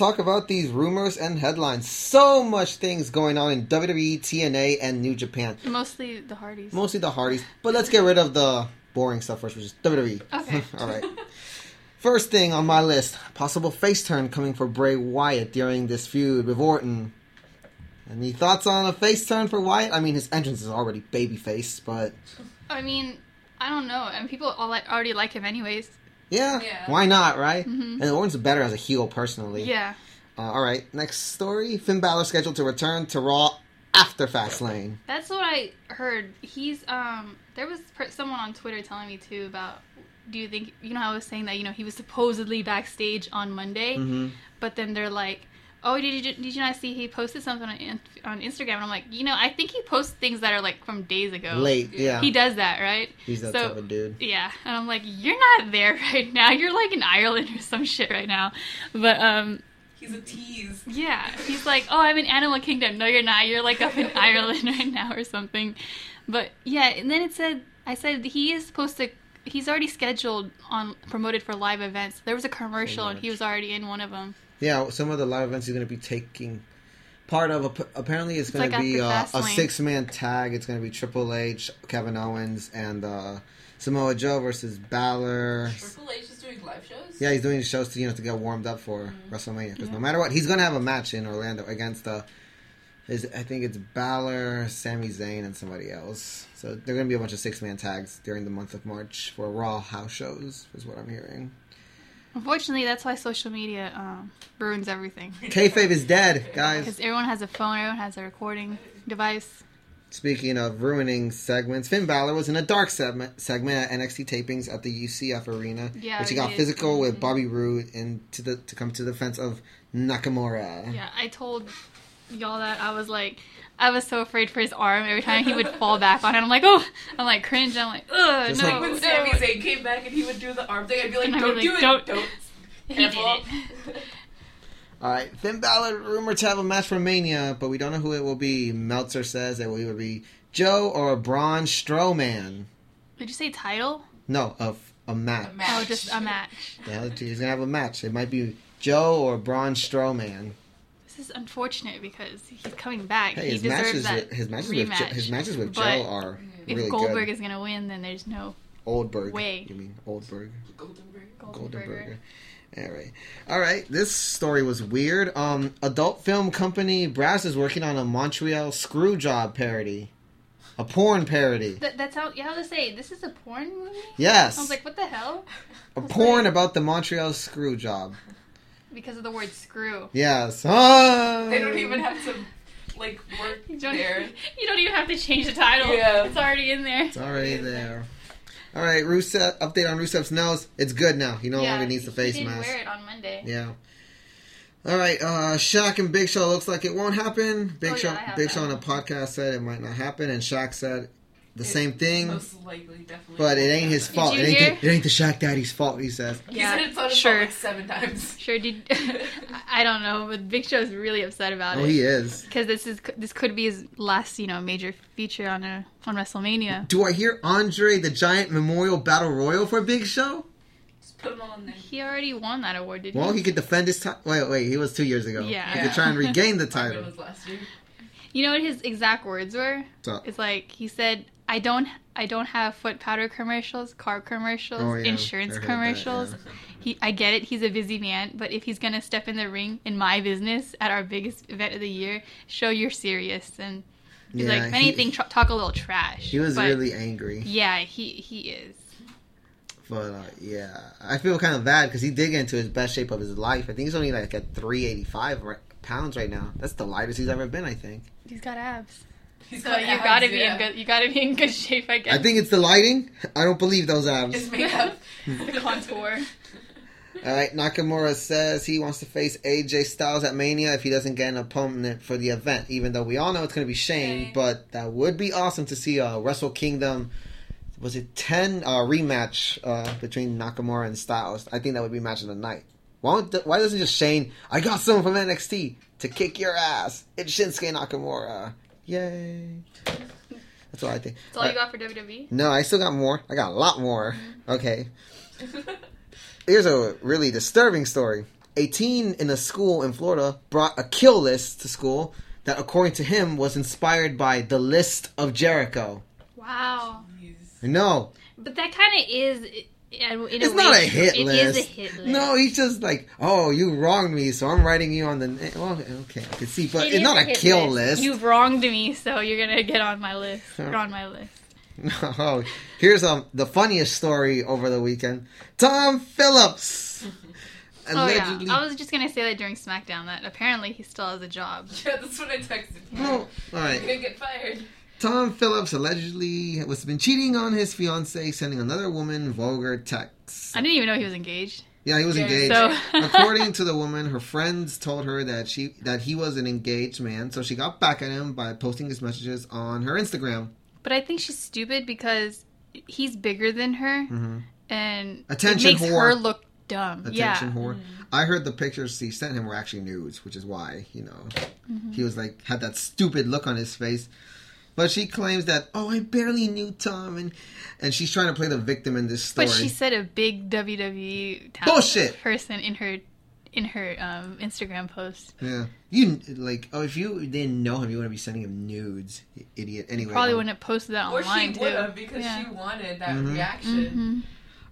Talk about these rumors and headlines. So much things going on in WWE, TNA, and New Japan. Mostly the Hardys. Mostly the Hardys, but let's get rid of the boring stuff first, which is WWE. Okay. All right. First thing on my list: possible face turn coming for Bray Wyatt during this feud with Orton. Any thoughts on a face turn for Wyatt? I mean, his entrance is already babyface, but I mean, I don't know, and people all already like him anyways. Yeah, Yeah. why not, right? Mhm. And Orton's better as a heel, personally. Yeah. Uh, all right, next story: Finn Balor scheduled to return to Raw after Fastlane. That's what I heard. He's um. There was someone on Twitter telling me too about. Do you think you know? I was saying that you know he was supposedly backstage on Monday, Mhm. but then they're like, "Oh, did you did you not see he posted something on on Instagram?" And I'm like, you know, I think he posts things that are like from days ago. Late, yeah. He does that, right? He's that So- type of dude. Yeah, and I'm like, you're not there right now. You're like in Ireland or some shit right now. But um, He's a tease. yeah, he's like, oh, I'm in Animal Kingdom. No, you're not. You're like up in Ireland right now or something. But yeah, and then it said, I said he is supposed to. He's already scheduled on promoted for live events. There was a commercial and he was already in one of them. Yeah, some of the live events he's going to be taking part of. Apparently, it's It's going like to be uh, a six man tag. It's going to be Triple H, Kevin Owens, and uh, Samoa Joe versus Balor. Triple H is doing live shows. Yeah, he's doing shows to you know to get warmed up for WrestleMania because no matter what, he's going to have a match in Orlando against uh, his. I think it's Balor, Sami Zayn, and somebody else. So they're going to be a bunch of six man tags during the month of March for Raw house shows, is what I'm hearing. Unfortunately, that's why social media um, ruins everything. Kayfabe is dead, guys. Because everyone has a phone, everyone has a recording device. Speaking of ruining segments, Finn Balor was in a dark segment, segment at NXT tapings at the UCF Arena, Yeah, which he got did. physical with Bobby Roode and to the to come to the defense of Nakamura. Yeah, I told y'all that I was like, I was so afraid for his arm every time he would fall back on it. I'm like, oh, I'm like cringe. I'm like, ugh, Just no. like- When no. Sami Zayn came back and he would do the arm thing, I'd be like, And I'd be don't like, do it. don't. Don't. He Careful. did it. All right, Finn Balor rumored to have a match for Mania, but we don't know who it will be. Meltzer says it will either be Joe or Braun Strowman. Did you say title? No, of a match. Oh, just a match. Yeah, he's gonna have a match. It might be Joe or Braun Strowman. This is unfortunate because he's coming back. Hey, he his deserves matches, that with, his matches with rematch. Jo- his matches with But Joe are if really Goldberg good. is gonna win, then there's no Oldberg. way. You mean Oldberg? Goldenberg. Goldenberger. All right. All right. This story was weird. Um, adult film company Brass is working on a Montreal screw job parody, a porn parody. That, that's how you have to say. This is a porn movie. Yes. I was like, what the hell? A porn about the Montreal screw job. Because of the word screw. Yes. Ah! They don't even have to like work You don't, there. you don't even have to change the title. Yeah. It's already in there. It's already there. All right. Rusev update on Rusev's nose. It's good now. He no Yeah, longer needs the face he didn't mask. wear it on Monday. Yeah. All right, uh, Shaq and Big Show looks like it won't happen. Big Oh, yeah, Show, I Big that. Show on a podcast said it might not happen, and Shaq said the same thing. Most likely, definitely. But it ain't his Did fault. you It ain't, hear? the, it ain't the Shaq Daddy's fault. He says. He said it's on his sure. phone like seven times. Sure. Did I don't know, but Big Show's really upset about Oh, it. he is. Because this is this could be his last, you know, major feature on a on WrestleMania. Do I hear Andre the Giant Memorial Battle Royal for Big Show? Just put him on there. He already won that award, didn't Well, he? he could defend his title. Wait, wait, he was two years ago. Yeah. He could try and regain the Mine title. was last year. You know what his exact words were? So, It's like he said, "I don't, I don't have foot powder commercials, car commercials, Oh, yeah. insurance heard that, commercials. yeah. He, I get it. He's a busy man, but if he's gonna step in the ring in my business at our biggest event of the year, show you're serious." And he's Yeah, like, if he- anything, tr- talk a little trash. he was But, really angry. Yeah, he he is. But uh, yeah, I feel kind of bad because he did get into his best shape of his life. I think he's only like at 385 pounds right now. That's the lightest he's ever been. I think. He's got abs. He's So you gotta be yeah. in good. You gotta be in good shape, I guess. I think it's the lighting. I don't believe those abs. It's makeup. the contour. All right, Nakamura says he wants to face AJ Styles at Mania if he doesn't get an opponent for the event. Even though we all know it's going to be Shane, Shane. but that would be awesome to see a Wrestle Kingdom. Was it ten uh, rematch uh, between Nakamura and Styles? I think that would be match of the night. Why, don't, why doesn't just Shane? I got someone from NXT to kick your ass. It's Shinsuke Nakamura. Yay! That's all I think. That's all you Uh, got for WWE? No, I still got more. I got a lot more. Okay. Here's a really disturbing story. A teen in a school in Florida brought a kill list to school that, according to him, was inspired by the List of Jericho. Wow. No, But that kind of is. In a it's way, not a hit It list. is a hit list. No, he's just like, oh, you wronged me, so I'm writing you on the. Well, okay, I can see, but It it's not a, hit kill list. You've wronged me, so you're gonna get on my list. You're on my list. Oh, here's um the funniest story over the weekend. Tom Phillips. Oh yeah, I was just gonna say that during SmackDown that apparently he still has a job. Yeah, that's what I texted. Him. Oh, all right. You're gonna get fired. Tom Phillips allegedly was been cheating on his fiancee, sending another woman vulgar texts. I didn't even know he was engaged. Yeah, he was Yeah, engaged. so- According to the woman, her friends told her that she that he was an engaged man, so she got back at him by posting his messages on her Instagram. But I think she's stupid because he's bigger than her, Mhm. and Attention it makes whore. her look dumb. Attention yeah. whore. I heard the pictures she sent him were actually nudes, which is why you know Mhm. he was like had that stupid look on his face. But she claims that oh, I barely knew Tom, and and she's trying to play the victim in this story. But she said a big WWE Bullshit. person in her in her um, Instagram post. Yeah, you like oh, if you didn't know him, you wouldn't be sending him nudes, you idiot. Anyway, Probably um, wouldn't have posted that Or online she too. would have because Yeah. she wanted that Mhm. reaction. Mhm.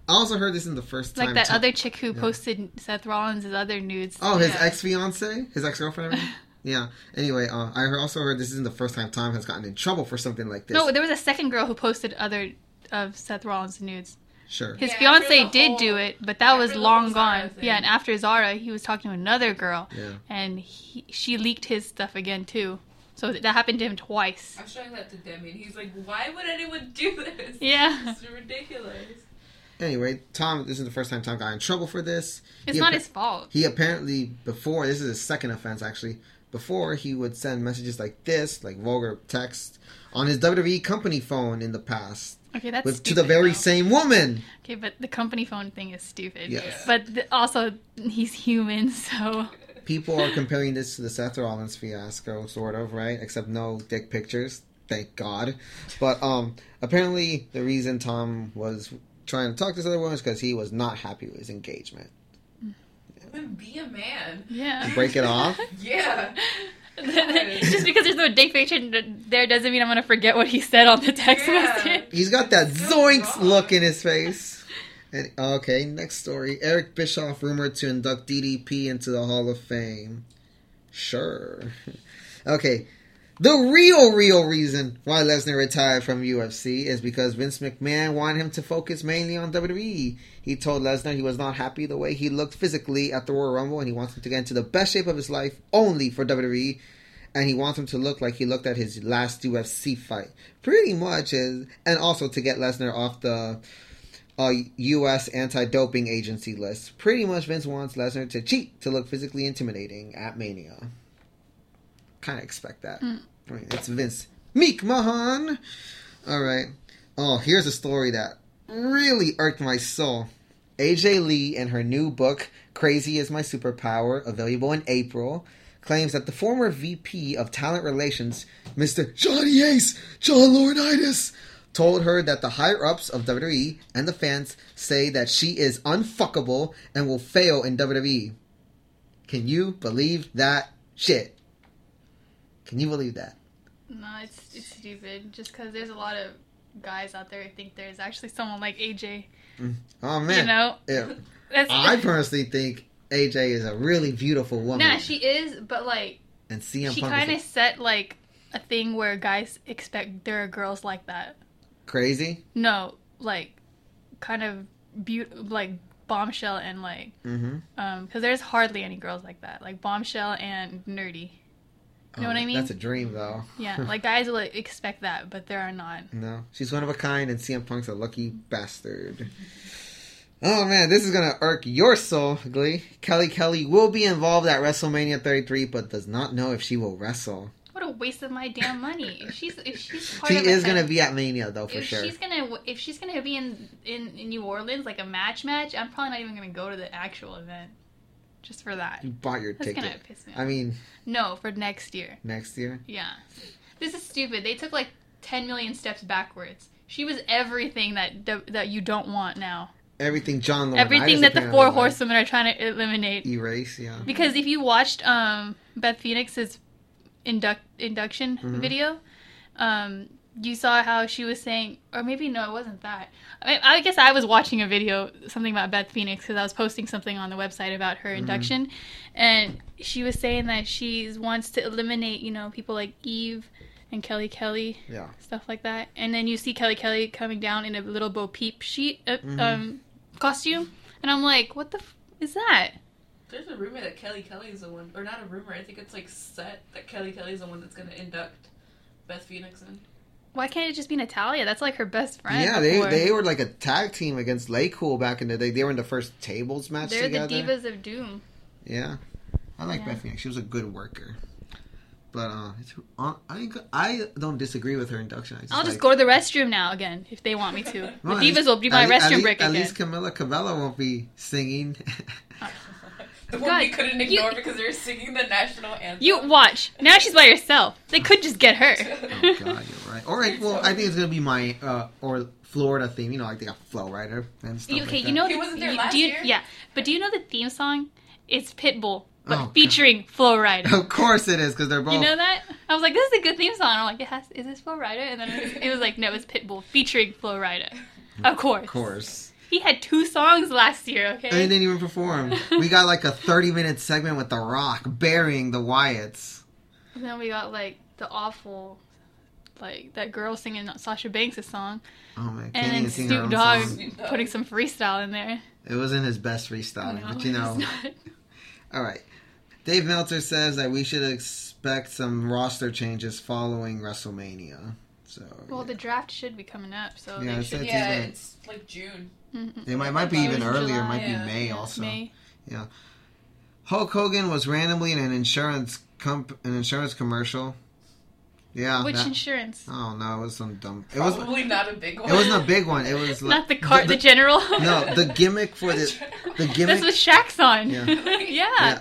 I also heard this in the first time. Like that Tom- other chick who Yeah. posted Seth Rollins' other nudes. Oh, his Yeah. ex fiance, his ex girlfriend. yeah. Anyway, uh, I also heard this isn't the first time Tom has gotten in trouble for something like this. No, there was a second girl who posted other of Seth Rollins' nudes. Sure. His Yeah, fiance after did whole- do it, but that was long gone. thing. Yeah, and after Zara, he was talking to another girl, Yeah. and he, she leaked his stuff again too. So that happened to him twice. I'm showing that to Demi, and he's like, "Why would anyone do this? Yeah. it's ridiculous." Anyway, Tom, this is the first time Tom got in trouble for this. It's He not appa- his fault. He apparently before this is his second offense actually. Before he would send messages like this, like vulgar text, on his WWE company phone in the past, Okay, that's with to the very though. same woman. Okay, but the company phone thing is stupid. Yes. But th- also, he's human, so People are comparing this to the Seth Rollins fiasco, sort of, right? Except no dick pictures, thank God. But um, apparently the reason Tom was trying to talk to this other woman is because he was not happy with his engagement. Then be a man. yeah. Break it off. Yeah. Just because there's no dick picture there doesn't mean I'm gonna forget what he said on the text Yeah. message. He's got that So zoinks wrong. look in his face. And, okay, next story. Eric Bischoff rumored to induct DDP into the Hall of Fame. Sure. Okay. The real, real reason why Lesnar retired from UFC is because Vince McMahon wanted him to focus mainly on WWE. He told Lesnar he was not happy the way he looked physically at the Royal Rumble and he wants him to get into the best shape of his life only for WWE and he wants him to look like he looked at his last UFC fight. Pretty much is, and also to get Lesnar off the uh, U.S. anti-doping agency list. Pretty much, Vince wants Lesnar to cheat to look physically intimidating at Mania. Kind of expect that. I mean, it's Vince. Meek Mahan. All right. Oh, here's a story that really irked my soul. AJ Lee and her new book, Crazy is My Superpower, available in April, claims that the former VP of Talent Relations, Mr. Johnny Ace, John Laurinaitis, told her that the higher ups of WWE and the fans say that she is unfuckable and will fail in WWE. Can you believe that shit? Can you believe that? No, it's it's stupid. Just because there's a lot of guys out there who think there's actually someone like AJ. Oh man, You know, Yeah. I personally think AJ is a really beautiful woman, Nah, she is, but like and CM she kind of set like a thing where guys expect there are girls like that. crazy. No, like kind of beaut like bombshell and like Mm-hmm. um because there's hardly any girls like that like bombshell and nerdy. You know what um, I mean? That's a dream, though. Yeah, like guys will like, expect that, but there are not. No, she's one of a kind, and CM Punk's a lucky bastard. Oh man, this is gonna irk your soul, Glee. Kelly Kelly will be involved at WrestleMania 33, but does not know if she will wrestle. What a waste of my damn money. If she's if she's part She of is gonna be at Mania though, for if sure. she's gonna if she's gonna be in, in in New Orleans like a match match, I'm probably not even gonna go to the actual event just for that. You bought your That's ticket. gonna piss me off. I mean, No, for next year. next year. Yeah. This is stupid. They took like 10 million steps backwards. She was everything that that you don't want now. Everything John Laurinaitis Everything that the four horsewomen are trying to eliminate. erase. Yeah. Because if you watched um, Beth Phoenix's induct induction Mhm. video, um, you saw how she was saying, or maybe no, it wasn't that. I, I guess I was watching a video, something about Beth Phoenix, because I was posting something on the website about her Mhm. induction, and she was saying that she wants to eliminate, you know, people like Eve and Kelly Kelly, Yeah. stuff like that. And then you see Kelly Kelly coming down in a little Bo Peep sheet uh, Mhm. um, costume, and I'm like, what the f- is that? There's a rumor that Kelly Kelly is the one, or not a rumor. I think it's like set that Kelly Kelly is the one that's gonna induct Beth Phoenix in. Why can't it just be Natalya? That's like her best friend. Yeah, they before. they were like a tag team against Lay Cool back in the day. They were in the first tables match They're together. the divas of doom. Yeah, I like Yeah. Beth Phoenix. She was a good worker. But uh, it's, uh, I I don't disagree with her induction. I just I'll just like- go to the restroom now again if they want me to. The at divas least- will be my at at restroom least- break At again. least Camila Cabello won't be singing. The one we couldn't ignore because they were singing the national anthem. You watch. Now she's by herself. They could just get her. oh God, you're right. All right, well, I think it's gonna be my uh, or Florida theme. You know, like they got Flo Rida and stuff. You- okay, like you know He the- wasn't there you- last do you, year? Yeah, but do you know the theme song? It's Pitbull, but Oh, God. featuring Flo Rida. Of course it is because they're both. You know that? I was like, this is a good theme song. I'm like, it has. Is this Flo Rida? And then it was, it was like, no, it's Pitbull featuring Flo Rida. Of course. Of course. He had two songs last year. Okay. And they didn't even perform. we got like a 30 minute segment with The Rock burying the Wyatts. And then we got like the awful, like that girl singing Sasha Banks' song, Oh man, can't and then even sing her Snoop Dogg putting some freestyle in there. It wasn't his best freestyling, but you know. All right. Dave Meltzer says that we should expect some roster changes following WrestleMania. So Well, the draft should be coming up, so Yeah, they it should. said yeah, it's like June. Mhm. it might, might be even earlier. It July, might yeah. be May Yeah, also. May. Yeah. Hulk Hogan was randomly in an insurance comp an insurance commercial. Yeah. Which that- insurance? Oh no, it was some dumb. It was. Probably not a big one. It wasn't a big one. It was like, Not the car, the, general. No, the gimmick for the the That's gimmick. what Shaq's on. Yeah. Yeah. Yeah.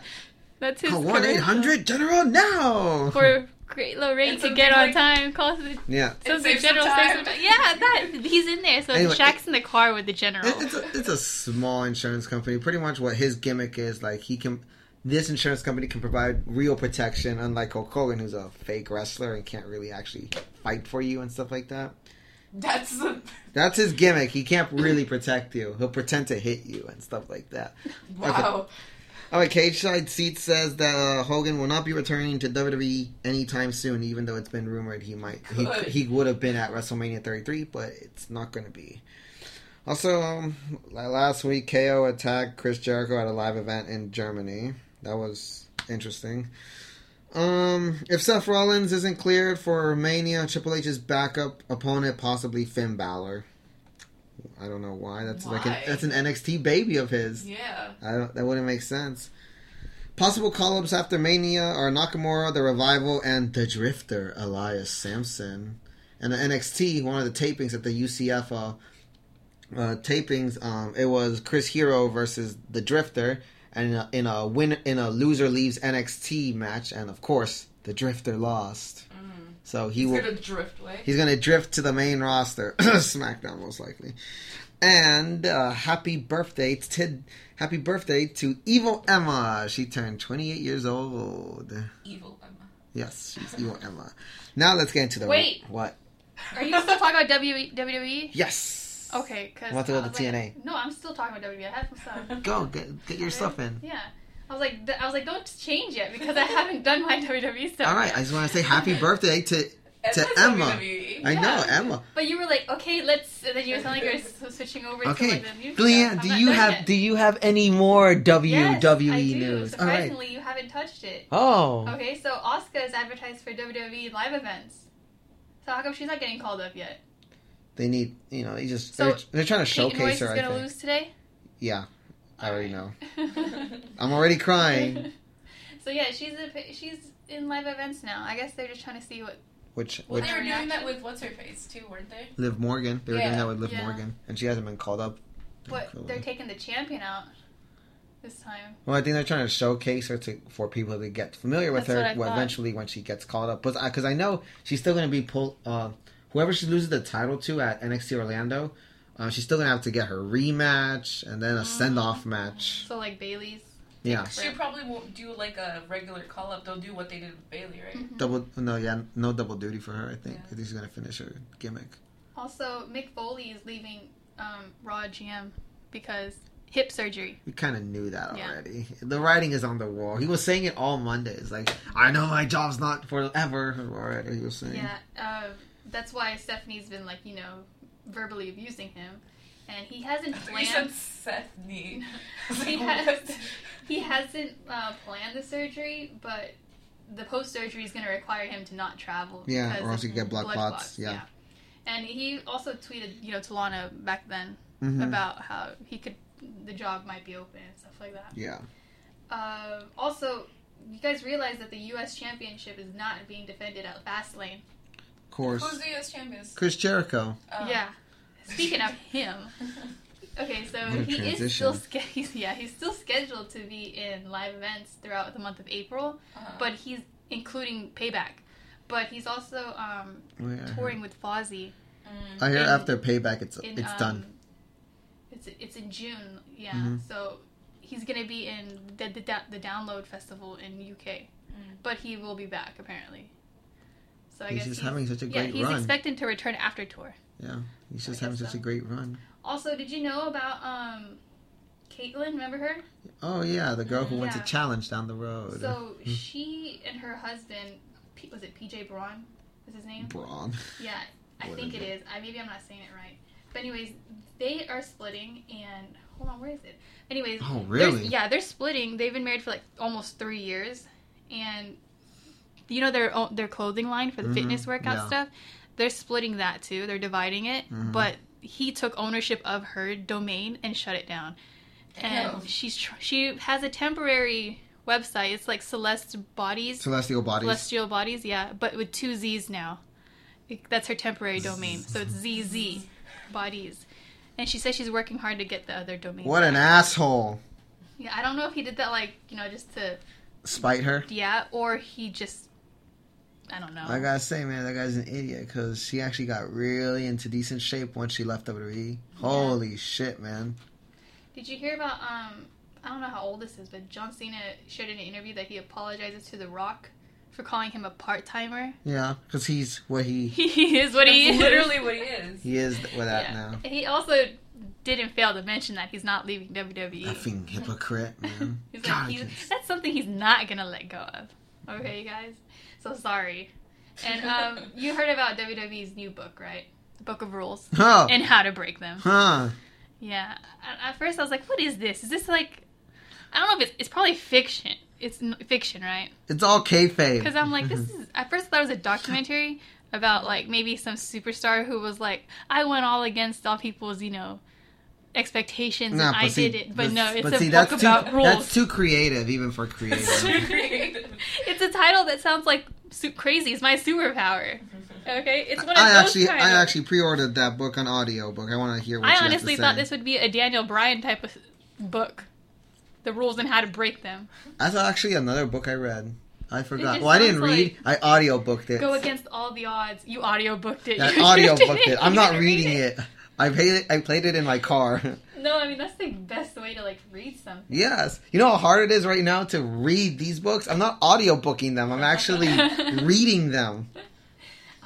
That's his one eight hundred General now. For Great Lorraine And to get on like- time, call the yeah. something save some general. time. some time. Yeah, that he's in there. So Anyway, Shaq's in the car with the general. It- It's a, it's a small insurance company. Pretty much what his gimmick is like he can. This insurance company can provide real protection, unlike Hulk Hogan, who's a fake wrestler and can't really actually fight for you and stuff like that. That's the That's his gimmick. He can't really protect you. He'll pretend to hit you and stuff like that. wow. All right, Cage Side Seat says that uh, Hogan will not be returning to WWE anytime soon, even though it's been rumored he might he, he would have been at WrestleMania 33, but it's not going to be. Also, um, last week KO attacked Chris Jericho at a live event in Germany. That was interesting. Um, if Seth Rollins isn't cleared for Mania, Triple H's backup opponent possibly Finn Balor. I don't know why. That's like an, that's an NXT baby of his. Yeah. I don't, that wouldn't make sense. Possible call ups after Mania are Nakamura, The Revival, and The Drifter, Elias Samson. And the NXT, one of the tapings at the UCF uh, uh, tapings, um, it was Chris Hero versus The Drifter, and in a, in a win in a loser leaves NXT match, and of course, The Drifter lost. So he He's will gonna drift away. He's going to drift to the main roster, SmackDown most likely. And uh, happy birthday to happy birthday to Evil Emma. She turned 28 years old. Evil Emma. Yes, she's Evil Emma. Now let's get into the Wait. what? Are you still talking about WWE? Yes. Okay, because want to go to TNA. no, I'm still talking about WWE. I have some stuff. Go get get your stuff in. Yeah, I was like, th- I was like, don't change it because I haven't done my WWE stuff. All right, yet. I just want to say happy birthday to to Emma. WWE. I know Emma. But you were like, okay, let's. And then you were telling you're switching over to Okay, like the Glenn, do you have yet. do you have any more WWE yes, I do. news? All right. Surprisingly, you haven't touched it. Oh. Okay, so Asuka is advertised for WWE live events. So how come she's not getting called up yet? They need, you know, they just So, they're, they're trying to Peyton showcase Royce her. is I gonna think. lose today. Yeah, I already know. I'm already crying. so yeah, she's a, she's in live events now. I guess they're just trying to see what. Which Well, which they were doing that with what's her face too, weren't they? Liv Morgan. They were doing that with Liv Yeah. Morgan, and she hasn't been called up. What Cool. they're taking the champion out. this time. Well, I think they're trying to showcase her to for people to get familiar with That's what her. I Well, eventually, when she gets called up, but because I know she's still going to be pulled. Uh, whoever she loses the title to at NXT Orlando, uh, she's still going to have to get her rematch and then a send off match. So like Bayley's. Yeah, She probably won't do like a regular call up. They'll do what they did with Bayley, right? double. No, yeah, no double duty for her. I think. Yeah. I think she's going to finish her gimmick. Also, Mick Foley is leaving um, Raw GM because hip surgery. We kind of knew that Yeah. already. The writing is on the wall. He was saying it all Mondays. Like, I know my job's not forever. Already, he was saying. Yeah, uh, that's why Stephanie's been like you know verbally abusing him, and he hasn't You said. Seth Nee. he has he hasn't uh, planned the surgery, but the post surgery is going to require him to not travel. Yeah, because or else of you get blood clots, yeah. and he also tweeted you know to Lana back then Mhm. about how he could the job might be open and stuff like that. Yeah. Uh, also, you guys realize that the U.S. Championship is not being defended at Fastlane. Of course. Who's the U.S. champions? Chris Jericho. Oh. Yeah. Speaking of him, okay, so What a he is still transition. sch- he's, yeah he's still scheduled to be in live events throughout the month of April, Uh-huh. but he's including Payback, but he's also um, Oh, yeah, touring with Fozzy. Mm. I hear in- after payback, it's In, it's um, done. It's it's in June, yeah. Mhm. So he's gonna be in the, the the Download Festival in UK, but he will be back apparently. So I He's guess just having such a yeah, great he's run. expecting to return after tour. Yeah, he's just having guess such a great run. Also, did you know about um, Kaitlyn? Remember her? Oh yeah, the girl who went to challenge down the road. So she and her husband, was it PJ Braun? Is his name? Braun. Yeah, I think it is. I maybe I'm not saying it right. But anyways, they are splitting, and hold on, where is it? Anyways, Oh, they're- really? Yeah, they're splitting. They've been married for like almost three years, and you know their own, their clothing line for the Mhm, fitness workout yeah. stuff. They're splitting that too. They're dividing it, Mhm. but he took ownership of her domain and shut it down. And Damn. she's tr- she has a temporary website. It's like Celeste Bodies. Celestial bodies. Celestial Bodies, yeah, but with two Z's now. That's her temporary domain, so it's ZZ Bodies. And she says she's working hard to get the other domain. What an asshole! Yeah, I don't know if he did that like you know just to Spite her. yeah, or he just I don't know. I gotta say, man, that guy's an idiot because she actually got really into decent shape once she left WWE. Holy shit, man! Did you hear about um I don't know how old this is, but John Cena shared in an interview that he apologizes to The Rock for calling him a part timer. Yeah, because he's what he He is what he is. literally what he is. he is what that Yeah. now. He also didn't fail to mention that he's not leaving WWE. Effing hypocrite, man. He's God, like, I he's, that's something he's not gonna let go of. Okay, you guys. So sorry. And um, you heard about WWE's new book, right? The book of Rules Huh. and how to break them. Huh? Yeah. At, at first, I was like, "What is this? Is this like?" I don't know if it's it's probably fiction. It's n- fiction, right? It's all kayfabe. Because I'm like, this is. At first, I thought it was a documentary about like maybe some superstar who was like, "I went all against all people's, you know." Expectations, Nah, and I see- did it, but, no, it's but a see, book about too, rules. That's too creative, even for creative. it's a title that sounds like crazy. It's my superpower. Okay, it's one of I those actually, kind I actually pre-ordered that book on audiobook. I want to hear what I honestly thought say. this would be a Daniel Bryan type of book, the rules and how to break them. That's actually another book I read. I forgot. Well, I didn't sounds read. I audiobooked it. Go against all the odds. You audiobooked it. You audiobooked it. I'm not read reading it. I played it. I played it in my car. No, I mean that's the best way to like read something. yes. You know how hard it is right now to read these books. I'm not audiobooking them. I'm actually reading them.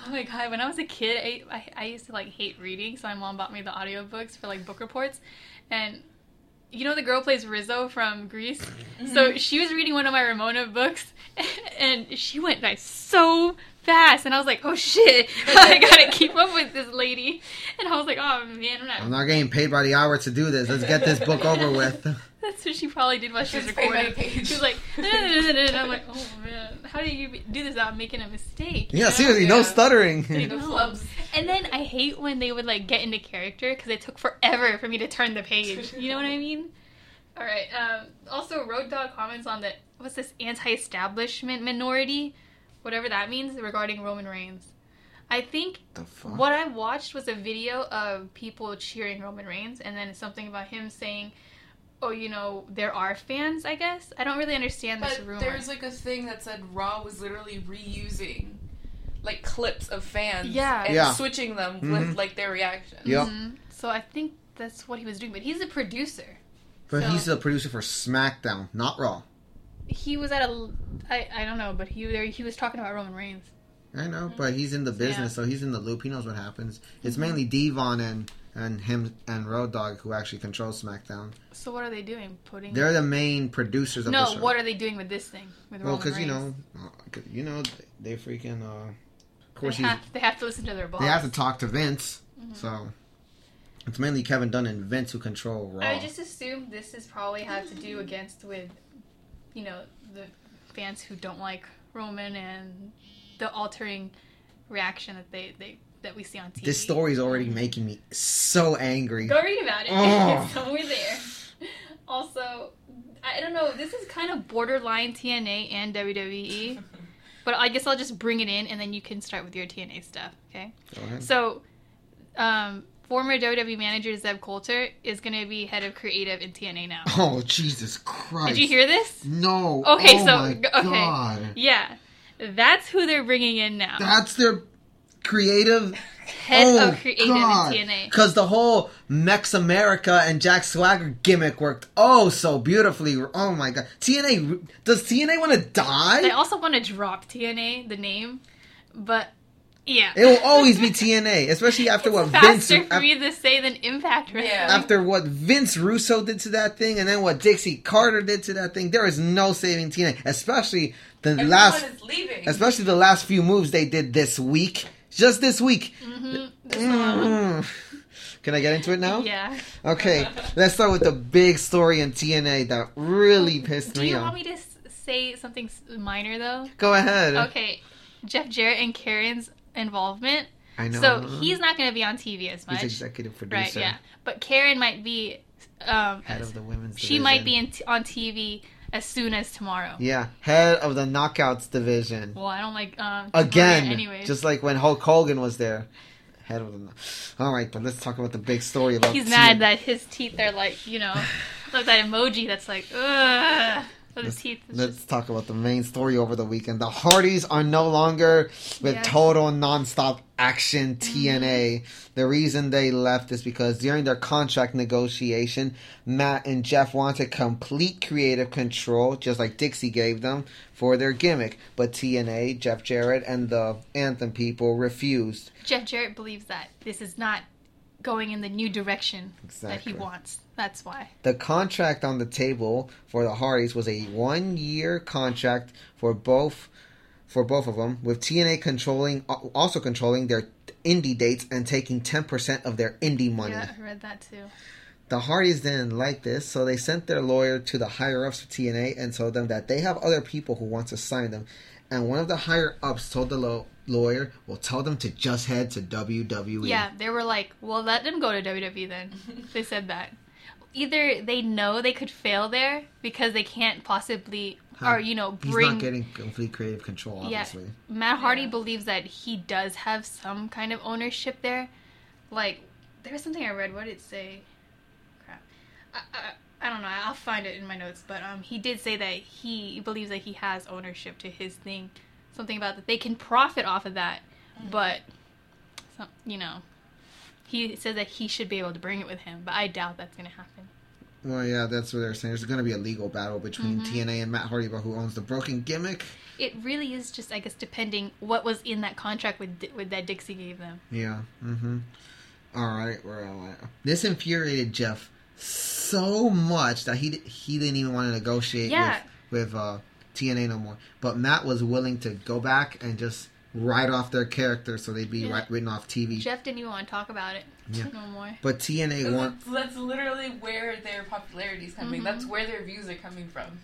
Oh my god, when I was a kid, I, I, I used to like hate reading, so my mom bought me the audiobooks for like book reports. And you know the girl plays Rizzo from Grease? Mm-hmm. So she was reading one of my Ramona books and she went by so fast and I was like, Oh shit, I gotta keep up with this lady and I was like, Oh man, I'm not I'm not getting paid by the hour to do this. Let's get this book over with. That's what she probably did while she was She's paid by the recording. page. She was like, and I'm like, oh man, how do you do this without making a mistake? you Yeah, know? seriously, no stuttering. I The know. flubs. And then I hate when they would like get into character because it took forever for me to turn the page. You know what I mean? All right. Um, also, Road Dog comments on the what's this anti-establishment minority, whatever that means, regarding Roman Reigns. I think the fuck? what I watched was a video of people cheering Roman Reigns, and then something about him saying, oh, you know, there are fans. I guess I don't really understand this But rumor. there's like a thing that said Raw was literally reusing like clips of fans Yeah. and Yeah. switching them Mhm. with like their reactions. Yep. Mhm. So I think that's what he was doing. But he's a producer. But So- he's a producer for SmackDown, not Raw. He was at a. I, I don't know, but he there he was talking about Roman Reigns. I know, but he's in the business, so he's in the loop. He knows what happens. It's Mhm. mainly D-Von and and him and Road Dog who actually control SmackDown. So what are they doing? Putting They're the main producers of no. the show. What are they doing with this thing? With well, because you know, uh, you know, they freaking. Uh, of course, he's, have, they have to listen to their boss. they have to talk to Vince. Mhm. So it's mainly Kevin Dunn and Vince who control Raw. I just assume this is probably have to do against with, you know, the fans who don't like Roman and the altering reaction that they, they that we see on TV. this story is already making me so angry. Go read about it. Oh. it's somewhere there. Also, I don't know. This is kind of borderline TNA and WWE, but I guess I'll just bring it in, and then you can start with your TNA stuff. Okay. Go ahead. So, um, former WWE manager Zeb Colter is going to be head of creative in TNA now. Oh Jesus Christ! Did you hear this? No. Okay, oh so my okay, God. yeah, that's who they're bringing in now. That's their creative head oh, of creative God. in TNA. Because the whole Mex America and Jack Swagger gimmick worked oh so beautifully. Oh my God. TNA, does TNA want to die? They also want to drop TNA, the name, but yeah, It will always be TNA, especially after what Vince faster for af- me to say than Impact Wrestling. after what Vince Russo did to that thing, and then what Dixie Carter did to that thing. There is no saving TNA, especially the Everyone last, is leaving. especially the last few moves they did this week. Just this week. Mm-hmm. Mm. Can I get into it now? Yeah. Okay, let's start with the big story in TNA that really pissed me off. Do me you off. want me to say something minor though? Go ahead. Okay, Jeff Jarrett and Karen's involvement. I know. So he's not going to be on TV as much. He's executive producer. Right. Yeah. But Karen might be. Um, Head of the women's she might be in t- on TV as soon as tomorrow. Yeah, head of the Knockouts division. Well, I don't like um, Again, Anyway, just like when Hulk Hogan was there. Head of the. All right, but let's talk about the big story about. he's mad that his teeth are like you know, like that emoji that's like ugh. Teeth. Let's talk about the main story over the weekend. The Hardys are no longer with Yes. total nonstop action mm-hmm. TNA. The reason they left is because during their contract negotiation, Matt and Jeff wanted complete creative control, just like Dixie gave them, for their gimmick. But TNA, Jeff Jarrett, and the Anthem people refused. Jeff Jarrett believes that this is not going in the new direction that he wants. That's why. The contract on the table for the Hardys was a one-year contract for both for both of them, with TNA controlling uh, also controlling their indie dates and taking ten percent of their indie money. Yeah, I read that too. The Hardys didn't like this, so they sent their lawyer to the higher ups of TNA and told them that they have other people who want to sign them. And one of the higher ups told the lo- lawyer, "Well, tell them to just head to WWE." Yeah, they were like, well, let them go to WWE then. they said that. Either they know they could fail there because they can't possibly, or, you know, bring. he's not getting complete creative control. yeah, Obviously, Matt Hardy believes that he does have some kind of ownership there. Like, there was something I read. What did it say? Crap. I, I, I don't know. I'll find it in my notes. But um, he did say that he believes that he has ownership to his thing. Something about that they can profit off of that, but some, you know, he says that he should be able to bring it with him. But I doubt that's gonna happen. Well, yeah, that's what they're saying. There's going to be a legal battle between Mhm. TNA and Matt Hardy about who owns the broken gimmick. It really is just, I guess, depending what was in that contract with with that Dixie gave them. Yeah. Mm-hmm. All right. Where am I? This infuriated Jeff so much that he he didn't even want to negotiate Yeah. with with uh, TNA no more. But Matt was willing to go back and just write off their character so they'd be Yeah. ri- written off TV. Jeff didn't even want to talk about it Yeah. no more. But TNA Because want. that's, that's literally where their popularity is coming. Mhm. That's where their views are coming from.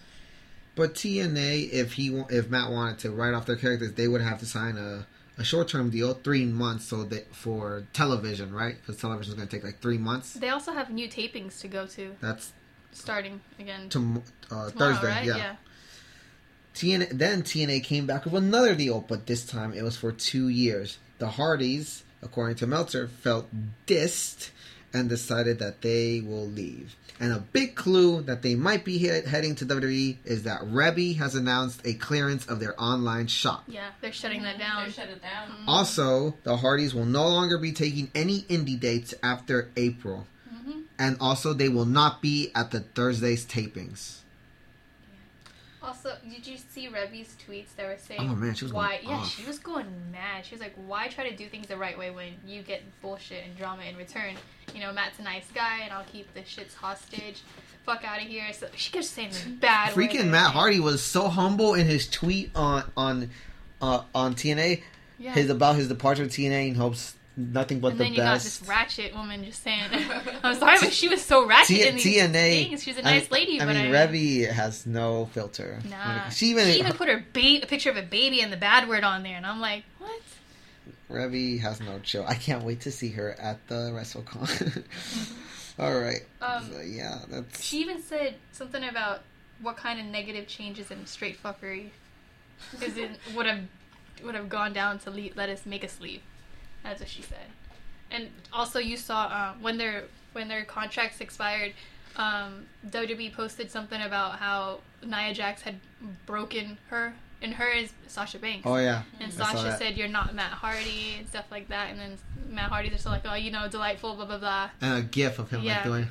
But TNA, if he if Matt wanted to write off their characters, they would have to sign a, a short term deal, three months, so that for television, right? Because television is going to take like three months. They also have new tapings to go to, That's starting again tom- uh, tomorrow, Thursday, right? yeah. TNA then TNA came back with another deal, but this time it was for two years. The Hardys, according to Meltzer, felt dissed and decided that they will leave. And a big clue that they might be he- heading to WWE is that Reby has announced a clearance of their online shop. Yeah, they're shutting that down. They shut it down. Mm-hmm. Also, the Hardys will no longer be taking any indie dates after April. Mm-hmm. And also, they will not be at the Thursday's tapings. Also, did you see Reby's tweets that were saying Oh, man, she was why? going Yeah, off. she was going mad. She was like, "Why try to do things the right way when you get bullshit and drama in return? You know, Matt's a nice guy, and I'll keep the shits hostage. Fuck out of here." So she kept saying bad. Freaking and Matt. Hardy was so humble in his tweet on on uh, on TNA, Yeah. his about his departure of TNA and hopes nothing but and the then you got this ratchet woman just saying, "I'm sorry, but she was so ratchet T- in these TNA. things. She's a nice lady, I but mean, I Reby has no filter. Nah, she even, she even put her ba- a picture of a baby and the bad word on there, and I'm like, what? Reby has no chill. I can't wait to see her at the WrestleCon. All right. Um, So, yeah, that's She even said something about what kind of negative changes in straight fuckery is it would have would have gone down to le- let us make us leave. That's what she said. And also, you saw uh, when their when their contracts expired, um, WWE posted something about how Nia Jax had broken her, and her is Sasha Banks. Oh yeah. And I Sasha said, "You're not Matt Hardy" and stuff like that. And then Matt Hardy just like, "Oh, you know, delightful, blah blah blah." and a gif of him Yeah. like doing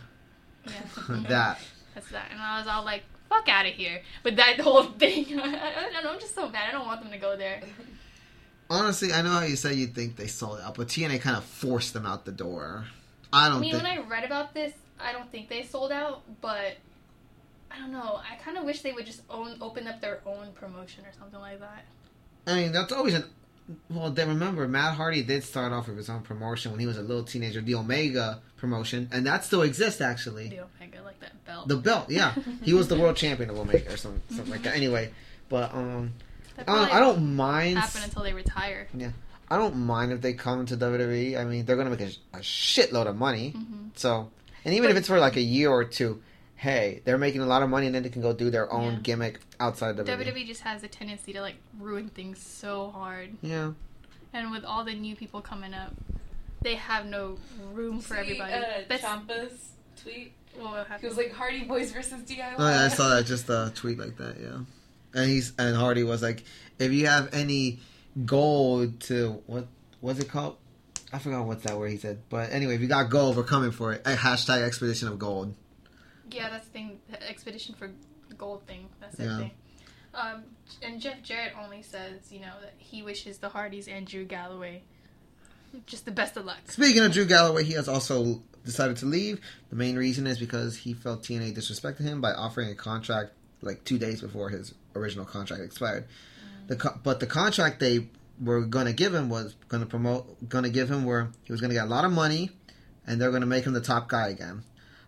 Yeah. that. That's that. And I was all like, fuck out of here. With that whole thing. I don't know, I'm just so mad. I don't want them to go there. Honestly, I know how you say you think they sold out, but TNA kind of forced them out the door. I don't I mean, think. when I read about this, I don't think they sold out, but I don't know. I kind of wish they would just own open up their own promotion or something like that. I mean, that's always an. Well, then remember, Matt Hardy did start off with his own promotion when he was a little teenager, the Omega promotion, and that still exists actually. The Omega, like that belt. The belt, yeah, he was the world champion of Omega or something, something like that. Anyway, but um, I don't, I don't mind. happen until they retire. Yeah. I don't mind if they come to WWE. I mean, they're gonna make a, a shitload of money. Mhm. So, and even if it's for like a year or two, hey, they're making a lot of money, and then they can go do their own Yeah. gimmick outside WWE. WWE just has a tendency to like ruin things so hard. Yeah. And with all the new people coming up, they have no room for See, everybody. Uh, That's Ciampa's tweet. what will happen. He was like Hardy Boys versus DIY. Oh yeah, I saw that just a tweet like that. Yeah, and he's and Hardy was like, if you have any gold to what was it called? I forgot what's that word he said. But anyway, if you got gold, we're coming for it. A hashtag expedition of gold. Yeah, that's the thing. The expedition for gold thing. That's the Yeah. thing. Um, and Jeff Jarrett only says, you know, that he wishes the Hardys and Drew Galloway just the best of luck. Speaking of Drew Galloway, he has also decided to leave. The main reason is because he felt TNA disrespected him by offering a contract like two days before his original contract expired. The co- but the contract they were going to give him was going to promote, going to give him where he was going to get a lot of money, and they're going to make him the top guy again.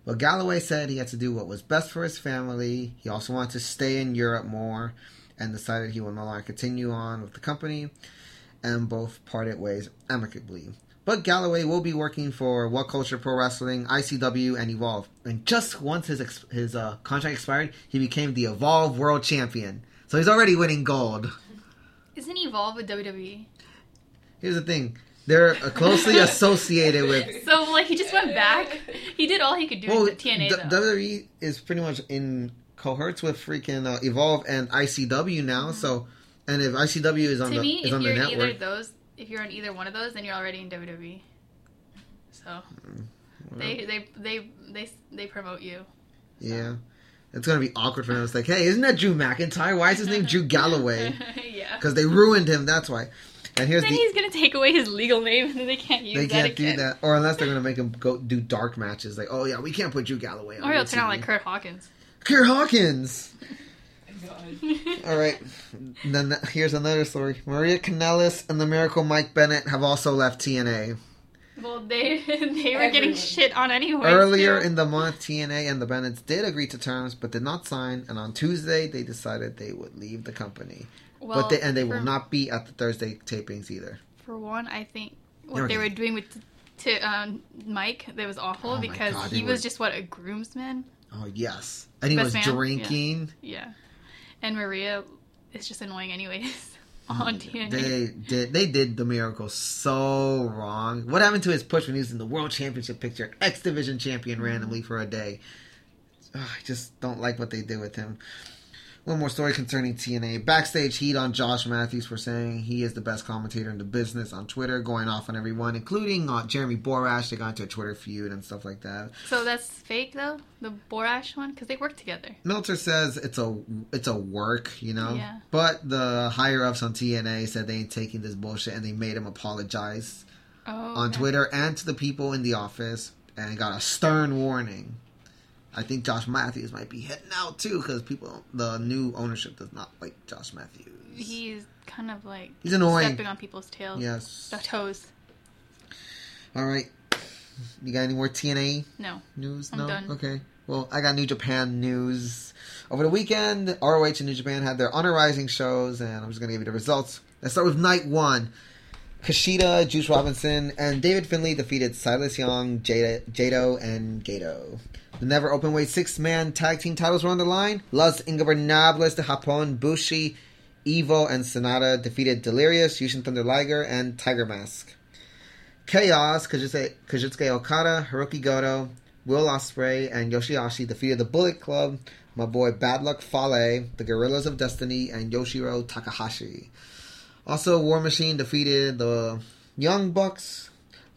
But Galloway said he had to do what was best for his family. He also wanted to stay in Europe more, and decided he would no longer continue on with the company. And both parted ways amicably. But Galloway will be working for What Culture Pro Wrestling, ICW, and Evolve. And just once his ex- his uh, contract expired, he became the Evolve World Champion. So he's already winning gold. Isn't Evolve with WWE? Here's the thing: they're closely associated with. So like he just went back. He did all he could do Well, in TNA D-. WWE is pretty much in cohorts with freaking uh, Evolve and ICW now. So, and if ICW is on to the me, is on the network, those, if you're on either one of those, then you're already in WWE. So Mm, they they they they they promote you. yeah, it's gonna be awkward for them. It's like, hey, isn't that Drew McIntyre? Why is his name Drew Galloway? yeah. Because they ruined him. That's why. And here's Then the he's gonna take away his legal name, and then they can't use they that can't again. do that, or unless they're gonna make him go do dark matches. Like, oh yeah, we can't put Drew Galloway on. Or he'll turn out like Kurt Hawkins. Kurt Hawkins. All right. Then th- here's another story. Maria Kanellis and the Miracle Mike Bennett have also left TNA. Well, they they were getting shit on anyway. Earlier too. in the month, TNA and the Bennetts did agree to terms, but did not sign. And on Tuesday, they decided they would leave the company. well, but they and they will not be at the Thursday tapings either. For one, I think what they were doing with to um, Mike that was awful Oh because God, he was were- just what a groomsman. Oh yes, and he Best was man? drinking. Yeah, and Maria is just annoying anyways. on TNA. They did. They did the miracle so wrong. What happened to his push when he was in the world championship picture, X Division champion, randomly for a day? Ugh, I just don't like what they did with him. One more story concerning TNA. Backstage heat on Josh Matthews for saying he is the best commentator in the business on Twitter, going off on everyone, including uh, Jeremy Borash. They got into a Twitter feud and stuff like that. so that's fake though, the Borash one, because they work together. Meltzer says it's a it's a work, you know. Yeah. But the higher ups on TNA said they ain't taking this bullshit, and they made him apologize Oh, on okay. Twitter and to the people in the office, and got a stern warning. I think Josh Matthews might be heading out too because people, the new ownership does not like Josh Matthews. He's kind of like He's annoying. stepping on people's tails. Yes. The toes. All right. You got any more TNA No. news? I'm no. done. Okay. Well, I got New Japan news. Over the weekend, ROH and New Japan had their Honor Rising shows, and I'm just going to give you the results. Let's start with night one. Kushida, Juice Robinson, and David Finlay defeated Silas Young, Jada, Jado, and Gedo. The never open weight six man tag team titles were on the line. Los Ingobernables de Japón, Bushi, Evo, and Sanada defeated Delirious, Jushin Thunder Liger, and Tiger Mask. Chaos, Kazuchika Okada, Hiroki Goto, Will Ospreay, and Yoshihashi defeated the Bullet Club, my boy Bad Luck Fale, the Gorillas of Destiny, and Yujiro Takahashi. Also, War Machine defeated the Young Bucks,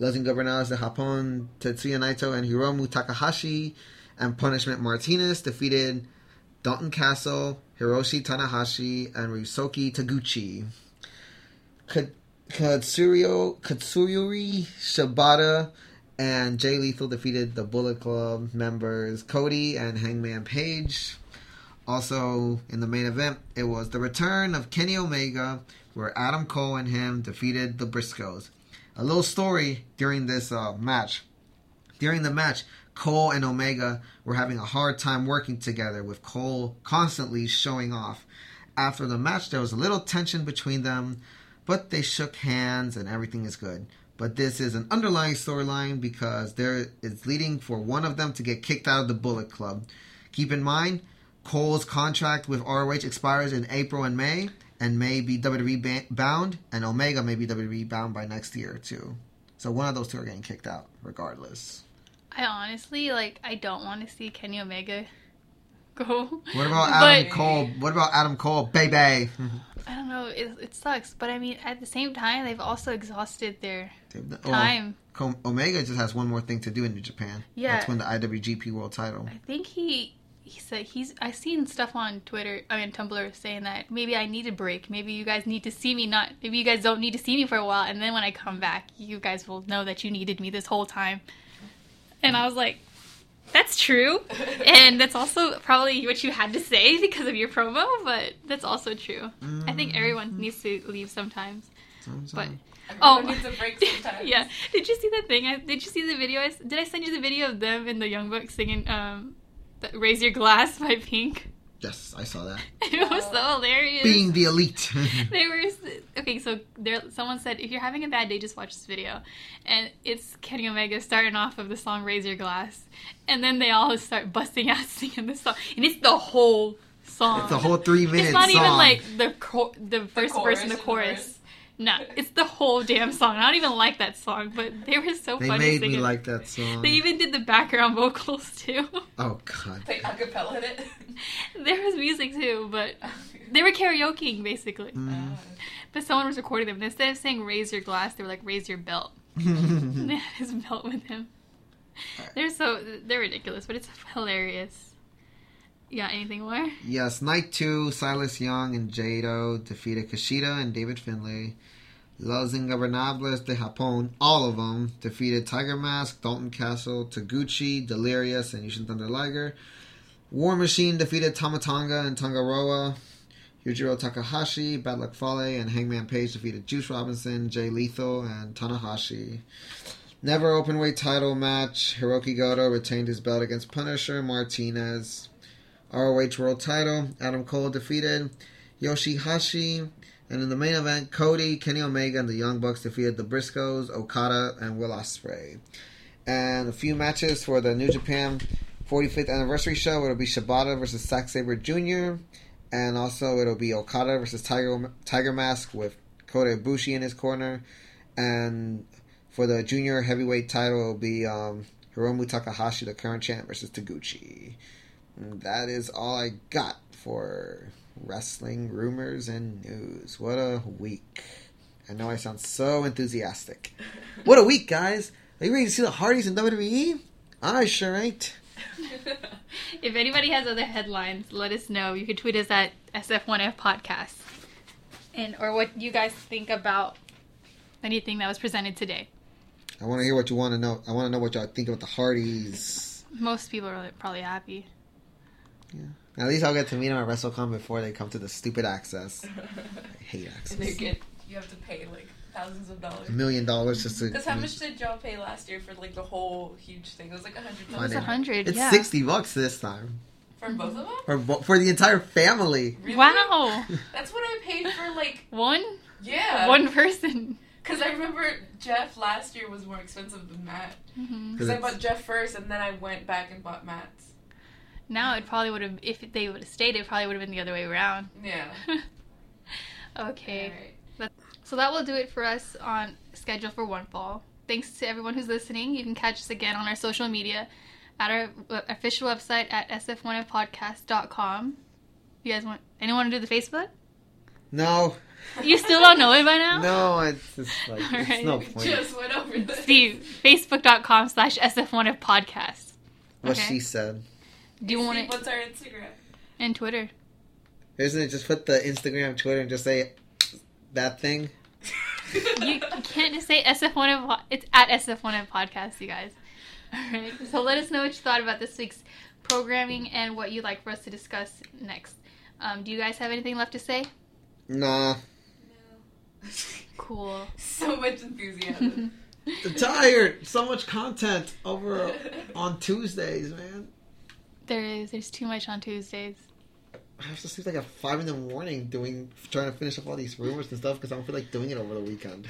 Los Ingobernables de Japón, Tetsuya Naito, and Hiromu Takahashi, and Punishment Martinez defeated Dalton Castle, Hiroshi Tanahashi, and Ryusuke Taguchi. Ka- Katsurio, Katsuyori Shibata and Jay Lethal defeated the Bullet Club members Cody and Hangman Page. Also, in the main event, it was the return of Kenny Omega, where Adam Cole and him defeated the Briscoes. A little story during this uh, match. During the match, Cole and Omega were having a hard time working together, with Cole constantly showing off. After the match, there was a little tension between them, but they shook hands and everything is good. But this is an underlying storyline because there is leading for one of them to get kicked out of the Bullet Club. Keep in mind, Cole's contract with ROH expires in April and May, and may be WWE bound, and Omega may be WWE bound by next year too. So one of those two are getting kicked out, regardless. I honestly like. I don't want to see Kenny Omega go. What about Adam But- Cole? What about Adam Cole, baby? I don't know. It, it sucks, but I mean, at the same time, they've also exhausted their time. Well, Omega just has one more thing to do in New Japan. Yeah. That's when the IWGP World Title. I think he he said he's. I've seen stuff on Twitter. I mean Tumblr saying that maybe I need a break. Maybe you guys need to see me. Not maybe you guys don't need to see me for a while, and then when I come back, you guys will know that you needed me this whole time. And I was like. That's true, and that's also probably what you had to say because of your promo. But that's also true. I think everyone needs to leave sometimes. But oh, Everyone needs a break sometimes. yeah. Did you see that thing? I, did you see the video? I, s- did I send you the video of them in the Young Bucks singing um, the "Raise Your Glass" by Pink? Yes, I saw that. It was so hilarious. Being the elite. they were okay. So there, someone said if you're having a bad day, just watch this video, and it's Kenny Omega starting off of the song "Raise Your Glass," and then they all start busting out singing the song, and it's the whole song. It's a whole three minutes. It's not song. even like the cho- the first chorus verse and the and the chorus. Chorus. No, it's the whole damn song. I don't even like that song, but they were so they funny made singing. me like that song. They even did the background vocals too. Oh god. They acapella it. there was music too, but they were karaokeing basically. Mm. But someone was recording them. And instead of saying "raise your glass," they were like "raise your belt." they had his belt with him. They're so they're ridiculous, but it's hilarious. Got anything more? Yes, night two, Silas Young and Jado defeated Kushida and David Finlay. Los Ingobernables de Japón, all of them, defeated Tiger Mask, Dalton Castle, Taguchi, Delirious, and Jushin Thunder Liger. War Machine defeated Tama Tonga and Tanga Loa. Yujiro Takahashi, Bad Luck Fale, and Hangman Page defeated Juice Robinson, Jay Lethal, and Tanahashi. Never open weight title match. Hiroki Goto retained his belt against Punisher Martinez. ROH World Title. Adam Cole defeated Yoshihashi. And in the main event, Cody, Kenny Omega, and the Young Bucks defeated the Briscoes, Okada, and Will Ospreay. And a few matches for the New Japan 45th anniversary show. It'll be Shibata versus Zack Sabre Jr. and also it'll be Okada versus Tiger Tiger Mask with Kota Ibushi in his corner, and for the junior heavyweight title it'll be um, Hiromu Takahashi, the current champ, versus Taguchi. And that is all I got for wrestling rumors and news. What a week! I know I sound so enthusiastic. What a week, guys! Are you ready to see the Hardys in WWE? I sure ain't. If anybody has other headlines, let us know. You can tweet us at SF1F Podcast. And or what you guys think about anything that was presented today. I want to hear what you want to know. I want to know what y'all think about the Hardys. Most people are probably happy. At least I'll get to meet them at WrestleCon before they come to the stupid Axxess. I hate Axxess. And they get you have to pay like thousands of dollars. A million dollars just to. Because how much did y'all pay last year for like the whole huge thing? It was like a hundred It was a hundred. It's yeah. sixty bucks this time for both of them. for bo- for the entire family. Really? Wow. That's what I paid for. Like One yeah, one person. Because I remember Jeff last year was more expensive than Matt. Mm-hmm. Because I bought Jeff first, and then I went back and bought Matt's. Now it probably would have if they would have stayed. It probably would have been the other way around. Yeah. okay. Alright. So that will do it for us on schedule for one fall. Thanks to everyone who's listening. You can catch us again on our social media at our official website at sf1fpodcast.com. You guys want anyone to do the Facebook? No, You still don't know it by now? no, it's just like it's Alright. no We point. just went over this. Steve, facebook.com slash sf1fpodcast. What okay. she said. Do you want Steve, it? What's our Instagram? And Twitter. Isn't it just put the Instagram, Twitter, and just say that thing? You can't just say SF1F. It's at SF1F Podcast, you guys. Alright, so let us know what you thought about this week's programming and what you'd like for us to discuss next. Um, do you guys have anything left to say? Nah. No. cool. so much enthusiasm. Tired. So much content over on Tuesdays, man. There is. There's too much on Tuesdays. I have to sleep like at five in the morning doing trying to finish up all these rumors and stuff because I don't feel like doing it over the weekend.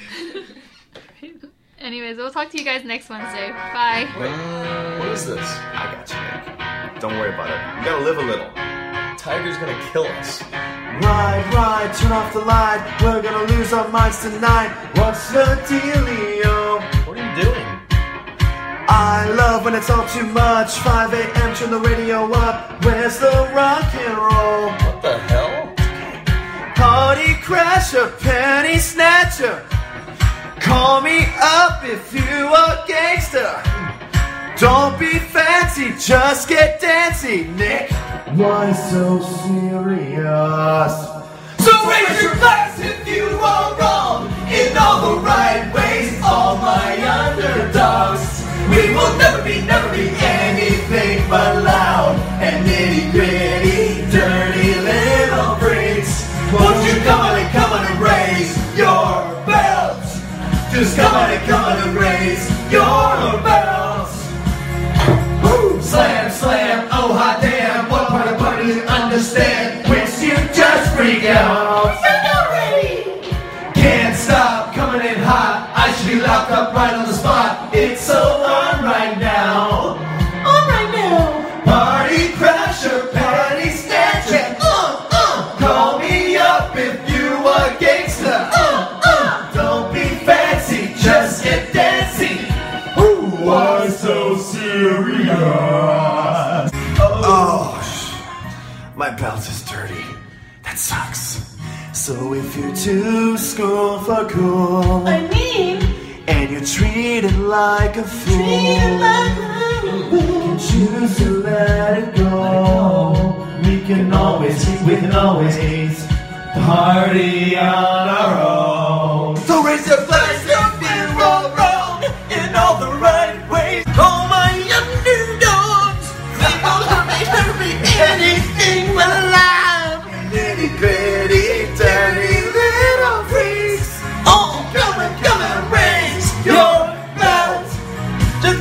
Anyways, we'll talk to you guys next Wednesday. Bye. What is this? I got you, Nick. Don't worry about it. We gotta live a little. Tiger's gonna kill us. Ride, ride, turn off the light. We're gonna lose our minds tonight. What's the dealio? I love when it's all too much. 5 a.m. Turn the radio up. Where's the rock and roll? What the hell? Party crasher, penny snatcher. Call me up if you a gangster. Don't be fancy, just get dancy, Nick. Why so serious? So raise your glass if you are wrong in all the right ways. All my underdogs, will never be, never be anything but loud and nitty gritty, dirty little freaks. Won't you come on and come on and raise your belts? Just come on and come on and raise your belts. Woo! Slam, slam, oh hot damn, what part of party you understand? Which you just freak out. Can't stop coming in hot. I should be locked up right on the spot. It's so on belt is dirty. That sucks. So if you're too school for cool, I mean, and you're treated like a fool, treated like a fool, you can choose to let it go. We can always, we can always party on our own. So raise your flags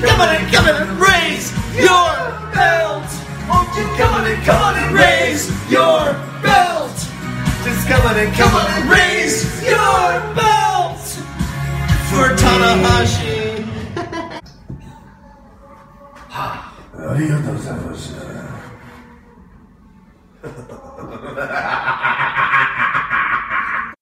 come on and come on and raise your belt. Won't you come on and come on and raise your belt? Just come on and come on and raise your belt for Tanahashi. Arigatou gozaimasu.